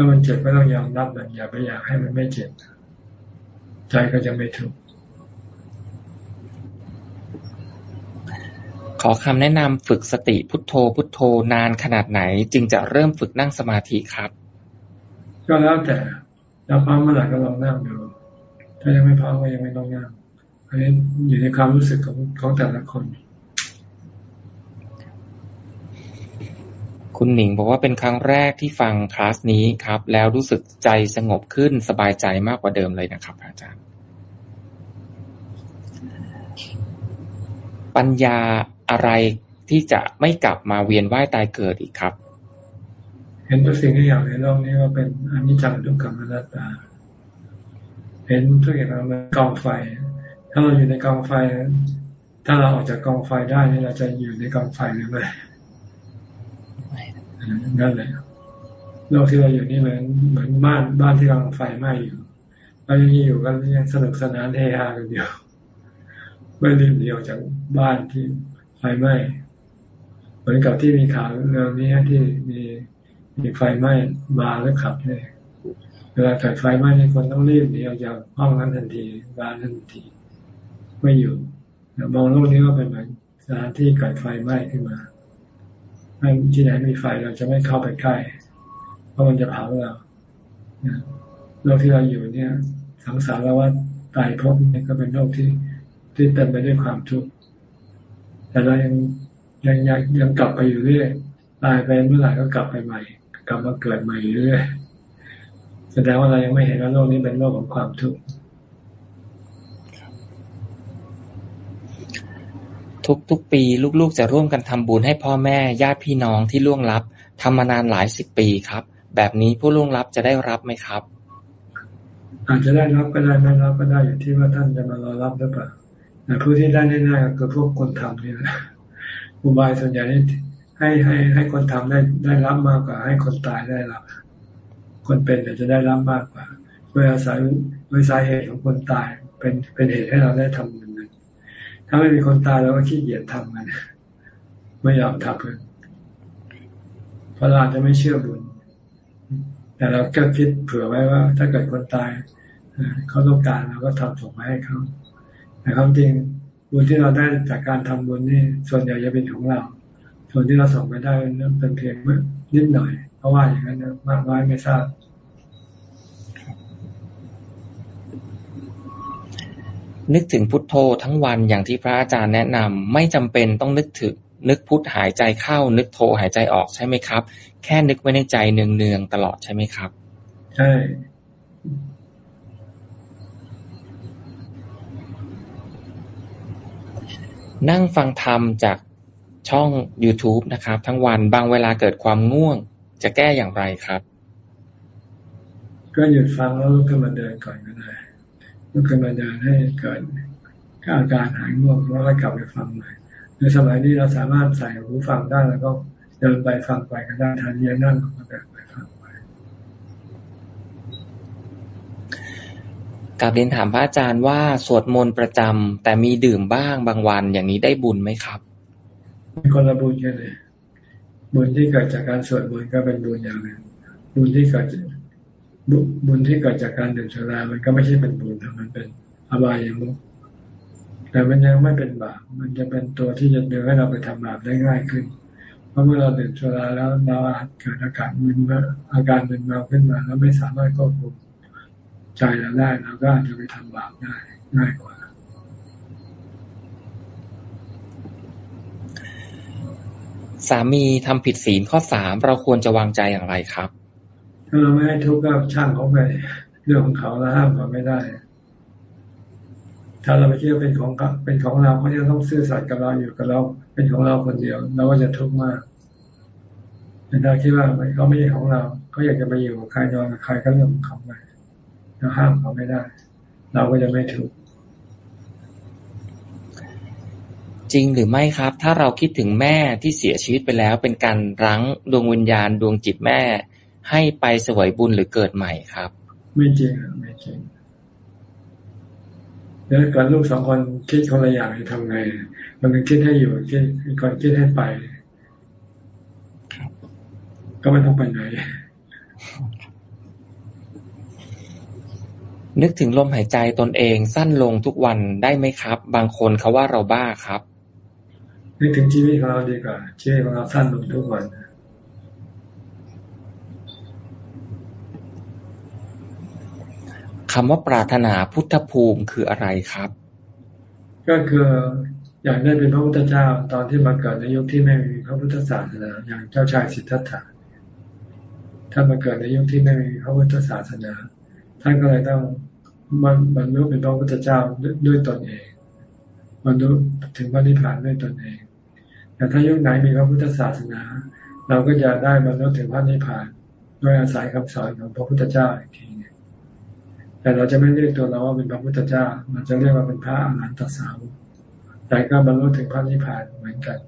ถ้ามันเจ็บก็ต้องยอมรับมันอย่าไปอยากให้มันไม่เจ็บใจก็จะไม่ทุกข์ขอคำแนะนำฝึกสติพุทโธพุทโธนานขนาดไหน จึงจะเริ่มฝึกนั่งสมาธิครับ ก็แล้วแต่แล้วพร้อมเมื่อไหร่ก็ลองนั่งดูถ้ายังไม่พร้อมก็ยังไม่ต้องนั่งอันนี้อยู่ในความรู้สึกของของแต่ละคน คุณหนิงบอกว่าเป็นครั้งแรกที่ฟังคลาสนี้ครับ แล้วรู้สึกใจสงบขึ้นสบายใจมากกว่าเดิมเลยนะครับ อาจารย์ ปัญญาอะไรที่จะไม่กลับมาเวียนว่ายตายเกิดอีกครับ เห็นทุกสิ่งทุกอย่างในโลกนี้ว่าเป็นอนิจจังทุกขังอนัตตา เห็นทุกอย่างมันกองไฟ ถ้าเราอยู่ในกองไฟ ถ้าเราออกจากกองไฟได้นี่เราจะอยู่ในกองไฟหรือไม่ นั่นแหละโลกที่เราอยู่นี่เหมือนเหมือนบ้านบ้านที่กำลังไฟไหม้อยู่เรายังอยู่กันยังสนุกสนานเฮฮากันเดียวไม่รีบเดียวจากบ้านที่ไฟไหม้เหมือนกับที่มีข่าวเรื่องนี้ที่มีมีไฟไหม้มาแล้วขับเนี่ยเวลาเกิดไฟไหม้นี่คนต้องรีบหนีออกจากห้องนั้นทันทีบ้านทันที ไม่อยู่มองโลกนี้ก็เป็นเหมือนสถานที่เกิดไฟไหม้ขึ้นมา ไม่ที่ไหนมีไฟเราจะไม่เข้าไปใกล้ เพราะมันจะเผาเราโลกที่เราอยู่เนี่ย สังสารวัฏตายพบเนี่ยก็เป็นโลกที่ที่เต็มไปด้วยความทุกข์แต่เรายังยังยังยังกลับไปอยู่เรื่อยตายไปเมื่อไหร่ก็กลับไปใหม่ กลับมาเกิดใหม่เรื่อยแสดงว่าเรายังไม่เห็นว่าโลกนี้เป็นโลกของความทุกข์ ทุกๆ ปี ลูกๆ จะร่วมกันทำบุญให้พ่อแม่ ญาติพี่น้องที่ล่วงลับทำมานานหลายสิบปีครับ แบบนี้ผู้ล่วงลับจะได้รับไหมครับ อาจจะได้รับก็ได้ไม่รับก็ได้อยู่ที่ว่าท่านจะมารอรับหรือเปล่าแต่ผู้ที่ได้แน่ๆก็คือพวกคนทำนี่แหละอุบายส่วนใหญ่ให้ให้ให้คนทำได้ได้รับมากกว่า ให้คนตายได้รับ คนเป็นจะได้รับมากกว่าโดยอาศัยโดยสาเหตุของคนตายเป็นเป็นเหตุให้เราได้ทำบุญ ถ้าไม่มีคนตายเราก็ขี้เกียจทำกันไม่ยอมทำกันเพราะเราจะไม่เชื่อบุญ แต่เราก็คิดเผื่อไว้ว่า ถ้าเกิดคนตายเขาต้องการเราก็ทำส่งมาให้เขาแต่ความจริงบุญที่เราได้จากการทำบุญนี่ ส่วนใหญ่จะเป็นของเรา ส่วนที่เราส่งไปได้นั้นเป็นเพียงนิดหน่อย เพราะว่าอย่างนั้นมากน้อยไม่ทราบ นึกถึงพุทโธทั้งวันอย่างที่พระอาจารย์แนะนำไม่จำเป็นต้องนึกถึงนึกพุทหายใจเข้า นึกโธหายใจออกใช่ไหมครับ แค่นึกไว้ในใจเนืองๆตลอดใช่ไหมครับ ใช่นั่งฟังธรรมจากช่อง YouTube นะครับ ทั้งวันบางเวลาเกิดความง่วง จะแก้อย่างไรครับ ก็หยุดฟังแล้วลุกขึ้นมาเดินก่อนก็ได้ ลุกขึ้นมาเดินให้เกิดอาการหายง่วงแล้วก็กลับไปฟังใหม่ในสมัยนี้เราสามารถใส่หูฟังได้แล้วก็เดินไปฟังไปก็ได้ทันเย็นนั่งก็เดินไปฟังไปกับเรียนถามพระอาจารย์ว่าสวดมนต์ประจำแต่มีดื่มบ้างบางวันอย่างนี้ได้บุญไหมครับมีคนละบุญกันเลยบุญที่เกิดจากการสวดมนต์ก็เป็นบุญอย่างหนึ่งบุญที่เกิด บุญที่เกิดจากการดื่มสุรามันก็ไม่ใช่เป็นบุญทมันเป็นอบายมุกแต่มันยังไม่เป็นบาป มันจะเป็นตัวที่จะดึงให้เราไปทำบาปได้ง่ายขึ้น เพราะเมื่อเราดื่มสุราแล้วเราอาจเกิดอาการมึนมาอาการมึนเมาขึ้นมา แล้วไม่สามารถควบคุมใจเราได้เราก็อาจจะไปทำบาปได้ง่ายกว่า สามีทำผิดศีลข้อสามเราควรจะวางใจอย่างไรครับ ถ้าเราไม่ให้ทุกข์ก็ช่างเขาไปเรื่องของเขาแล้วห้ามเขาไม่ได้ ถ้าเราไปคิดว่าเป็นของเป็นของเราเขาจะต้องซื่อสัตย์กับเราอยู่กับเราเป็นของเราคนเดียวเราก็จะทุกข์มากแต่ถ้าคิดว่าเขาไม่ใช่ของเราเขาอยากจะไปอยู่กับใครนอนกับใครก็เรื่องของเขาไปเราห้ามเขาไม่ได้ เราก็จะไม่ถูกข์จริงหรือไม่ครับ ถ้าเราคิดถึงแม่ที่เสียชีวิตไปแล้ว เป็นการรั้งดวงวิญญาณดวงจิตแม่ ให้ไปสวยบุญหรือเกิดใหม่ครับ ไม่จริงไม่จริงแล้วก่อนลูกสองคนคิดคนละอย่างจะทำไงมันนึงคิดให้อยู่คิดก่อนคิดให้ไป ก็ไม่ต้องไปไหน นึกถึงลมหายใจตนเองสั้นลงทุกวันได้ไหมครับ บางคนเขาว่าเราบ้าครับ นึกถึงชีวิตของเราดีกว่าชีวิตของเราสั้นลงทุกวัน คำว่าปรารถนาพุทธภูมิคืออะไรครับ ก็คืออยากได้เป็นพระพุทธเจ้าตอนที่มาเกิดในยุคที่ไม่มีพระพุทธศาสนาอย่างเจ้าชายสิทธัตถะถ้านมาเกิดในยุคที่ไม่มีพระพุทธศาสนาท่านก็เลยต้องมันบรรลุเป็นพระพุทธเจ้าด้วยตนเองบรรลุถึงพระนิพพานด้วยตนเอง แต่ถ้ายุคไหนมีพระพุทธศาสนา เราก็จะได้บรรลุถึงพระนิพพาน ด้วยอาศัยคำสอนของพระพุทธเจ้าอีกที แต่เราจะไม่เรียกตัวเราว่าเป็นพระพุทธเจ้า เราจะเรียกว่าเป็นพระอรหันตสาวกแต่ก็บรรลุถึงพระนิพพานเหมือนกัน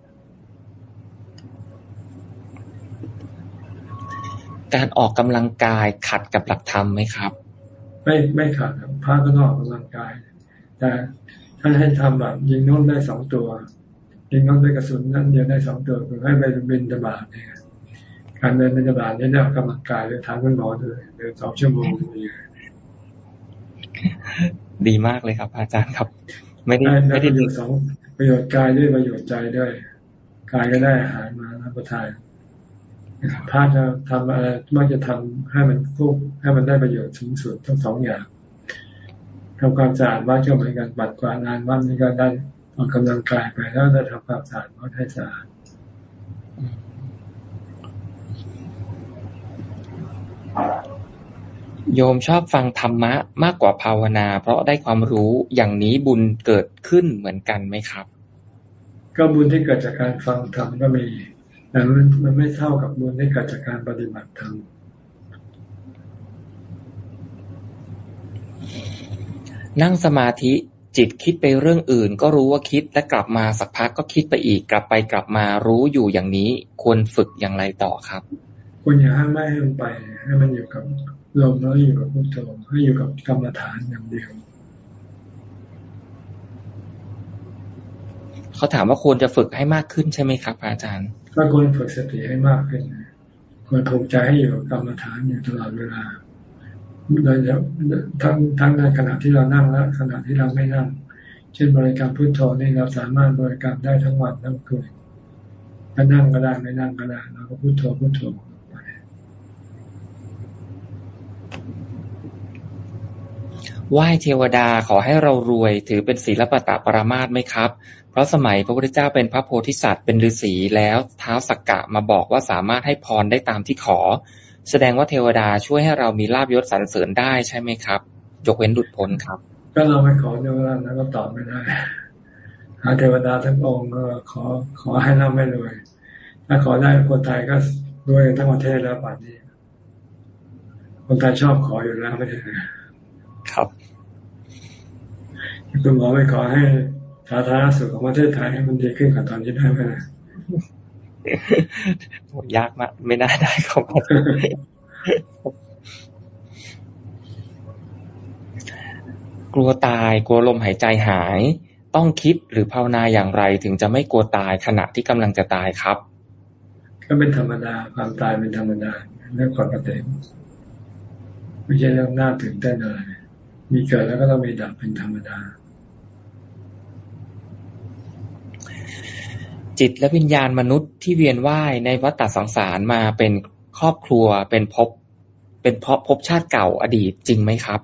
การออกกำลังกายขัดกับหลักธรรมไหมครับ ไม่ไม่ขาดพระก็ต้องออกกำลังกาย แต่ท่านให้ทำแบบยิงน้องได้สองตัว ยิงน้องด้วยกระสุนนั่นเดียวได้สองตัวคือให้ไปบินตบาทเนี่ยการเดินบินตบาทนี่ได้ออกกำลังกายเลยทางคุณหมอด้วยเดินสองชั่วโมง ดีมากเลยครับ อาจารย์ครับ ไม่ได้ไม่ได้ประโยชน์สองประโยชน์กายด้วยประโยชน์ใจด้วยกายก็ได้อาหารมารับประทานพระจะทำอะไรมักจะทำให้มันควบให้มันได้ประโยชน์สูงสุดทั้งสองอย่างทำความสะอาดวัดก็เหมือนกันบัดกวาดงานวัดนี่ก็ได้ออกกำลังกายไปแล้วได้ทำความสะอาดวัดให้สะอาด โยมชอบฟังธรรมะมากกว่าภาวนา เพราะได้ความรู้ อย่างนี้บุญเกิดขึ้นเหมือนกันไหมครับ ก็บุญที่เกิดจากการฟังธรรมก็มีแต่มันมันไม่เท่ากับบุญที่เกิดจากการปฏิบัติธรรมนั่งสมาธิจิตคิดไปเรื่องอื่น ก็รู้ว่าคิดและกลับมาสักพักก็คิดไปอีก กลับไปกลับมารู้อยู่อย่างนี้ ควรฝึกอย่างไรต่อครับ ควรอย่าให้ไม่ให้มันไป ให้มันอยู่กับ ลมแล้วอยู่กับพุทโธให้อยู่กับกรรมฐานอย่างเดียว เขาถามว่าควรจะฝึกให้มากขึ้นใช่ไหมครับ อาจารย์ ก็ควรฝึกสติให้มากขึ้นควรผูกใจให้อยู่กับกรรมฐานอยู่ตลอดเวลาโดยทั้งทั้งในขณะที่เรานั่งและขณะที่เราไม่นั่ง เช่นบริกรรมพุทโธนี่เราสามารถบริกรรมได้ทั้งวันทั้งคืนถ้านั่งก็ได้ไม่นั่งก็ได้เราก็พุทโธพุทโธ ไหว้เทวดาขอให้เรารวย ถือเป็นศีลปตะปรามาสไหมครับ เพราะสมัยพระพุทธเจ้าเป็นพระโพธิสัตว์เป็นฤาษีแล้วเท้าสักกะมาบอกว่าสามารถให้พรได้ตามที่ขอ แสดงว่าเทวดาช่วยให้เรามีลาบยศสรรเสริญได้ใช่ไหมครับยกเว้นหลุดพ้นครับ ก็เราไม่ขอเทวดาแล้วก็ตอบไม่ได้หาเทวดาทั้งองค์ก็ขอขอให้เราไม่รวย ถ้าขอได้คนไทยก็รวยทั้งประเทศแล้วป่านนี้คนไทยชอบขออยู่แล้วไม่ใช่ครับ คุณหมอไม่ขอให้สาธารณสุขของประเทศไทยให้มันดีขึ้นกว่าตอนนี้ได้ไหมยากมาก ไม่น่าได้ครับกลัวตายกลัวลมหายใจหาย ต้องคิดหรือภาวนาอย่างไร ถึงจะไม่กลัวตายขณะที่กำลังจะตายครับ ก็เป็นธรรมดาความตายเป็นธรรมดาเรื่องปกติไม่ใช่เรื่องน่าตื่นเต้นอะไรมีเกิดแล้วก็ต้องมีดับเป็นธรรมดา จิตและวิญญาณมนุษย์ที่เวียนว่ายในวัฏสังสารมาเป็นครอบครัวเป็นภพเป็นเพราะภพชาติเก่าอดีตจริงไหมครับ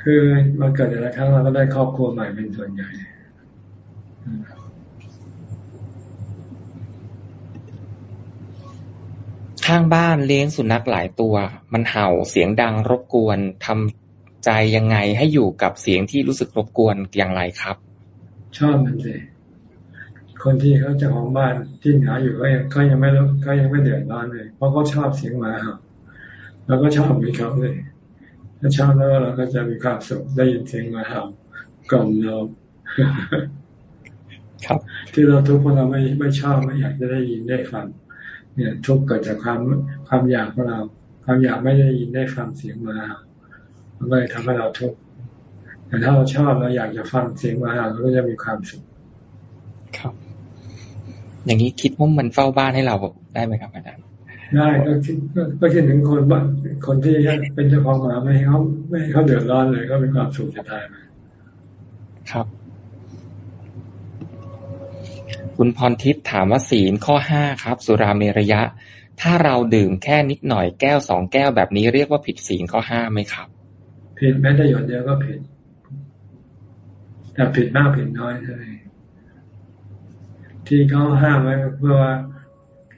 คือมันเกิดแต่ละครั้งเราก็ได้ครอบครัวใหม่เป็นส่วนใหญ่ข้างบ้านเลี้ยงสุนัขหลายตัว มันเห่าเสียงดังรบกวนทำใจยังไงให้อยู่กับเสียงที่รู้สึกรบกวนอย่างไรครับ ชอบมันเลย คนที่เขาจะของบ้านที่หาอยู่ก็ยังก็ยังไม่รู้ก็ยังไม่เดือดร้อนเลย เพราะเขาชอบเสียงหมาเห่าเราก็ชอบมีเขาเลย ถ้าชอบแล้วเราก็จะมีความสุขได้ยินเสียงหมาเห่ากล่อมเราครับ ที่เราทุกคนเราไม่ไม่ชอบไม่อยากจะได้ยินได้ฟังเนี่ย ทุกข์เกิดจากความความอยากของเรา ความอยากไม่ได้ยินได้ฟังเสียงมามันก็เลยทำให้เราทุกข์แต่ถ้าเราชอบเราอยากจะฟังเสียงมาเราก็จะมีความสุขครับ อย่างนี้คิดว่ามันเฝ้าบ้านให้เราได้ไหมครับอาจารย์ได้ก็คิดก็คิดถึงคนบ้านคนที่เป็นเจ้าของหมาไม่ให้เขาไม่ให้เขาเดือดร้อนเลยก็เป็นความสุขจะตายไปครับ คุณพรทิพย์ถามว่าศีลข้อห้าครับ สุราเมรยะ ถ้าเราดื่มแค่นิดหน่อยแก้วสองแก้วแบบนี้เรียกว่าผิดศีลข้อห้าไหมครับ ผิดแม้แต่หยดเดียวก็ผิดแต่ผิดมากผิดน้อยเท่านั้น ที่เขาห้ามไว้เพื่อว่า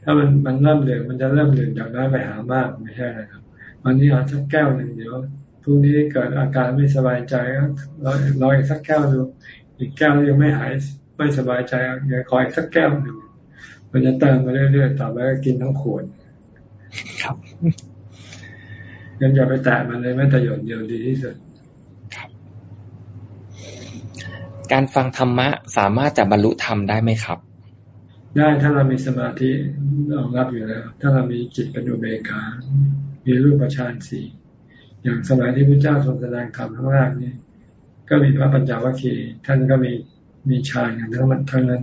ถ้ามันมันเริ่มดื่มมันจะเริ่มดื่มจากน้อยไปหามากไม่ใช่นะครับวันนี้เอาสักแก้วหนึ่งเดี๋ยวพรุ่งนี้เกิดอาการไม่สบายใจก็รออีกสักแก้วดูอีกแก้วยังไม่หายไม่สบายใจเดี๋ยวขออีกสักแก้วหนึ่งมันจะเติมมาเรื่อยๆต่อไปก็กินทั้งขวดครับยังอย่าไปแตะมันเลยแม้แต่หยดเดียวดีที่สุดการฟังธรรมะสามารถจะบรรลุธรรมได้ไหมครับ ได้ถ้าเรามีสมาธิรองรับอยู่แล้ว ถ้าเรามีจิตเป็นอุเบกขามีรูปฌานสี่อย่างสมัยที่พระเจ้าทรงแสดงธรรมข้างล่างนี่ก็มีพระปัญจวัคคีย์ท่านก็มีมีฌานอย่างทั้งมันทั้งนั้น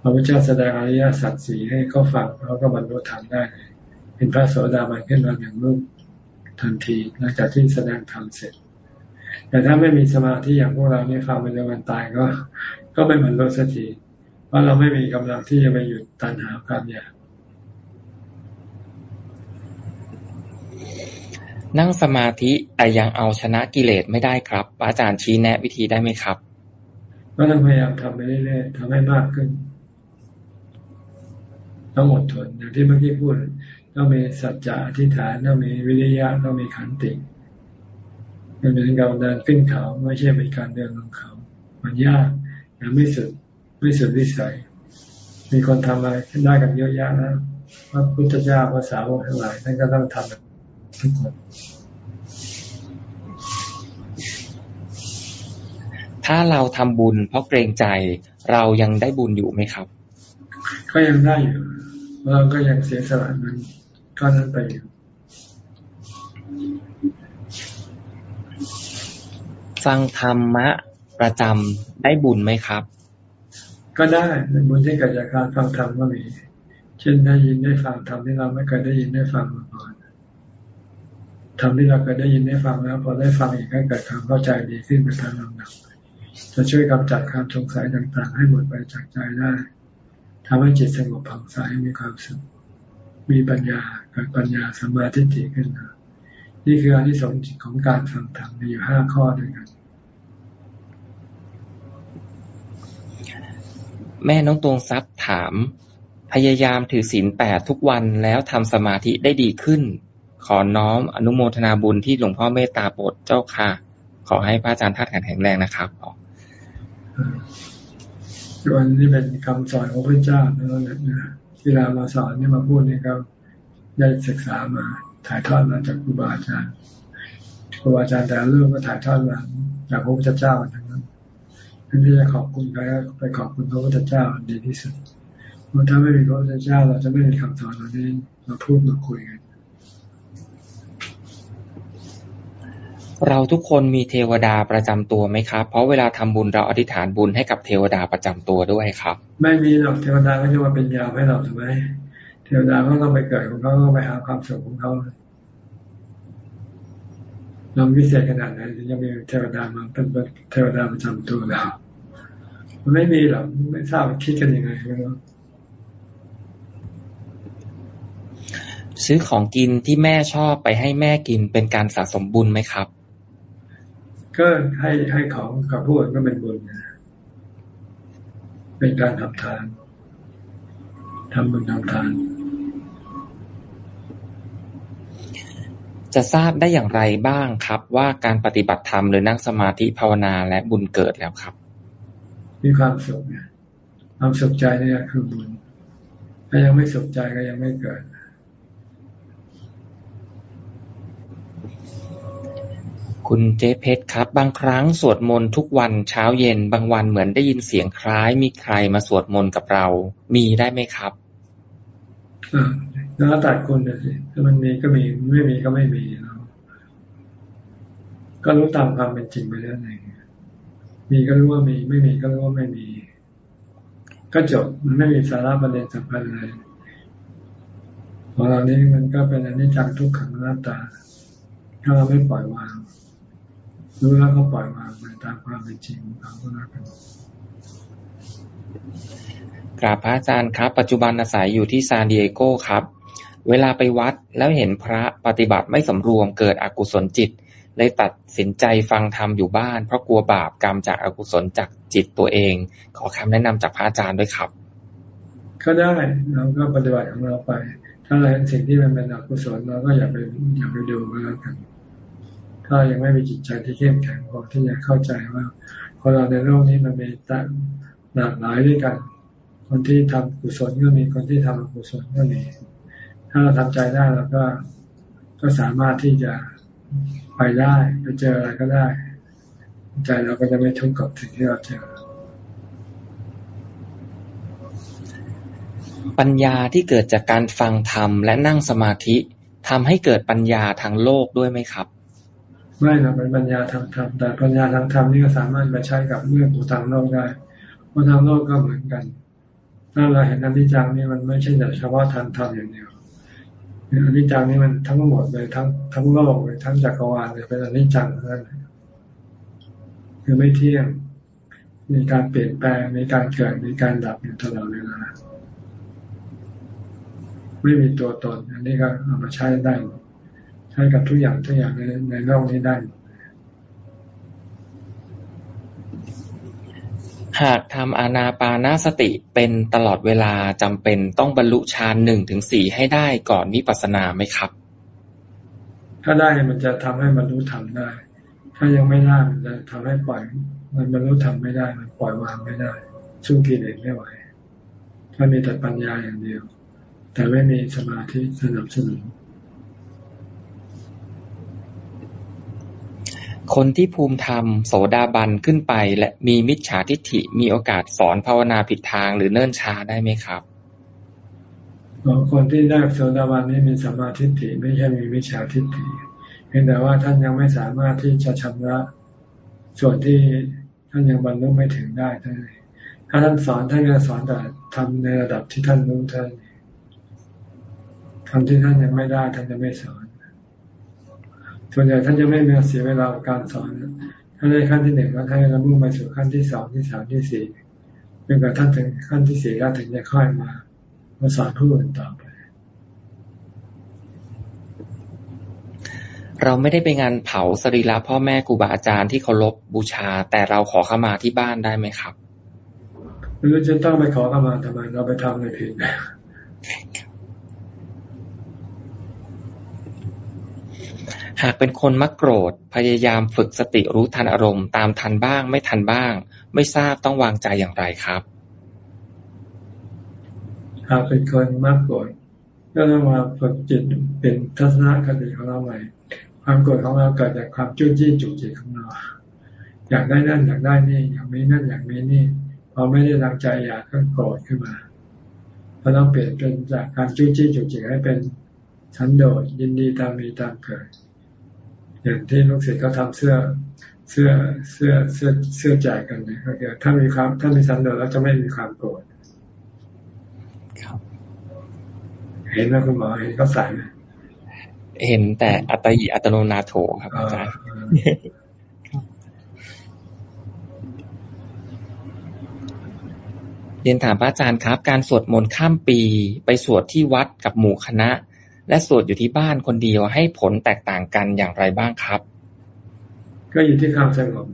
พระพุทธเจ้าแสดงอริยสัจสี่ให้เขาฟังเขาก็บรรลุธรรมได้ เป็นพระโสดาบันขึ้นมาอย่างรูปทันทีหลังจากที่แสดงธรรมเสร็จ แต่ถ้าไม่มีสมาธิอย่างพวกเรานี่ฟังไปจนวันตายก็ ก็ไม่บรรลุสักที ราะเราไม่มีกำลังที่จะไปหยุดตัณหาความอยากนั่งสมาธิแต่ยังเอาชนะกิเลสไม่ได้ครับอาจารย์ชี้แนะวิธีได้ไหมครับ ก็ต้องพยายามทำไปเรื่อยๆทำให้มากขึ้น ต้องอดทนอย่างที่เมื่อกี้พูดต้องมีสัจจะอธิษฐานต้องมีวิริยะต้องมีขันติมันเหมือนกับเดินขึ้นเขาไม่ใช่เป็นการเดินลงเขา มันยากยังไม่สุด ไม่สุดวิสัย มีคนทำอะไรได้กันเยอะแยะนะพระพุทธเจ้าภาษาวกทั้งหลายท่านก็ต้องทำทุกคนถ้าเราทำบุญ เพราะเกรงใจเรายังได้บุญอยู่ไหมครับ ก็ยังได้อยู่เราก็ยังเสียสละมันก็นั้นไปอยู่ฟังธรรมะประจำได้บุญไหมครับ ก็ได้บุญที่เกิดจากการฟังธรรมก็มี เช่นได้ยินได้ฟังธรรมที่เราไม่เคยได้ยินได้ฟังมาก่อนธรรมที่เราเคยได้ยินได้ฟังแล้วพอได้ฟังอีกก็เกิดความเข้าใจดีขึ้นไปทางลำดับจะช่วยกำจัดความสงสัยต่าง ๆ ให้หมดไปจากใจได้ทำให้จิตสงบผ่องใสมีความสุขมีปัญญาเกิดปัญญาสมาธิจิขึ้นนะนี่คืออนิสงส์ของการฟังธรรมมีอยู่ห้าข้อด้วยกัน แม่น้องตวงซับถาม พยายามถือศีลแปดทุกวันแล้วทำสมาธิได้ดีขึ้น ขอน้อมอนุโมทนาบุญที่หลวงพ่อเมตตาโปรดเจ้าค่ะ ขอให้พระอาจารย์ท่านแข็งแรงนะครับวันนี้เป็นคำสอนของพระเจ้านั่นแหละนะที่เรามาสอนนี่มาพูดนี่ก็ได้ศึกษามาถ่ายทอดมาจากครูบาอาจารย์ครูบาอาจารย์แต่เรื่องก็ถ่ายทอดมาจากพระพุทธเจ้าทั้ งนั้นที่จะขอบคุณใครไปขอบคุณพระพุทธเจ้าดีที่สุดเพราะถ้าไม่มีพระพุทธเจ้า เราจะไม่มีคำสอนเรานี้มาพูดมาคุยกันเราทุกคนมีเทวดาประจำตัวไหมครับ เพราะเวลาทำบุญเราอธิษฐานบุญให้กับเทวดาประจำตัวด้วยครับ ไม่มีหรอกเทวดาก็จะมาเป็นยาให้เราถูกไหมเทวดาก็ต้องไปเกิดของเขาก็ไปหาความสุขของเขาเราวิเศษขนาดไหนถึงจะมีเทวดามาเป็นเทวดาประจำตัวเรา มันไม่มีหรอกไม่ทราบคิดกันยังไงไม่รู้ซื้อของกินที่แม่ชอบไปให้แม่กินเป็นการสะสมบุญไหมครับ ก็ให้ให้ของกับผู้อื่นก็เป็นบุญนะเป็นการทำทานทำบุญทำทาน จะทราบได้อย่างไรบ้างครับ ว่าการปฏิบัติธรรมหรือนั่งสมาธิภาวนาและบุญเกิดแล้วครับ มีความสุขเนี่ยความสุขใจนี่คือบุญ ถ้ายังไม่สุขใจก็ยังไม่เกิดคุณเจเพชรครับ บางครั้งสวดมนต์ทุกวันเช้าเย็น บางวันเหมือนได้ยินเสียงคล้าย มีใครมาสวดมนต์กับเรา มีได้ไหมครับอ่าแล้วตัดคุณนะสิถ้ามันมีก็มีไม่มีก็ไม่มีเราก็รู้ตามความเป็นจริงไปแล้วไง มีก็รู้ว่ามี ไม่มีก็รู้ว่าไม่มี ก็จบมันไม่มีสาระประเด็นสำคัญเลยของเรานี้มันก็เป็นอนิจจังทุกขังหน้าตา ถ้าเราไม่ปล่อยวาง รู้แล้วก็ปล่อยวางไปตามความเป็นจริงของเขาก็แล้วกันกราบพระอาจารย์ครับ ปัจจุบันอาศัยอยู่ที่ซานดิเอโกครับ เวลาไปวัดแล้วเห็นพระปฏิบัติไม่สำรวมเกิดอกุศลจิต เลยตัดสินใจฟังธรรมอยู่บ้าน เพราะกลัวบาปกรรมจากอากุศลจากจิตตัวเอง ขอคำแนะนำจากพระอาจารย์ด้วยครับ ก็ได้เราก็ปฏิบัติของเราไป ถ้าเราเห็นสิ่งที่มันเป็นอกุศลเราก็อย่าไปอย่าไปดูก็แล้วกันถ้ายังไม่มีจิตใจที่เข้มแข็งพอที่จะเข้าใจว่าคนเราในโลกนี้มันมีต่างหลากหลายด้วยกัน คนที่ทำกุศลก็มีคนที่ทำอกุศลก็มีถ้าเราทำใจได้เราก็ก็สามารถที่จะ ไปได้ไปเจออะไรก็ได้ ใจเราก็จะไม่ทุกข์กับสิ่งที่เราเจอ ปัญญาที่เกิดจากการฟังธรรมและนั่งสมาธิทำให้เกิดปัญญาทางโลกด้วยไหมครับไม่นะเป็นปัญญาทางธรรมแต่ปัญญาทางธรรมนี่ก็สามารถไปใช้กับเรื่องของทางโลกได้เพราะทางโลกก็เหมือนกันถ้าเราเห็นอนิจจังนี่มันไม่ใช่แต่เฉพาะทางธรรมอย่างเดียว อนิจจังนี่มันทั้งหมดเลยทั้งทั้งโลกเลยทั้งจักรวาลเลยเป็นอนิจจังนั่นคือไม่เที่ยง มีการเปลี่ยนแปลงมีการเกิดมีการดับอยู่ตลอดเวลาไม่มีตัวตน อันนี้ก็เอามาใช้ได้ ใช้กับทุกอย่างทุกอย่างในในโลกนี้ได้ห หากทำอานาปานาสติเป็นตลอดเวลา จำเป็นต้องบรรลุฌานหนึ่งถึงสี่ให้ได้ก่อนวิปัสสนาไหมครับ ถ้าได้มันจะทำให้บรรลุธรรมได้ ถ้ายังไม่ได้มันจะทำให้ปล่อย มันบรรลุธรรมไม่ได้ มันปล่อยวางไม่ได้ สู้กิเลสไม่ไหวถ้ามีแต่ปัญญาอย่างเดียว แต่ไม่มีสมาธิสนับสนุน คนที่ภูมิธรรมโสดาบันขึ้นไป และมีมิจฉาทิฏฐิมีโอกาสสอนภาวนาผิดทางหรือเนิ่นช้าได้ไหมครับคนที่ได้โสดาบันนี้มีสมาธิฏฐิไม่ใช่มีมิจฉาทิฏฐิเพียงแต่ว่าท่านยังไม่สามารถที่จะชำระส่วนที่ท่านยังบรรลุไม่ถึงได้ท่านถ้าท่านสอนท่านก็สอนแต่ทำในระดับที่ท่านรู้ท่านทำที่ท่านยังไม่ได้ท่านจะไม่สอน ส่วนใหญ่ท่านจะไม่มีเสียเวลาการสอนท่านได้ขั้นที่หนึ่งแล้วท่านก็มุ่งไปสู่ขั้นที่สองที่สามที่สี่จนกระทั่งถึงขั้นที่สี่แล้วถึงจะค่อยมามาสอนผู้อื่นต่อไป เราไม่ได้ไปงานเผาสรีระพ่อแม่ครูบาอาจารย์ที่เคารพบูชา แต่เราขอเข้ามาที่บ้านได้ไหมครับไม่รู้จะต้องไปขอเข้ามาทำไมเราไปทำในผิด หากเป็นคนมักโกรธ พยายามฝึกสติรู้ทันอารมณ์ ตามทันบ้าง ไม่ทันบ้าง ไม่ทราบต้องวางใจอย่างไรครับ หากเป็นคนมักโกรธก็ต้องมาฝึกจิตเป็นทัศนคติของเราใหม่ความโกรธของเราเกิดจากความจุ้จี้จุกจิตของเราอยากได้นั่นอยากได้นี่อยากมีนั่นอยากมีนี่พอไม่ได้ตั้งใจอยากก็โกรธขึ้นมาเราต้องเปลี่ยนเป็นจากการจุ้จี้จุกจิตให้เป็นฉันโดดยินดีตามมีตามเกิด อย่างที่ลูกศิษย์เขาทาเสื้อเสื้อเสื้อเสื้อเสื้อแจกกันเนี่ยก็คือถ้ามีความถ้ามีสันโดษแล้วจะไม่มีความโกรธเห็นไหมคุณหมอเห็นเขาใส่ไหมเห็นแต่อัตยิอัตโนนาโถครับอาจารย์เรียนถามพระอาจารย์ครับ การสวดมนต์ข้ามปีไปสวดที่วัดกับหมู่คณะ และสวดอยู่ที่บ้านคนเดียวให้ผลแตกต่างกันอย่างไรบ้างครับ ก็อยู่ที่ความสงบ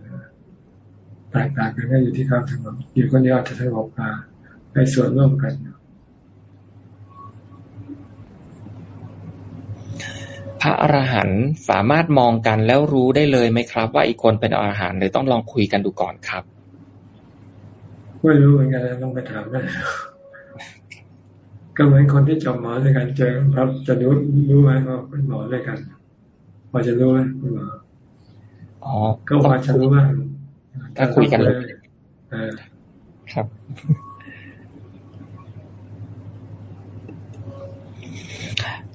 แตกต่างกันก็อยู่ที่ความสงบอยู่คนเดียวอาจจะสงบกว่าไปสวดร่วมกันพระอรหันต์สามารถมองกันแล้วรู้ได้เลยไหมครับ ว่าอีกคนเป็นอรหันต์หรือต้องลองคุยกันดูก่อนครับไม่รู้เหมือนกันต้องไปถามกัน ก็เหมือนคนที่จบหมอด้วยกันเจอครับจะรู้รู้ไหมว่าเป็นหมอด้วยกันพอจะรู้ไหมคุณหมออ๋อก็พอจะรู้ว่าถ้าคุยกันเลยครับ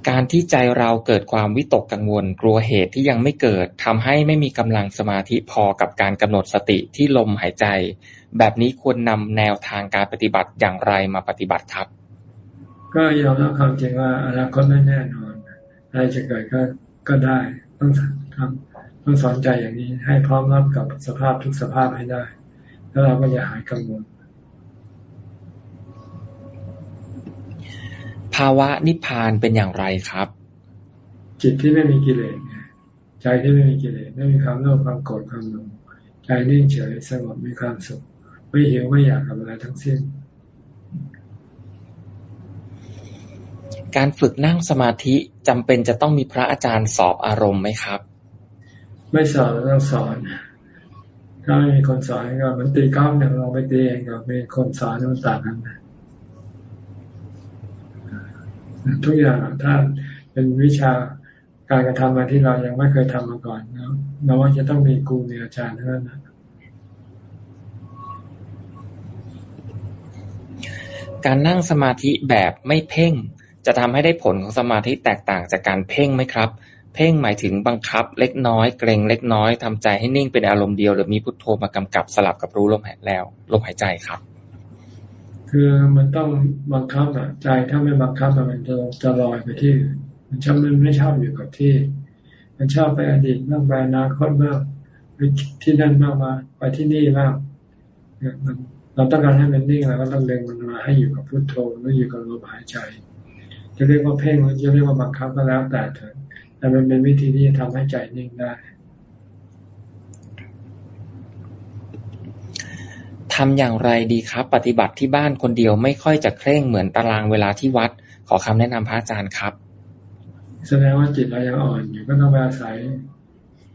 การที่ใจเราเกิดความวิตกกังวล กลัวเหตุที่ยังไม่เกิดทำให้ไม่มีกำลังสมาธิพอกับการกำหนดสติที่ลมหายใจ แบบนี้ควรนำแนวทางการปฏิบัติอย่างไรมาปฏิบัติครับ ก็ยอมรับความจริงว่าอนาคตไม่แน่นอนอะไรจะเกิดก็ก็ได้ ต้องทำต้องสอนใจอย่างนี้ ให้พร้อมรับกับสภาพทุกสภาพให้ได้ แล้วเราก็จะหายกังวลภาวะนิพพานเป็นอย่างไรครับ จิตที่ไม่มีกิเลสใจที่ไม่มีกิเลสไม่มีความโลภความโกรธความหลงใจนิ่งเฉยสงบมีความสุขไม่หิวไม่อยากกับอะไรทั้งสิ้น การฝึกนั่งสมาธิจำเป็นจะต้องมีพระอาจารย์สอบอารมณ์ไหมครับ ไม่สอนต้องสอน ถ้าไม่มีคนสอนก็เหมือนตีกอล์ฟเนี่ยเราไปตีเองกับมีคนสอนมันต่างกันนะทุกอย่างถ้าเป็นวิชาการกระทำมาที่เรายังไม่เคยทำมาก่อนนะเราว่าจะต้องมีครูมีอาจารย์เท่านั้นนะการนั่งสมาธิแบบไม่เพ่ง จะทำให้ได้ผลของสมาธิแตกต่างจากการเพ่งไหมครับ เพ่งหมายถึงบังคับ เล็กน้อย เกรงเล็กน้อยทำใจให้นิ่งเป็นอารมณ์เดียวหรือมีพุทโธมากำกับสลับกับรู้ลมหายแล้วลมหายใจครับ คือมันต้องบังคับอะใจถ้าไม่บังคับมันจะจะลอยไปที่ มันชอบมันไม่ชอบอยู่กับที่ มันชอบไปอดีตบ้างไปอนาคตบ้างไปที่นั่นบ้างมาไปที่นี่บ้างเราต้องการให้มันนิ่งเราก็ต้องเล็งมันมาให้อยู่กับพุทโธหรืออยู่กับลมหายใจ จะเรียกว่าเพ่งหรือจะเรียกว่าบังคับก็แล้วแต่เถอะแต่มันเป็นวิธีที่จะทำให้ใจนิ่งได้ ทำอย่างไรดีครับ ปฏิบัติที่บ้านคนเดียวไม่ค่อยจะเคร่งเหมือนตารางเวลาที่วัด ขอคำแนะนำพระอาจารย์ครับ แสดงว่าจิตเรายังอ่อนอยู่ก็ต้องไปอาศัย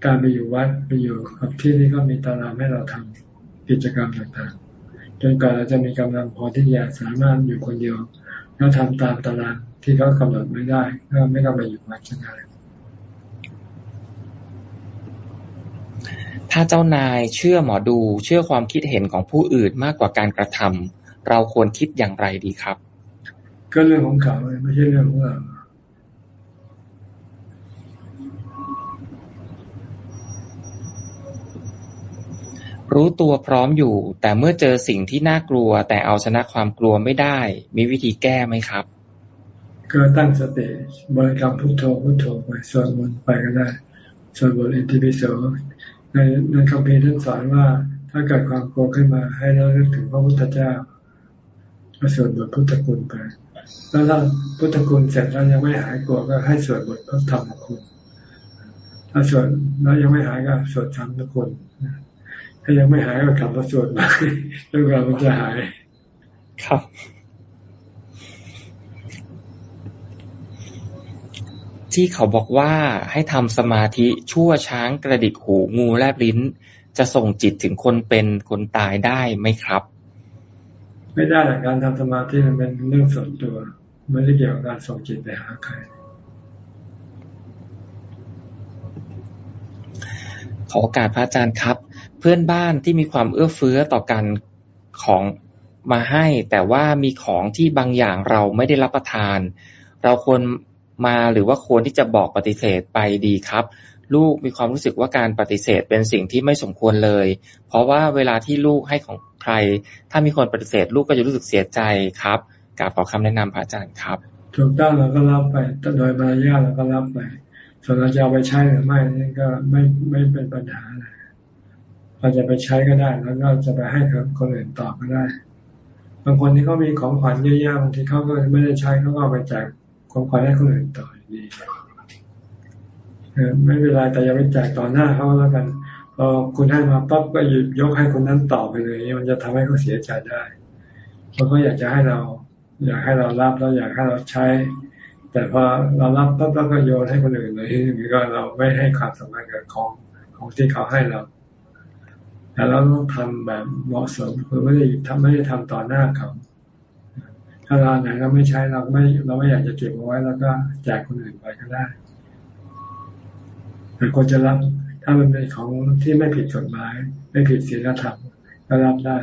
การไปอยู่วัดไปอยู่กับที่นี่ก็มีตารางให้เราทำกิจกรรมต่างๆจนกว่าเราจะมีกำลังพอที่จะสามารถอยู่คนเดียว แล้วทำตามตารางที่เขากำหนดไม่ได้ก็ไม่ต้องไปอยู่วัดก็ได้ถ้าเจ้านายเชื่อหมอดู เชื่อความคิดเห็นของผู้อื่นมากกว่าการกระทำเราควรคิดอย่างไรดีครับ ก็เรื่องของเขาไม่ใช่เรื่องของเรา รู้ตัวพร้อมอยู่ แต่เมื่อเจอสิ่งที่น่ากลัว แต่เอาชนะความกลัวไม่ได้ มีวิธีแก้ไหมครับ ก็ตั้งสติบริกรรมพุทโธพุทโธไปสวดมนต์ไปก็ได้สวดบทอินทิปิโสในในคำพีท่านสอนว่า ถ้าเกิดความกลัวขึ้นมาให้เราเลือกถึงพระพุทธเจ้าก็สวดบทพุทธคุณไปแล้วถ้าพุทธคุณเสร็จแล้วยังไม่หายกลัวก็ให้สวดบทพระธรรมคุณถ้าสวดแล้วยังไม่หายก็สวดธรรมคุณ ถ้ายังไม่หายก็กลับมาสวดใหม่จนกว่ามันจะหาย ครับ ที่เขาบอกว่าให้ทำสมาธิชั่วช้างกระดิกหูงูแลบลิ้น จะส่งจิตถึงคนเป็นคนตายได้ไหมครับ ไม่ได้การทำสมาธิมันเป็นเรื่องส่วนตัวไม่ได้เกี่ยวกับการส่งจิตไปหาใครขอโอกาสพระอาจารย์ครับ เพื่อนบ้านที่มีความเอื้อเฟื้อต่อกันของมาให้ แต่ว่ามีของที่บางอย่างเราไม่ได้รับประทาน เราควรมาหรือว่าควรที่จะบอกปฏิเสธไปดีครับ ลูกมีความรู้สึกว่าการปฏิเสธเป็นสิ่งที่ไม่สมควรเลย เพราะว่าเวลาที่ลูกให้ของใคร ถ้ามีคนปฏิเสธ ลูกก็จะรู้สึกเสียใจครับกราบขอคำแนะนำพระอาจารย์ครับ ถูกต้องเราก็รับไปโดยมารยาทเราก็รับไปส่วนเราจะเอาไปใช้หรือไม่นี่ก็ไม่ไม่เป็นปัญหาอะไร เราจะไปใช้ก็ได้ แล้วก็จะไปให้คนอื่นต่อก็ได้ บางคนที่เขามีของขวัญเยอะๆบางทีเขาก็ไม่ได้ใช้เขาก็ไปแจกของขวัญให้คนอื่นต่อดีไม่เป็นไรแต่อย่าไปแจกต่อหน้าเขาแล้วกันพอคุณให้มาปั๊บก็หยิบยกให้คนนั้นต่อไปเลย มันจะทำให้เขาเสียใจได้เพราะเขาอยากจะให้เรา อยากให้เรารับแล้วอยากให้เราใช้ แต่พอเรารับปั๊บแล้วก็โยนให้คนอื่นเลยนี่ก็เราไม่ให้ความสำคัญกับของของที่เขาให้เรา แต่เราต้องทำแบบเหมาะสมคือไม่ได้ทำไม่ได้ทำต่อหน้าเขา ถ้าเราไหนเราไม่ใช้เราไม่เราไม่อยากจะเก็บเอาไว้ แล้วก็แจกคนอื่นไปก็ได้แต่คนจะรับถ้ามันเป็นของที่ไม่ผิดกฎหมาย ไม่ผิดศีลธรรมก็รับได้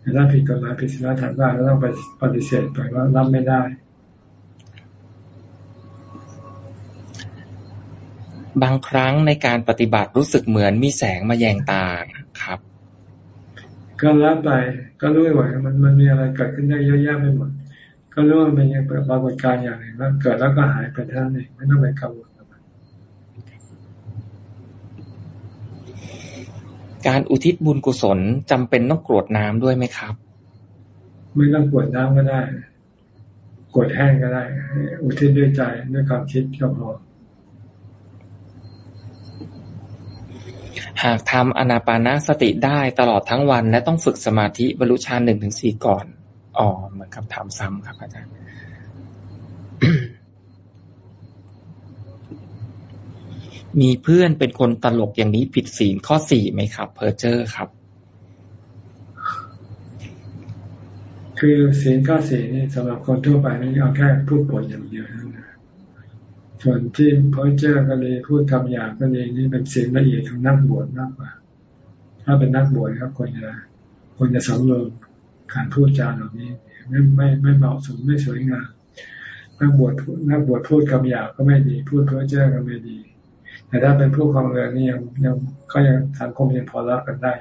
แต่ถ้าผิดกฎหมายผิดศีลธรรมได้ก็ต้องไปปฏิเสธไปว่ารับไม่ได้ บางครั้งในการปฏิบัติรู้สึกเหมือนมีแสงมาแยงตาครับ ก็รับไปก็รู้ไว้มันมันมีอะไรเกิดขึ้นได้เยอะแยะไปหมดก็รู้ว่ามันยังเปิดปรากฏการณ์อย่างหนึ่งแล้วเกิดแล้วก็หายไปท่านเองไม่ต้องไปกังวลการอุทิศบุญกุศลจำเป็นต้องกรวดน้ำด้วยไหมครับ ไม่ต้องกรวดน้ำก็ได้กรวดแห้งก็ได้ อุทิศด้วยใจด้วยความคิดก็พอ หากทำอนาปานาสติได้ตลอดทั้งวัน และต้องฝึกสมาธิบรรลุฌานหนึ่งถึงสี่ก่อน อ๋อ เหมือนคำถามซ้ำครับอาจารย์มีเพื่อนเป็นคนตลกอย่างนี้ผิดศีลข้อสี่ไหมครับ เพอร์เจอร์ครับ คือศีลข้อสี่นี่สำหรับคนทั่วไปนี่เอาแค่พูดผลอย่างเดียวนะ ส่วนที่เพอเจอก็เลยพูดคำหยาบก็เลยนี่เป็นเสียงละเอียดของนักบวชมากกว่า ถ้าเป็นนักบวชครับควรจะควรจะสำรวมการพูดจาเหล่านี้ ไม่ไม่ไม่เหมาะสมไม่สวยงามนักบวชนักบวชพูดคำหยาบก็ไม่ดี พูดเพ้อเจ้อก็ไม่ดี แต่ถ้าเป็นผู้ครองเรือนนี่ยังยังก็ยังสังคมยังพอรับกันได้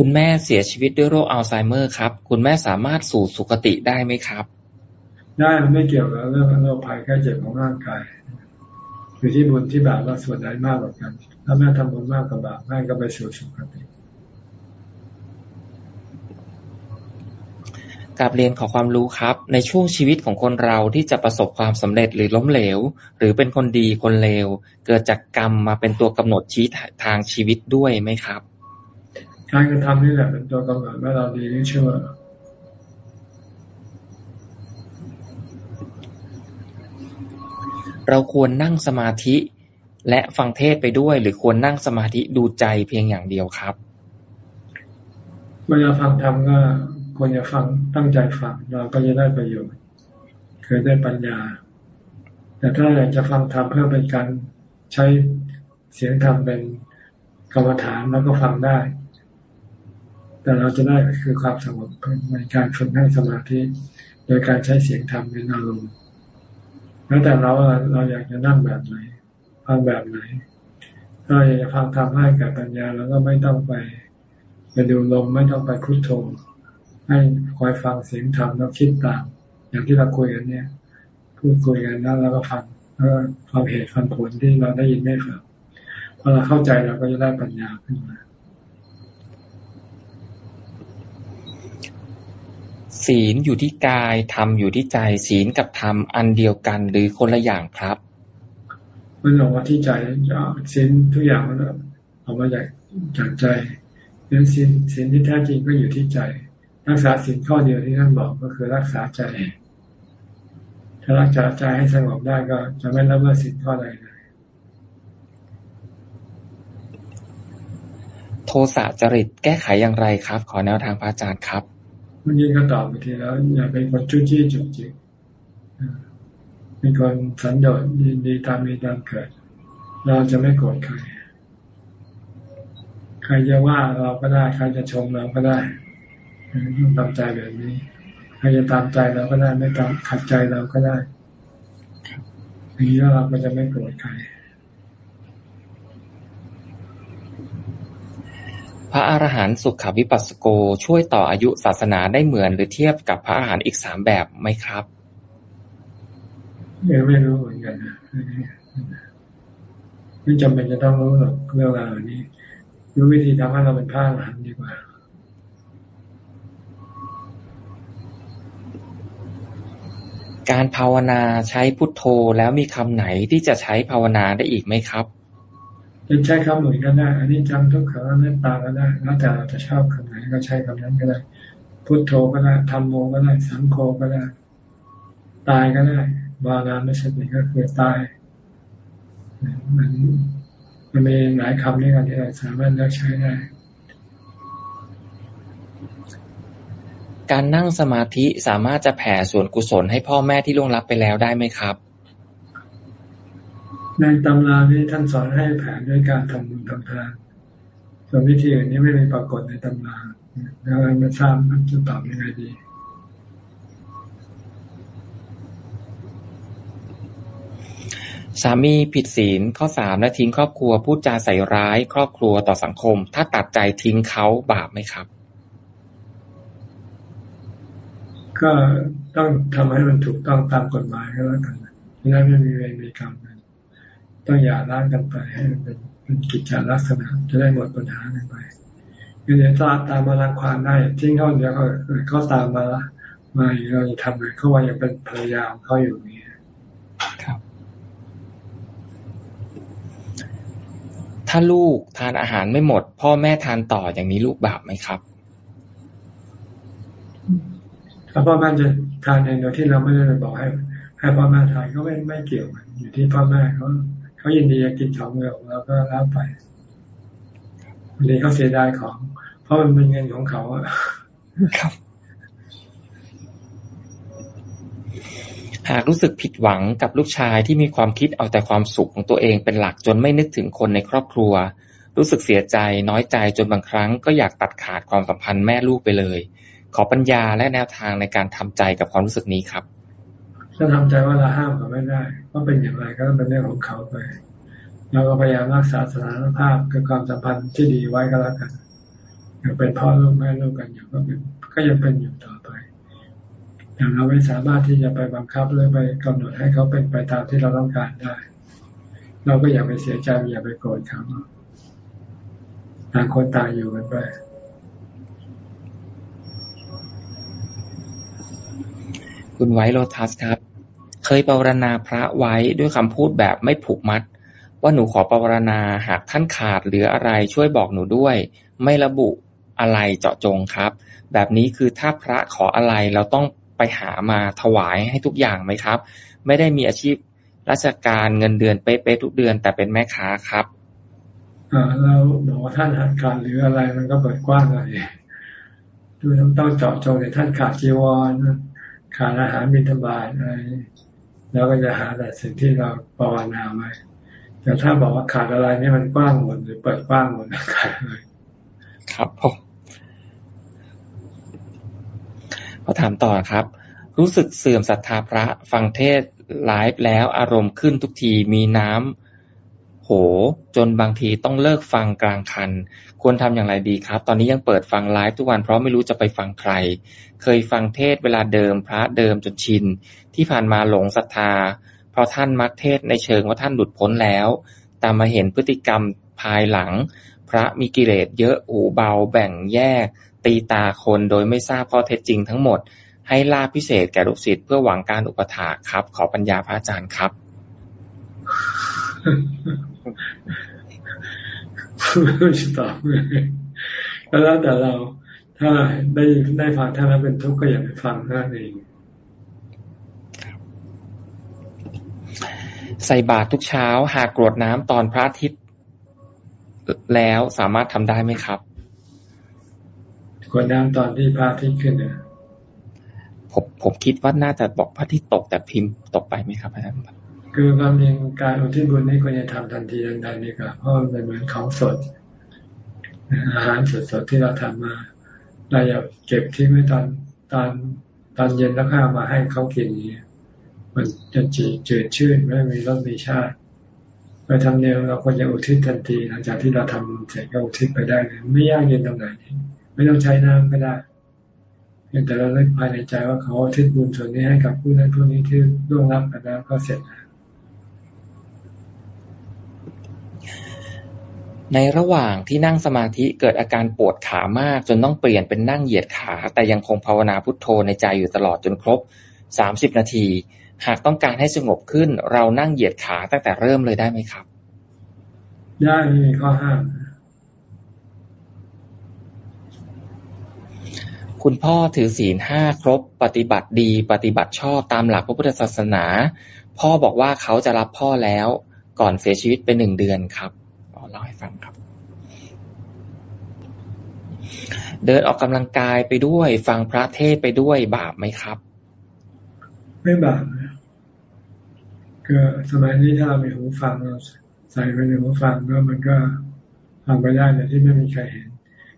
คุณแม่เสียชีวิตด้วยโรคอัลไซเมอร์ครับ คุณแม่สามารถสู่สุคติได้ไหมครับ ได้ไม่เกี่ยวกับเรื่องโรคภัยแค่เจ็บของร่างกายอยู่ที่บุญที่บาปว่าส่วนไหนมากกว่ากัน ถ้าแม่ทำบุญมากกว่าบาปแม่ก็ไปสู่สุคติกับเรียนขอความรู้ครับ ในช่วงชีวิตของคนเราที่จะประสบความสำเร็จหรือล้มเหลว หรือเป็นคนดีคนเลว เกิดจากกรรมมาเป็นตัวกำหนดชี้ทางชีวิตด้วยไหมครับ การกระทำนี่แหละเป็นตัวกำหนดว่าเราดีหรือชั่วเราควรนั่งสมาธิและฟังเทศไปด้วย หรือควรนั่งสมาธิดูใจเพียงอย่างเดียวครับ เวลาฟังธรรมก็ควรจะฟังตั้งใจฟังเราก็จะได้ประโยชน์เคยได้ปัญญา แต่ถ้าอยากจะฟังธรรมเพื่อเป็นการใช้เสียงธรรมเป็นกรรมฐานแล้วก็ฟังได้ แต่เราจะได้คือความสงบในการฝึกให้สมาธิโดยการใช้เสียงธรรมเป็นอารมณ์แล้วแต่เราเราอยากจะนั่งแบบไหนฟังแบบไหน ถ้าอยากจะฟังธรรมให้กับปัญญาเราก็ไม่ต้องไปไปดูลมไม่ต้องไปพุทโธให้คอยฟังเสียงธรรมแล้วคิดตาม อย่างที่เราคุยกันเนี่ยพูดคุยกันแล้วเราก็ฟังแล้วฟังเหตุฟังผลที่เราได้ยินได้ฟังพอเราเข้าใจเราก็จะได้ปัญญาขึ้นมา ศีลอยู่ที่กาย ธรรมอยู่ที่ใจ ศีลกับธรรมอันเดียวกันหรือคนละอย่างครับ มันออกมาที่ใจศีลทุกอย่างมันออกมาจากจากใจเรื่องศีลศีลที่แท้จริงก็อยู่ที่ใจ รักษาศีลข้อเดียวที่ท่านบอกก็คือรักษาใจ ถ้ารักษาใจให้สงบได้ก็จะไม่ละเมิดศีลข้อใดเลยโทสะจริตแก้ไขอย่างไรครับ ขอแนวทางพระอาจารย์ครับ มื่อกี้ก็ตอบไปทีแล้ว อย่าเป็นคนจุ้จี้จุกจิกเป็นคนสันโดษยินดีตามมีตามเกิด เราจะไม่โกรธใคร ใครจะว่าเราก็ได้ ใครจะชมเราก็ได้ต้องตามใจแบบนี้ ใครจะตามใจเราก็ได้ ไม่ตามขัดใจเราก็ได้อย่างนี้เราก็จะไม่โกรธใครพ ระอาหารหันต์สุขวิปัสสโก ช่วยต่ออายุศาสนาได้เหมือนหรือเทียบกับพระอาหารหันต์อีกสามแบบไหมครับยังไม่รู้เหมือนกันนะไม่จำเป็นจะต้องรู้หรอกเรื่องราวนี้รู้วิธีทำให้เราเป็นพระอรหันต์ดีกว่าการภาวนาใช้พุทโธแล้วมีคำไหนที่จะใช้ภาวนาได้อีกไหมครับ จะใช้คำหนุนก็ได้อันนี้จำทุกขังเมตตาก็ได้แล้วแต่เราจะชอบคำไหนก็ใช้คำนั้นก็ได้ พุทโธก็ได้ธรรมโมก็ได้ สังโฆก็ได้ ตายก็ได้บาลานไม่ใช่ก็คือตายมันมันมีหลายคำนี้กันที่เราสามารถเลือกใช้ได้การนั่งสมาธิสามารถจะแผ่ส่วนกุศลให้พ่อแม่ที่ล่วงลับไปแล้วได้ไหมครับ ในตำรานี้ท่านสอนให้แผ่ด้วยการทำบุญทำทานส่วนวิธีอื่นนี้ไม่มีปรากฏในตำราแล้วไม่ทราบมันจะตอบยังไงดีสามีผิดศีลข้อสามและทิ้งครอบครัวพูดจาใส่ร้าย ครอบครัวต่อสังคม ถ้าตัดใจทิ้งเขาบาปไหมครับ ก็ต้องทำให้มันถูกต้องตามกฎหมายก็แล้วกันไม่ได้ไม่มีเวรมีกรรมกัน ต้องอย่าล้างกันไปให้มันเป็นเป็นกิจจลักษณะ จะได้หมดปัญหากันไปคือเดี๋ยวตาตามมาลังความได้ทิ้งเขาเดี๋ยวเขาเขาตามมาละมาเราจะทำไงเขาว่ายังเป็นภรรยาของเขาอยู่นี่ครับ ถ้าลูกทานอาหารไม่หมด พ่อแม่ทานต่ออย่างนี้ลูกบาปไหมครับถ้าพ่อแม่จะทานเองโดยที่เราไม่ได้บอกให้ให้พ่อแม่ทานก็ไม่ไม่เกี่ยวกันอยู่ที่พ่อแม่เขา เขายินดีจะกินของเงินเราก็แล้วไปวันนี้เขาเสียดายของ เพราะมันเป็นเงินของเขาอะครับ หากรู้สึกผิดหวังกับลูกชายที่มีความคิดเอาแต่ความสุขของตัวเองเป็นหลักจนไม่นึกถึงคนในครอบครัว รู้สึกเสียใจน้อยใจจนบางครั้ง ก็อยากตัดขาดความสัมพันธ์แม่ลูกไปเลย ขอปัญญาและแนวทางในการทำใจกับความรู้สึกนี้ครับ ถ้าทำใจว่าเราห้ามเขาไม่ได้ว่าเป็นอย่างไรก็เป็นเรื่องของเขาไปเราก็พยายามรักษาสถานภาพกับความสัมพันธ์ที่ดีไว้ก็แล้วกันอย่าเป็นพ่อลูกแม่ลูกกันอยู่ก็เป็นก็ยังเป็นอยู่ต่อไปแต่เราไม่สามารถที่จะไปบังคับหรือไปกำหนดให้เขาเป็นไปตามที่เราต้องการได้ เราก็อย่าไปเสียใจอย่าไปโกรธเขาต่างคนต่างอยู่กันไปคุณไวโรทัสครับ เคยปรารณาพระไว้ด้วยคำพูดแบบไม่ผูกมัด ว่าหนูขอปรารณาหากท่านขาดหรืออะไรช่วยบอกหนูด้วย ไม่ระบุอะไรเจาะจงครับ แบบนี้คือถ้าพระขออะไรเราต้องไปหามาถวายให้ทุกอย่างไหมครับ ไม่ได้มีอาชีพราชการเงินเดือนเป๊ะๆทุกเดือน แต่เป็นแม่ค้าครับเราบอกว่าท่านหัดการหรืออะไรมันก็เปิดกว้างเลยดูต้องเจาะจงในท่านขาดจีวรขาดอาหารมิตรบาทอะไร แล้วก็จะหาแต่สิ่งที่เราภาวนาไว้แต่ถ้าบอกว่าขาดอะไรนี่มันกว้างหมดหรือเปิดกว้างหมดขาดเลย ครับผมขอถามต่อครับ รู้สึกเสื่อมศรัทธาพระฟังเทศไลฟ์แล้วอารมณ์ขึ้นทุกทีมีน้ำ โห จนบางทีต้องเลิกฟังกลางคัน ควรทำอย่างไรดีครับ ตอนนี้ยังเปิดฟังไลฟ์ทุกวันเพราะไม่รู้จะไปฟังใคร เคยฟังเทศเวลาเดิมพระเดิมจนชิน ที่ผ่านมาหลงศรัทธา เพราะท่านมักเทศในเชิงว่าท่านหลุดพ้นแล้วแต่มาเห็นพฤติกรรมภายหลัง พระมีกิเลสเยอะหูเบา แบ่งแยก ตีตาคนโดยไม่ทราบข้อเท็จจริงทั้งหมด ให้ลาพิเศษแก่ลูกศิษย์เพื่อหวังการอุปถาครับ ขอปัญญาพระอาจารย์ครับ ไม่ตอบเลยก็แล้วแต่เราถ้าได้ได้ฟังท่านแล้วเป็นทุกข์ก็อย่าไปฟังนั่นเองใส่บาตรทุกเช้า หากกรวดน้ำตอนพระอาทิตย์แล้วสามารถทำได้ไหมครับกรวดน้ำตอนที่พระอาทิตย์ขึ้นเนี่ยผมผมคิดว่าน่าจะบอกพระอาทิตย์ตกแต่พิมพ์ตกไปไหมครับอาจารย์ คือความจริงการอุทิศบุญนี่ควรจะทำทันทีทันใดนี่ครับเพราะมันเหมือนของสด อาหารสดๆที่เราทำมา เราอย่าเก็บที่ไม่ตอนตอนตอนเย็นแล้วข้ามาให้เขากินนี้มันจะจืดจืดชื่นไม่มีรสมีชาติไปทำเนียมเราควรจะอุทิศทันทีหลังจากที่เราทำเสร็จก็อุทิศไปได้เลยไม่ยากเย็นตรงไหนไม่ต้องใช้น้ำก็ได้เพียงแต่เราเลิกภายในใจว่าเขาอุทิศบุญส่วนนี้ให้กับผู้นั้นผู้นี้ที่ร่วงรับไปแล้วก็เสร็จแล้ว ในระหว่างที่นั่งสมาธิเกิดอาการปวดขามาก จนต้องเปลี่ยนเป็นนั่งเหยียดขา แต่ยังคงภาวนาพุทโธในใจอยู่ตลอดจนครบสามสิบนาที หากต้องการให้สงบขึ้น เรานั่งเหยียดขาตั้งแต่เริ่มเลยได้ไหมครับ ได้ไม่มีข้อห้ามคุณพ่อถือศีลห้าครบ ปฏิบัติดีปฏิบัติชอบตามหลักพระพุทธศาสนา พ่อบอกว่าเขาจะรับพ่อแล้ว ก่อนเสียชีวิตไปหนึ่งเดือนครับ เล่าให้ฟังครับ เดินออกกำลังกายไปด้วย ฟังพระเทศไปด้วยบาปไหมครับ ไม่บาปนะก็สมัยนี้ถ้าเรามีหูฟังเราใส่ไปในหูฟังก็มันก็ฟังไปได้แต่ที่ไม่มีใครเห็น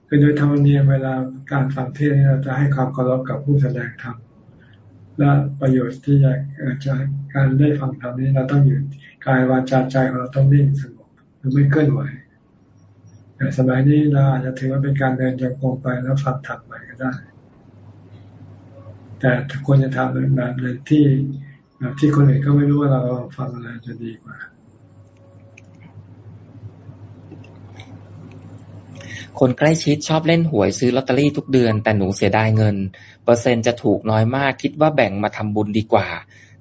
คือโดยธรรมเนียมเวลาการฟังเทศเราจะให้ความเคารพกับผู้แสดงธรรมและประโยชน์ที่จะจะการได้ฟังธรรมนี้เราต้องอยู่กายวาจาใจของเราต้องนิ่งสงบ หรือไม่เคลื่อนไหวแต่สมัยนี้เราอาจจะถือว่าเป็นการเดินจงกรมไปแล้วฟังธรรมไปก็ได้ แต่ควรจะทำแบบในที่แบบที่คนอื่นก็ไม่รู้ว่าเราฟังอะไรจะดีกว่า คนใกล้ชิดชอบเล่นหวยซื้อลอตเตอรี่ทุกเดือน แต่หนูเสียดายเงิน เปอร์เซ็นต์จะถูกน้อยมากคิดว่าแบ่งมาทำบุญดีกว่า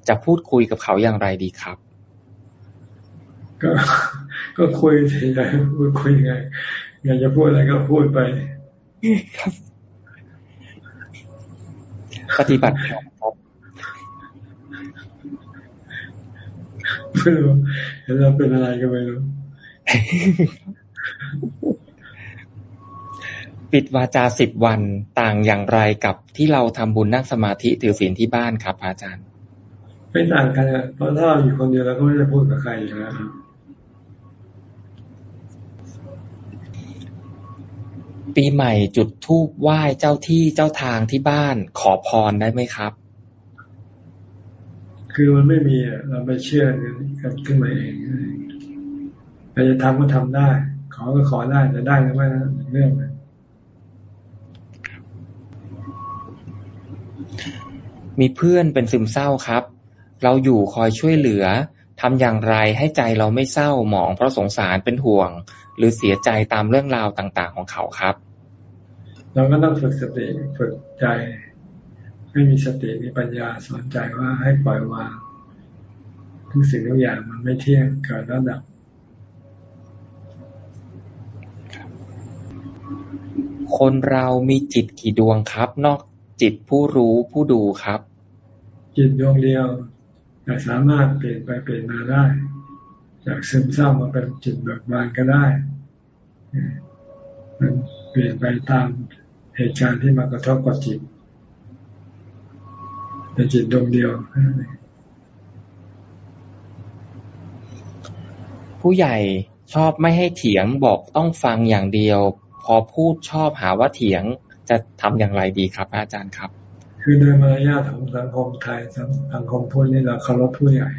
จะพูดคุยกับเขาอย่างไรดีครับ ก็ ก็คุยทีไรพูดคุยไงอยากจะพูดอะไรก็พูดไปครับปฏิบัติครับไม่รู้เห็นเราเป็นอะไรก็ไม่รู้ปิดวาจาสิบวันต่างอย่างไรกับที่เราทำบุญนั่งสมาธิถือศีลที่บ้านครับอาจารย์ ไม่ต่างกันเพราะถ้าเราอยู่คนเดียวเราก็ไม่ได้พูดกับใครอยู่แล้ว ปีใหม่จุดธูปไหว้เจ้าที่เจ้าทางที่บ้าน ขอพรได้ไหมครับ คือมันไม่มีเราไปเชื่อกันขึ้นมาเองแต่จะทำก็ทำได้ ขอก็ขอได้แต่ได้หรือไม่นั้นเรื่องนึงมีเพื่อนเป็นซึมเศร้าครับ เราอยู่คอยช่วยเหลือทำอย่างไรให้ใจเราไม่เศร้าหมองเพราะสงสารเป็นห่วง หรือเสียใจตามเรื่องราวต่างๆ ของเขาครับ เราก็ต้องฝึกสติฝึกใจ ให้มีสติมีปัญญาสอนใจว่าให้ปล่อยวางทุกสิ่งทุกอย่างมันไม่เที่ยงเกิดแล้วดับคนเรามีจิตกี่ดวงครับ นอกจิตผู้รู้ผู้ดูครับ จิตดวงเดียวแต่สามารถเปลี่ยนไปเปลี่ยนมาได้ จากซึมเศร้ามาเป็นจิตเบิกบานก็ได้มันเปลี่ยนไปตามเหตุการณ์ที่มากระทบกับจิตแต่จิตดวงเดียว ผู้ใหญ่ชอบไม่ให้เถียงบอกต้องฟังอย่างเดียว พอพูดชอบหาว่าเถียงจะทำอย่างไรดีครับ อาจารย์ครับ คือโดยมารยาทของสังคมไทยสังคมพุทธนี่เราเคารพผู้ใหญ่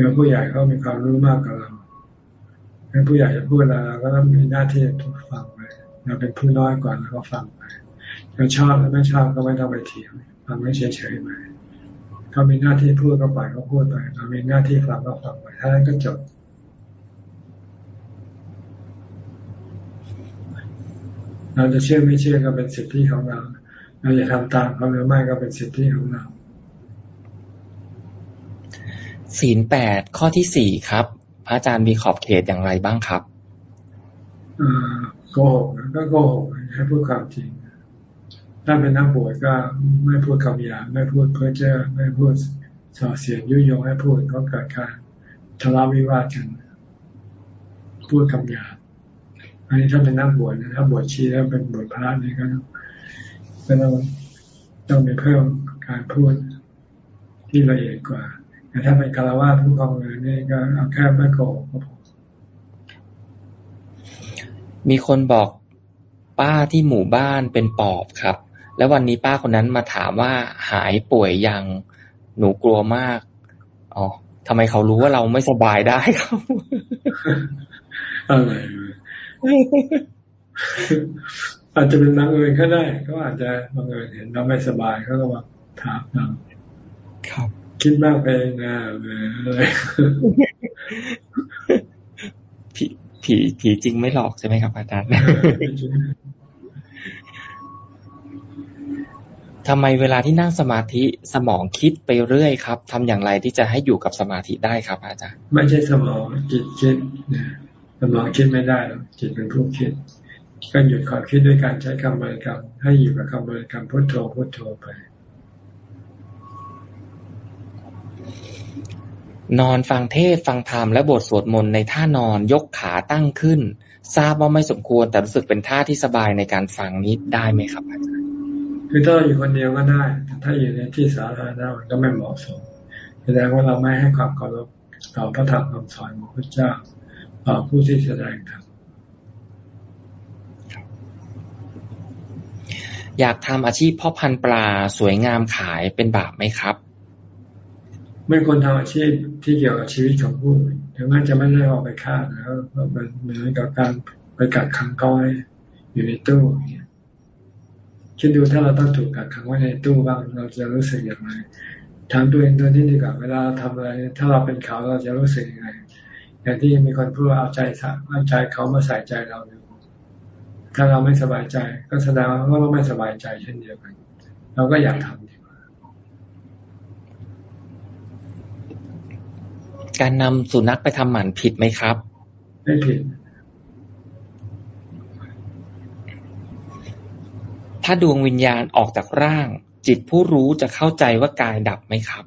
ถือผู้ใหญ่เขามีความรู้มากกว่าเราเป็นผู้ใหญ่จะพูดอะไรเราก็ต้องมีหน้าที่ทุกฟังไปเราเป็นผู้น้อยกว่าเราก็ฟังไปเราชอบหรือไม่ชอบก็ไม่ต้องไปเถียงฟังไม่เฉยๆไปเขามีหน้าที่พูดก็ปล่อยเขาพูดไปเรามีหน้าที่ฟังก็ฟังไปถ้านั้นก็จบเราจะเชื่อไม่เชื่อก็เป็นสิทธิของเรา เราจะทำตามเขาหรือไม่ก็เป็นสิทธิของเรา ศีลแปดข้อที่สี่ครับ พระอาจารย์มีขอบเขตอย่างไรบ้างครับโกหกก็โกหกให้พูดความจริง ถ้าเป็นนักบวชก็ไม่พูดคำหยาไม่พูดเพ้อเจ้อไม่พูดส่อเสียดยุยงให้พูดก็เกิดการทะเลาะวิวาทกัน พูดคำหยาบอันนี้ถ้าเป็นนักบวชนะถ้าบวชชีแล้วเป็นบวชพระนี่ก็ก็ต้องต้องมีเพิ่มการพูดที่ละเอียดกว่า แต่ถ้าเป็นคารวะผู้ครองเงินนี่ก็เอาแค่ไม่โกงก็พอมีคนบอกป้าที่หมู่บ้านเป็นปอบครับ แล้ววันนี้ป้าคนนั้นมาถามว่าหายป่วยยังหนูกลัวมากอ๋อทำไมเขารู้ว่าเราไม่สบายได้ครับอะไรอาจจะเป็นบังเอิญก็ได้ ก็อาจจะบังเอิญเห็นเราไม่สบายเขาก็มาถามเราครับ คิดมากไปนะอะไรผีผีผีจริงไม่หลอกใช่ไหมครับอาจารย์ทำไมเวลาที่นั่งสมาธิสมองคิดไปเรื่อยครับทำอย่างไรที่จะให้อยู่กับสมาธิได้ครับ อาจารย์ ไม่ใช่สมองจิตคิดนะสมองคิดไม่ได้หรอกจิตเป็นผู้คิดก็หยุดความคิดด้วยการใช้คำบริกรรมให้อยู่กับคำบริกรรมพุทโธพุทโธไป นอนฟังเทศฟังธรรมและบทสวดมนต์ในท่านอนยกขาตั้งขึ้น ทราบว่าไม่สมควรแต่รู้สึกเป็นท่าที่สบายในการฟังนี้ได้ไหมครับอาจารย์คือถ้าอยู่คนเดียวก็ได้ถ้าอยู่ในที่สาธารณะมันก็ไม่เหมาะสมแสดงว่าเราไม่ให้ความเคารพต่อพระธรรมคำสอนของพระเจ้าต่อผู้ที่แสดงธรรมอยากทำอาชีพพ่อพันปลาสวยงามขายเป็นบาปไหมครับ ไม่ควรทำอาชีพที่เกี่ยวกับชีวิตของผู้อื่นถึงแม้จะไม่ได้ออกไปฆ่าแล้วมันเหมือนกับการไปกักขังเขาไว้อยู่ในตู้คิดดูถ้าเราต้องถูกกักขังไว้ในตู้บ้างเราจะรู้สึกอย่างไรถามตัวเองตัวนี้ดีกว่าเวลาทำอะไร ถ้าเราเป็นเขาเราจะรู้สึกยังไงอย่างที่มีคนพูดเอาใจเอาใจเขามาใส่ใจเราอยู่ถ้าเราไม่สบายใจ ก็แสดงว่าเราไม่สบายใจเช่นเดียวกัน เราก็อยากทำดีกว่า การนำสุนัขไปทำหมันผิดไหมครับ ไม่ผิด ถ้าดวงวิญญาณออกจากร่าง จิตผู้รู้จะเข้าใจว่ากายดับไหมครับ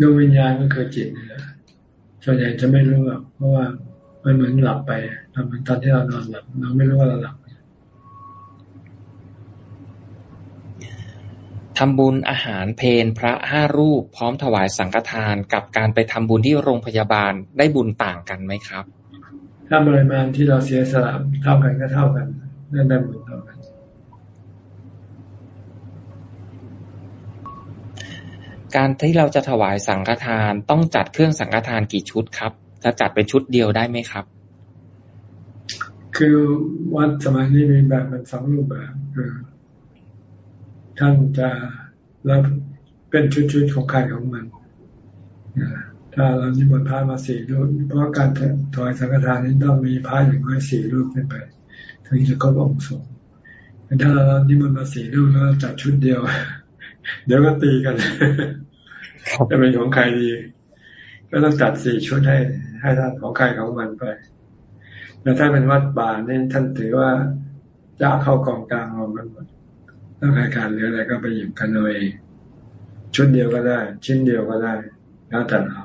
ดวงวิญญาณก็คือจิตนะส่วนใหญ่จะไม่รู้หรอกเพราะว่ามันเหมือนหลับไปเหมือนตอนที่เรานอนหลับ เราไม่รู้ว่าเราหลับ ทำบุญอาหารเพนพระห้ารูป พร้อมถวายสังฆทานกับการไปทำบุญที่โรงพยาบาลได้บุญต่างกันไหมครับ ถ้าบริมาณที่เราเสียสละเท่ากันก็เท่ากันนั่นได้บุญเท่ากัน การที่เราจะถวายสังฆทานต้องจัดเครื่องสังฆทานกี่ชุดครับจะจัดเป็นชุดเดียวได้ไหมครับ คือวัดสมัยนี้มีแบบมันสองรูปแบบคือ ท่านจะรับเป็นชุดๆของใครของมันถ้าเรานิมนต์พระมาสี่รูปเพราะการถวายสังฆทานนี้ต้องมีพระอย่างน้อยสี่รูปขึ้นไปถึงจะครบองค์สงฆ์ถ้าเรานิมนต์มาสี่รูปแล้วจัดชุดเดียว เดี๋ยวก็ตีกันจะเป็นของใครดี ก็ต้องจัดสี่ชุดให้ให้ท่านของใครของมันไปแต่ถ้าเป็นวัดป่าเนี่ยท่านถือว่าจะเข้ากองกลางของมันหมด ต้องการการหรืออะไรก็ไปหยิบกันเอาเองชุดเดียวก็ได้ ชิ้นเดียวก็ได้ แล้วแต่เรา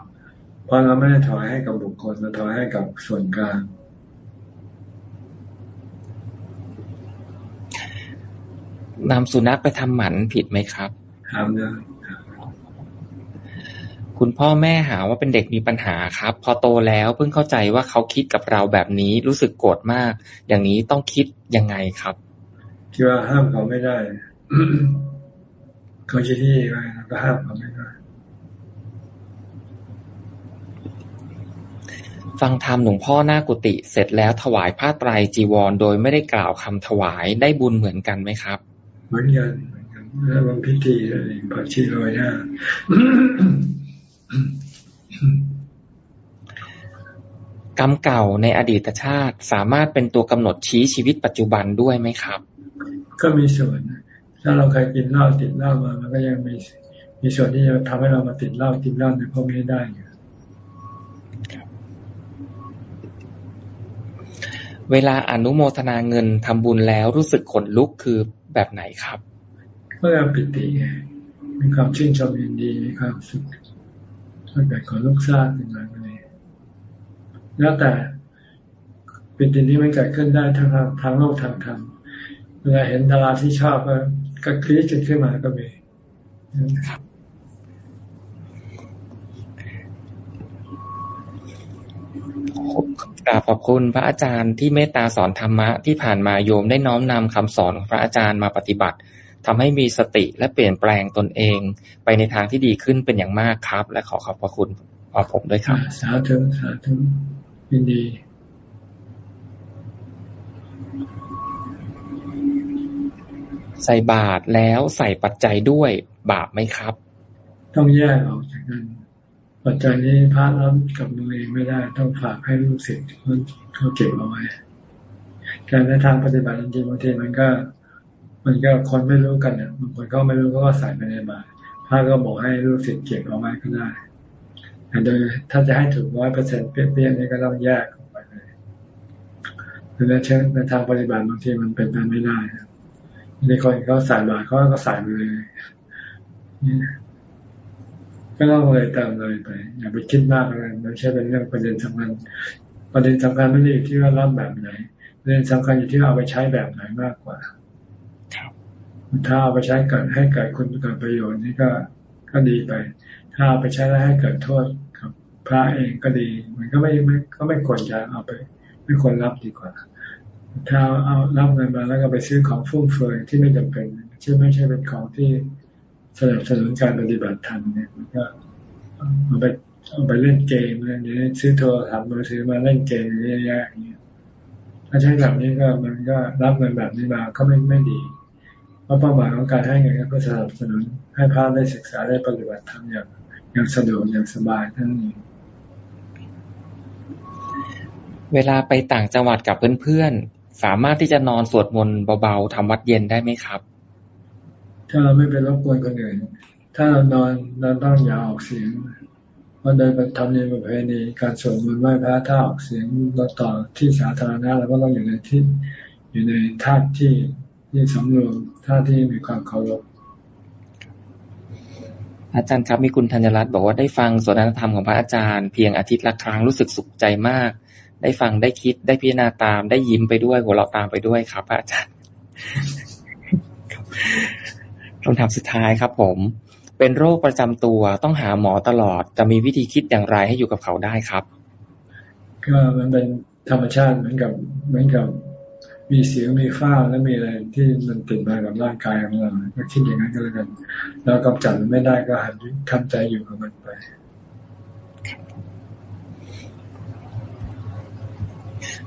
เพราะเราไม่ได้ถอยให้กับบุคคลเราถอยให้กับส่วนกลางนำสุนัขไปทำหมันผิดไหมครับทำนะคุณพ่อแม่หาว่าเป็นเด็กมีปัญหาครับ พอโตแล้วเพิ่งเข้าใจว่าเขาคิดกับเราแบบนี้รู้สึกโกรธมาก อย่างนี้ต้องคิดยังไงครับ ที่ว่าห้ามเขาไม่ได้ เขาชี้ที่ไว้ก็ห้ามเขาไม่ได้ฟังธรรมหลวงพ่อหน้ากุฏิเสร็จแล้วถวายผ้าไตรจีวร โดยไม่ได้กล่าวคำถวายได้บุญเหมือนกันไหมครับ เหมือนกันเหมือนกันแล้วบางพิธีอะไรผักชีโรยหน้ากรรมเก่าในอดีตชาติสามารถเป็นตัวกำหนดชี้ชีวิตปัจจุบันด้วยไหมครับ ก็มีส่วน ถ้าเราเคยกินเหล้าติดเหล้ามา มันก็ยังมีมีส่วนที่จะทำให้เรามาติดเหล้าติดเหล้าในพวกนี้ได้อยู่เวลาอนุโมทนาเงินทำบุญแล้วรู้สึกขนลุกคือแบบไหนครับก็ยังปิติมีความชื่นชมยินดีมีความสุขถ้าเกิดขอลูกทราบเป็นไรนี้แล้วแต่ปิตินี้มันเกิดขึ้นได้ทั้งทางโลกทางธรรมเวลาเห็นดาราที่ชอบก็ก็คลิกขึ้นมาก็มีกราบขอบคุณพระอาจารย์ที่เมตตาสอนธรรมะที่ผ่านมาโยมได้น้อมนำคำสอนของพระอาจารย์มาปฏิบัติทำให้มีสติและเปลี่ยนแปลงตนเอง ไปในทางที่ดีขึ้นเป็นอย่างมากครับ และขอขอบพระคุณขอผมด้วยครับ สาธุสาธุยินดี ใส่บาตรแล้วใส่ปัจจัยด้วยบาปไหมครับ ต้องแยกออกจากกัน ปัจจัยนี้พระรับกับมือเองไม่ได้ ต้องฝากให้ลูกศิษย์เขาเก็บเอาไว้ การในทางปฏิบัติจริงๆบางทีมันก็ มันก็คนไม่รู้กันเนี่ยบางคนก็ไม่รู้ก็ใส่ไปในบาตรพระก็บอกให้ลูกศิษย์เก็บเอาไว้ก็ได้แต่โดยถ้าจะให้ถูกร้อยเปอร์เซ็นต์เปี้ยๆนี่ก็ต้องแยกออกไปเลยคือในเชิงในทางปฏิบัติบางทีมันเป็นไปไม่ได้ นคนเขาใส่บาตรเขาก็ใส่ไปเลยก็ต้องเลยตามเลยไปอย่าไปคิดมากเลยไม่ใช่เป็นเรื่องประเด็นสำคัญประเด็นสำคัญไม่ได้อยู่ที่ว่ารับแบบไหนประเด็นสำคัญอยู่ที่เอาไปใช้แบบไหนมากกว่าถ้าเอาไปใช้เกิดให้เกิดคุณเกิดประโยชน์นี่ก็ก็ดีไป ถ้าเอาไปใช้แล้วให้เกิดโทษกับพระเองก็ดี มันก็ไม่ไม่ก็ไม่ควรจะเอาไป ไม่ควรรับดีกว่า ถ้าเอารับเงินมาแล้วก็ไปซื้อของฟุ่มเฟือยที่ไม่จำเป็นชื่อไม่ใช่เป็นของที่สนับสนุนการปฏิบัติธรรมเนี่ยมันก็เอาไปเอาไปเล่นเกมอะไรอย่างนี้ซื้อโทรศัพท์มือถือมาเล่นเกมเยอะแยะอย่างเงี้ยถ้าใช้แบบนี้ก็มันก็รับเงินแบบนี้มาก็ไม่ไม่ดีเพราะเป้าหมายของการให้เงินก็เพื่อสนับสนุนให้พระได้ศึกษาได้ปฏิบัติธรรมอย่างอย่างสะดวกอย่างสบายทั้งนี้เวลาไปต่างจังหวัดกับเพื่อน สามารถที่จะนอนสวดมนต์เบาๆทำวัดเย็นได้ไหมครับ ถ้าเราไม่ไปรบกวนคนอื่น ถ้าเรานอนเราต้องอย่าออกเสียงเพราะโดยทำในประเพณีการสวดมนต์ไหว้พระถ้าออกเสียงเราต่อที่สาธารณะเราก็ต้องอยู่ในที่อยู่ในท่าที่ที่สำรวมท่าที่มีความเคารพอาจารย์ครับมีคุณธัญรัตน์บอกว่าได้ฟังสนทธรรมของพระอาจารย์เพียงอาทิตย์ละครั้งรู้สึกสุขใจมาก ได้ฟังได้คิดได้พิจารณาตาม ได้ยิ้มไปด้วย หัวเราะตามไปด้วยครับอาจารย์คำถามสุดท้ายครับ ผม เป็นโรคประจำตัวต้องหาหมอตลอด จะมีวิธีคิดอย่างไรให้อยู่กับเขาได้ครับ ก็มันเป็นธรรมชาติเหมือนกับ เหมือนกับ มีเสียงมีฟ้าและมีอะไรที่มันติดมากับร่างกายของเราก็คิดอย่างนั้นก็แล้วกันเรากำจัดมันไม่ได้ก็หันทำใจอยู่กับมันไป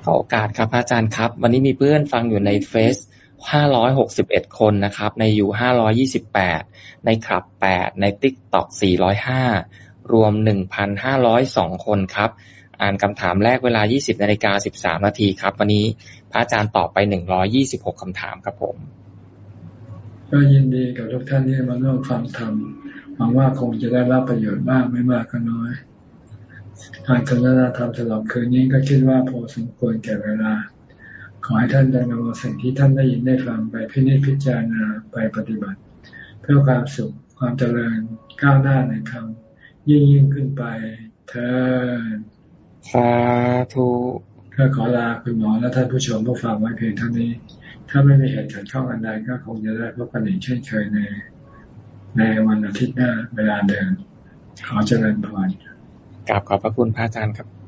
ขอโอกาสครับอาจารย์ครับ วันนี้มีเพื่อนฟังอยู่ในเฟซ561 คนนะครับ ในยู528 ในคลับ 8 ในติ๊กต็อก405 รวม 1,502 คนครับ อ่านคำถามแรกเวลา 20นาฬิกา13 นาทีครับ วันนี้พระอาจารย์ตอบไป 126 คำถามครับผม ก็ยินดีกับทุกท่านที่มาร่วมฟังธรรมหวังว่าคงจะได้รับประโยชน์บ้างไม่มากก็น้อย การสนทนาธรรมสำหรับคืนนี้ก็คิดว่าพอสมควรแก่เวลา ขอให้ท่านได้นำเอาสิ่งที่ท่านได้ยินได้ฟังไปพิจิตพิจารณาไปปฏิบัติ เพื่อความสุขความเจริญก้าวหน้าในธรรมยิ่งยิ่งขึ้นไปเธอสาธุก็ขอลาคุณหมอและท่านผู้ชมผู้ฟังไว้เพียงเท่านี้ ถ้าไม่มีเหตุการณ์เข้ากันใดก็คงจะได้พบกันอีกเช่นเคยในในวันอาทิตย์หน้าเวลาเดิมขอเจริญพร กราบขอบพระคุณพระอาจารย์ครับ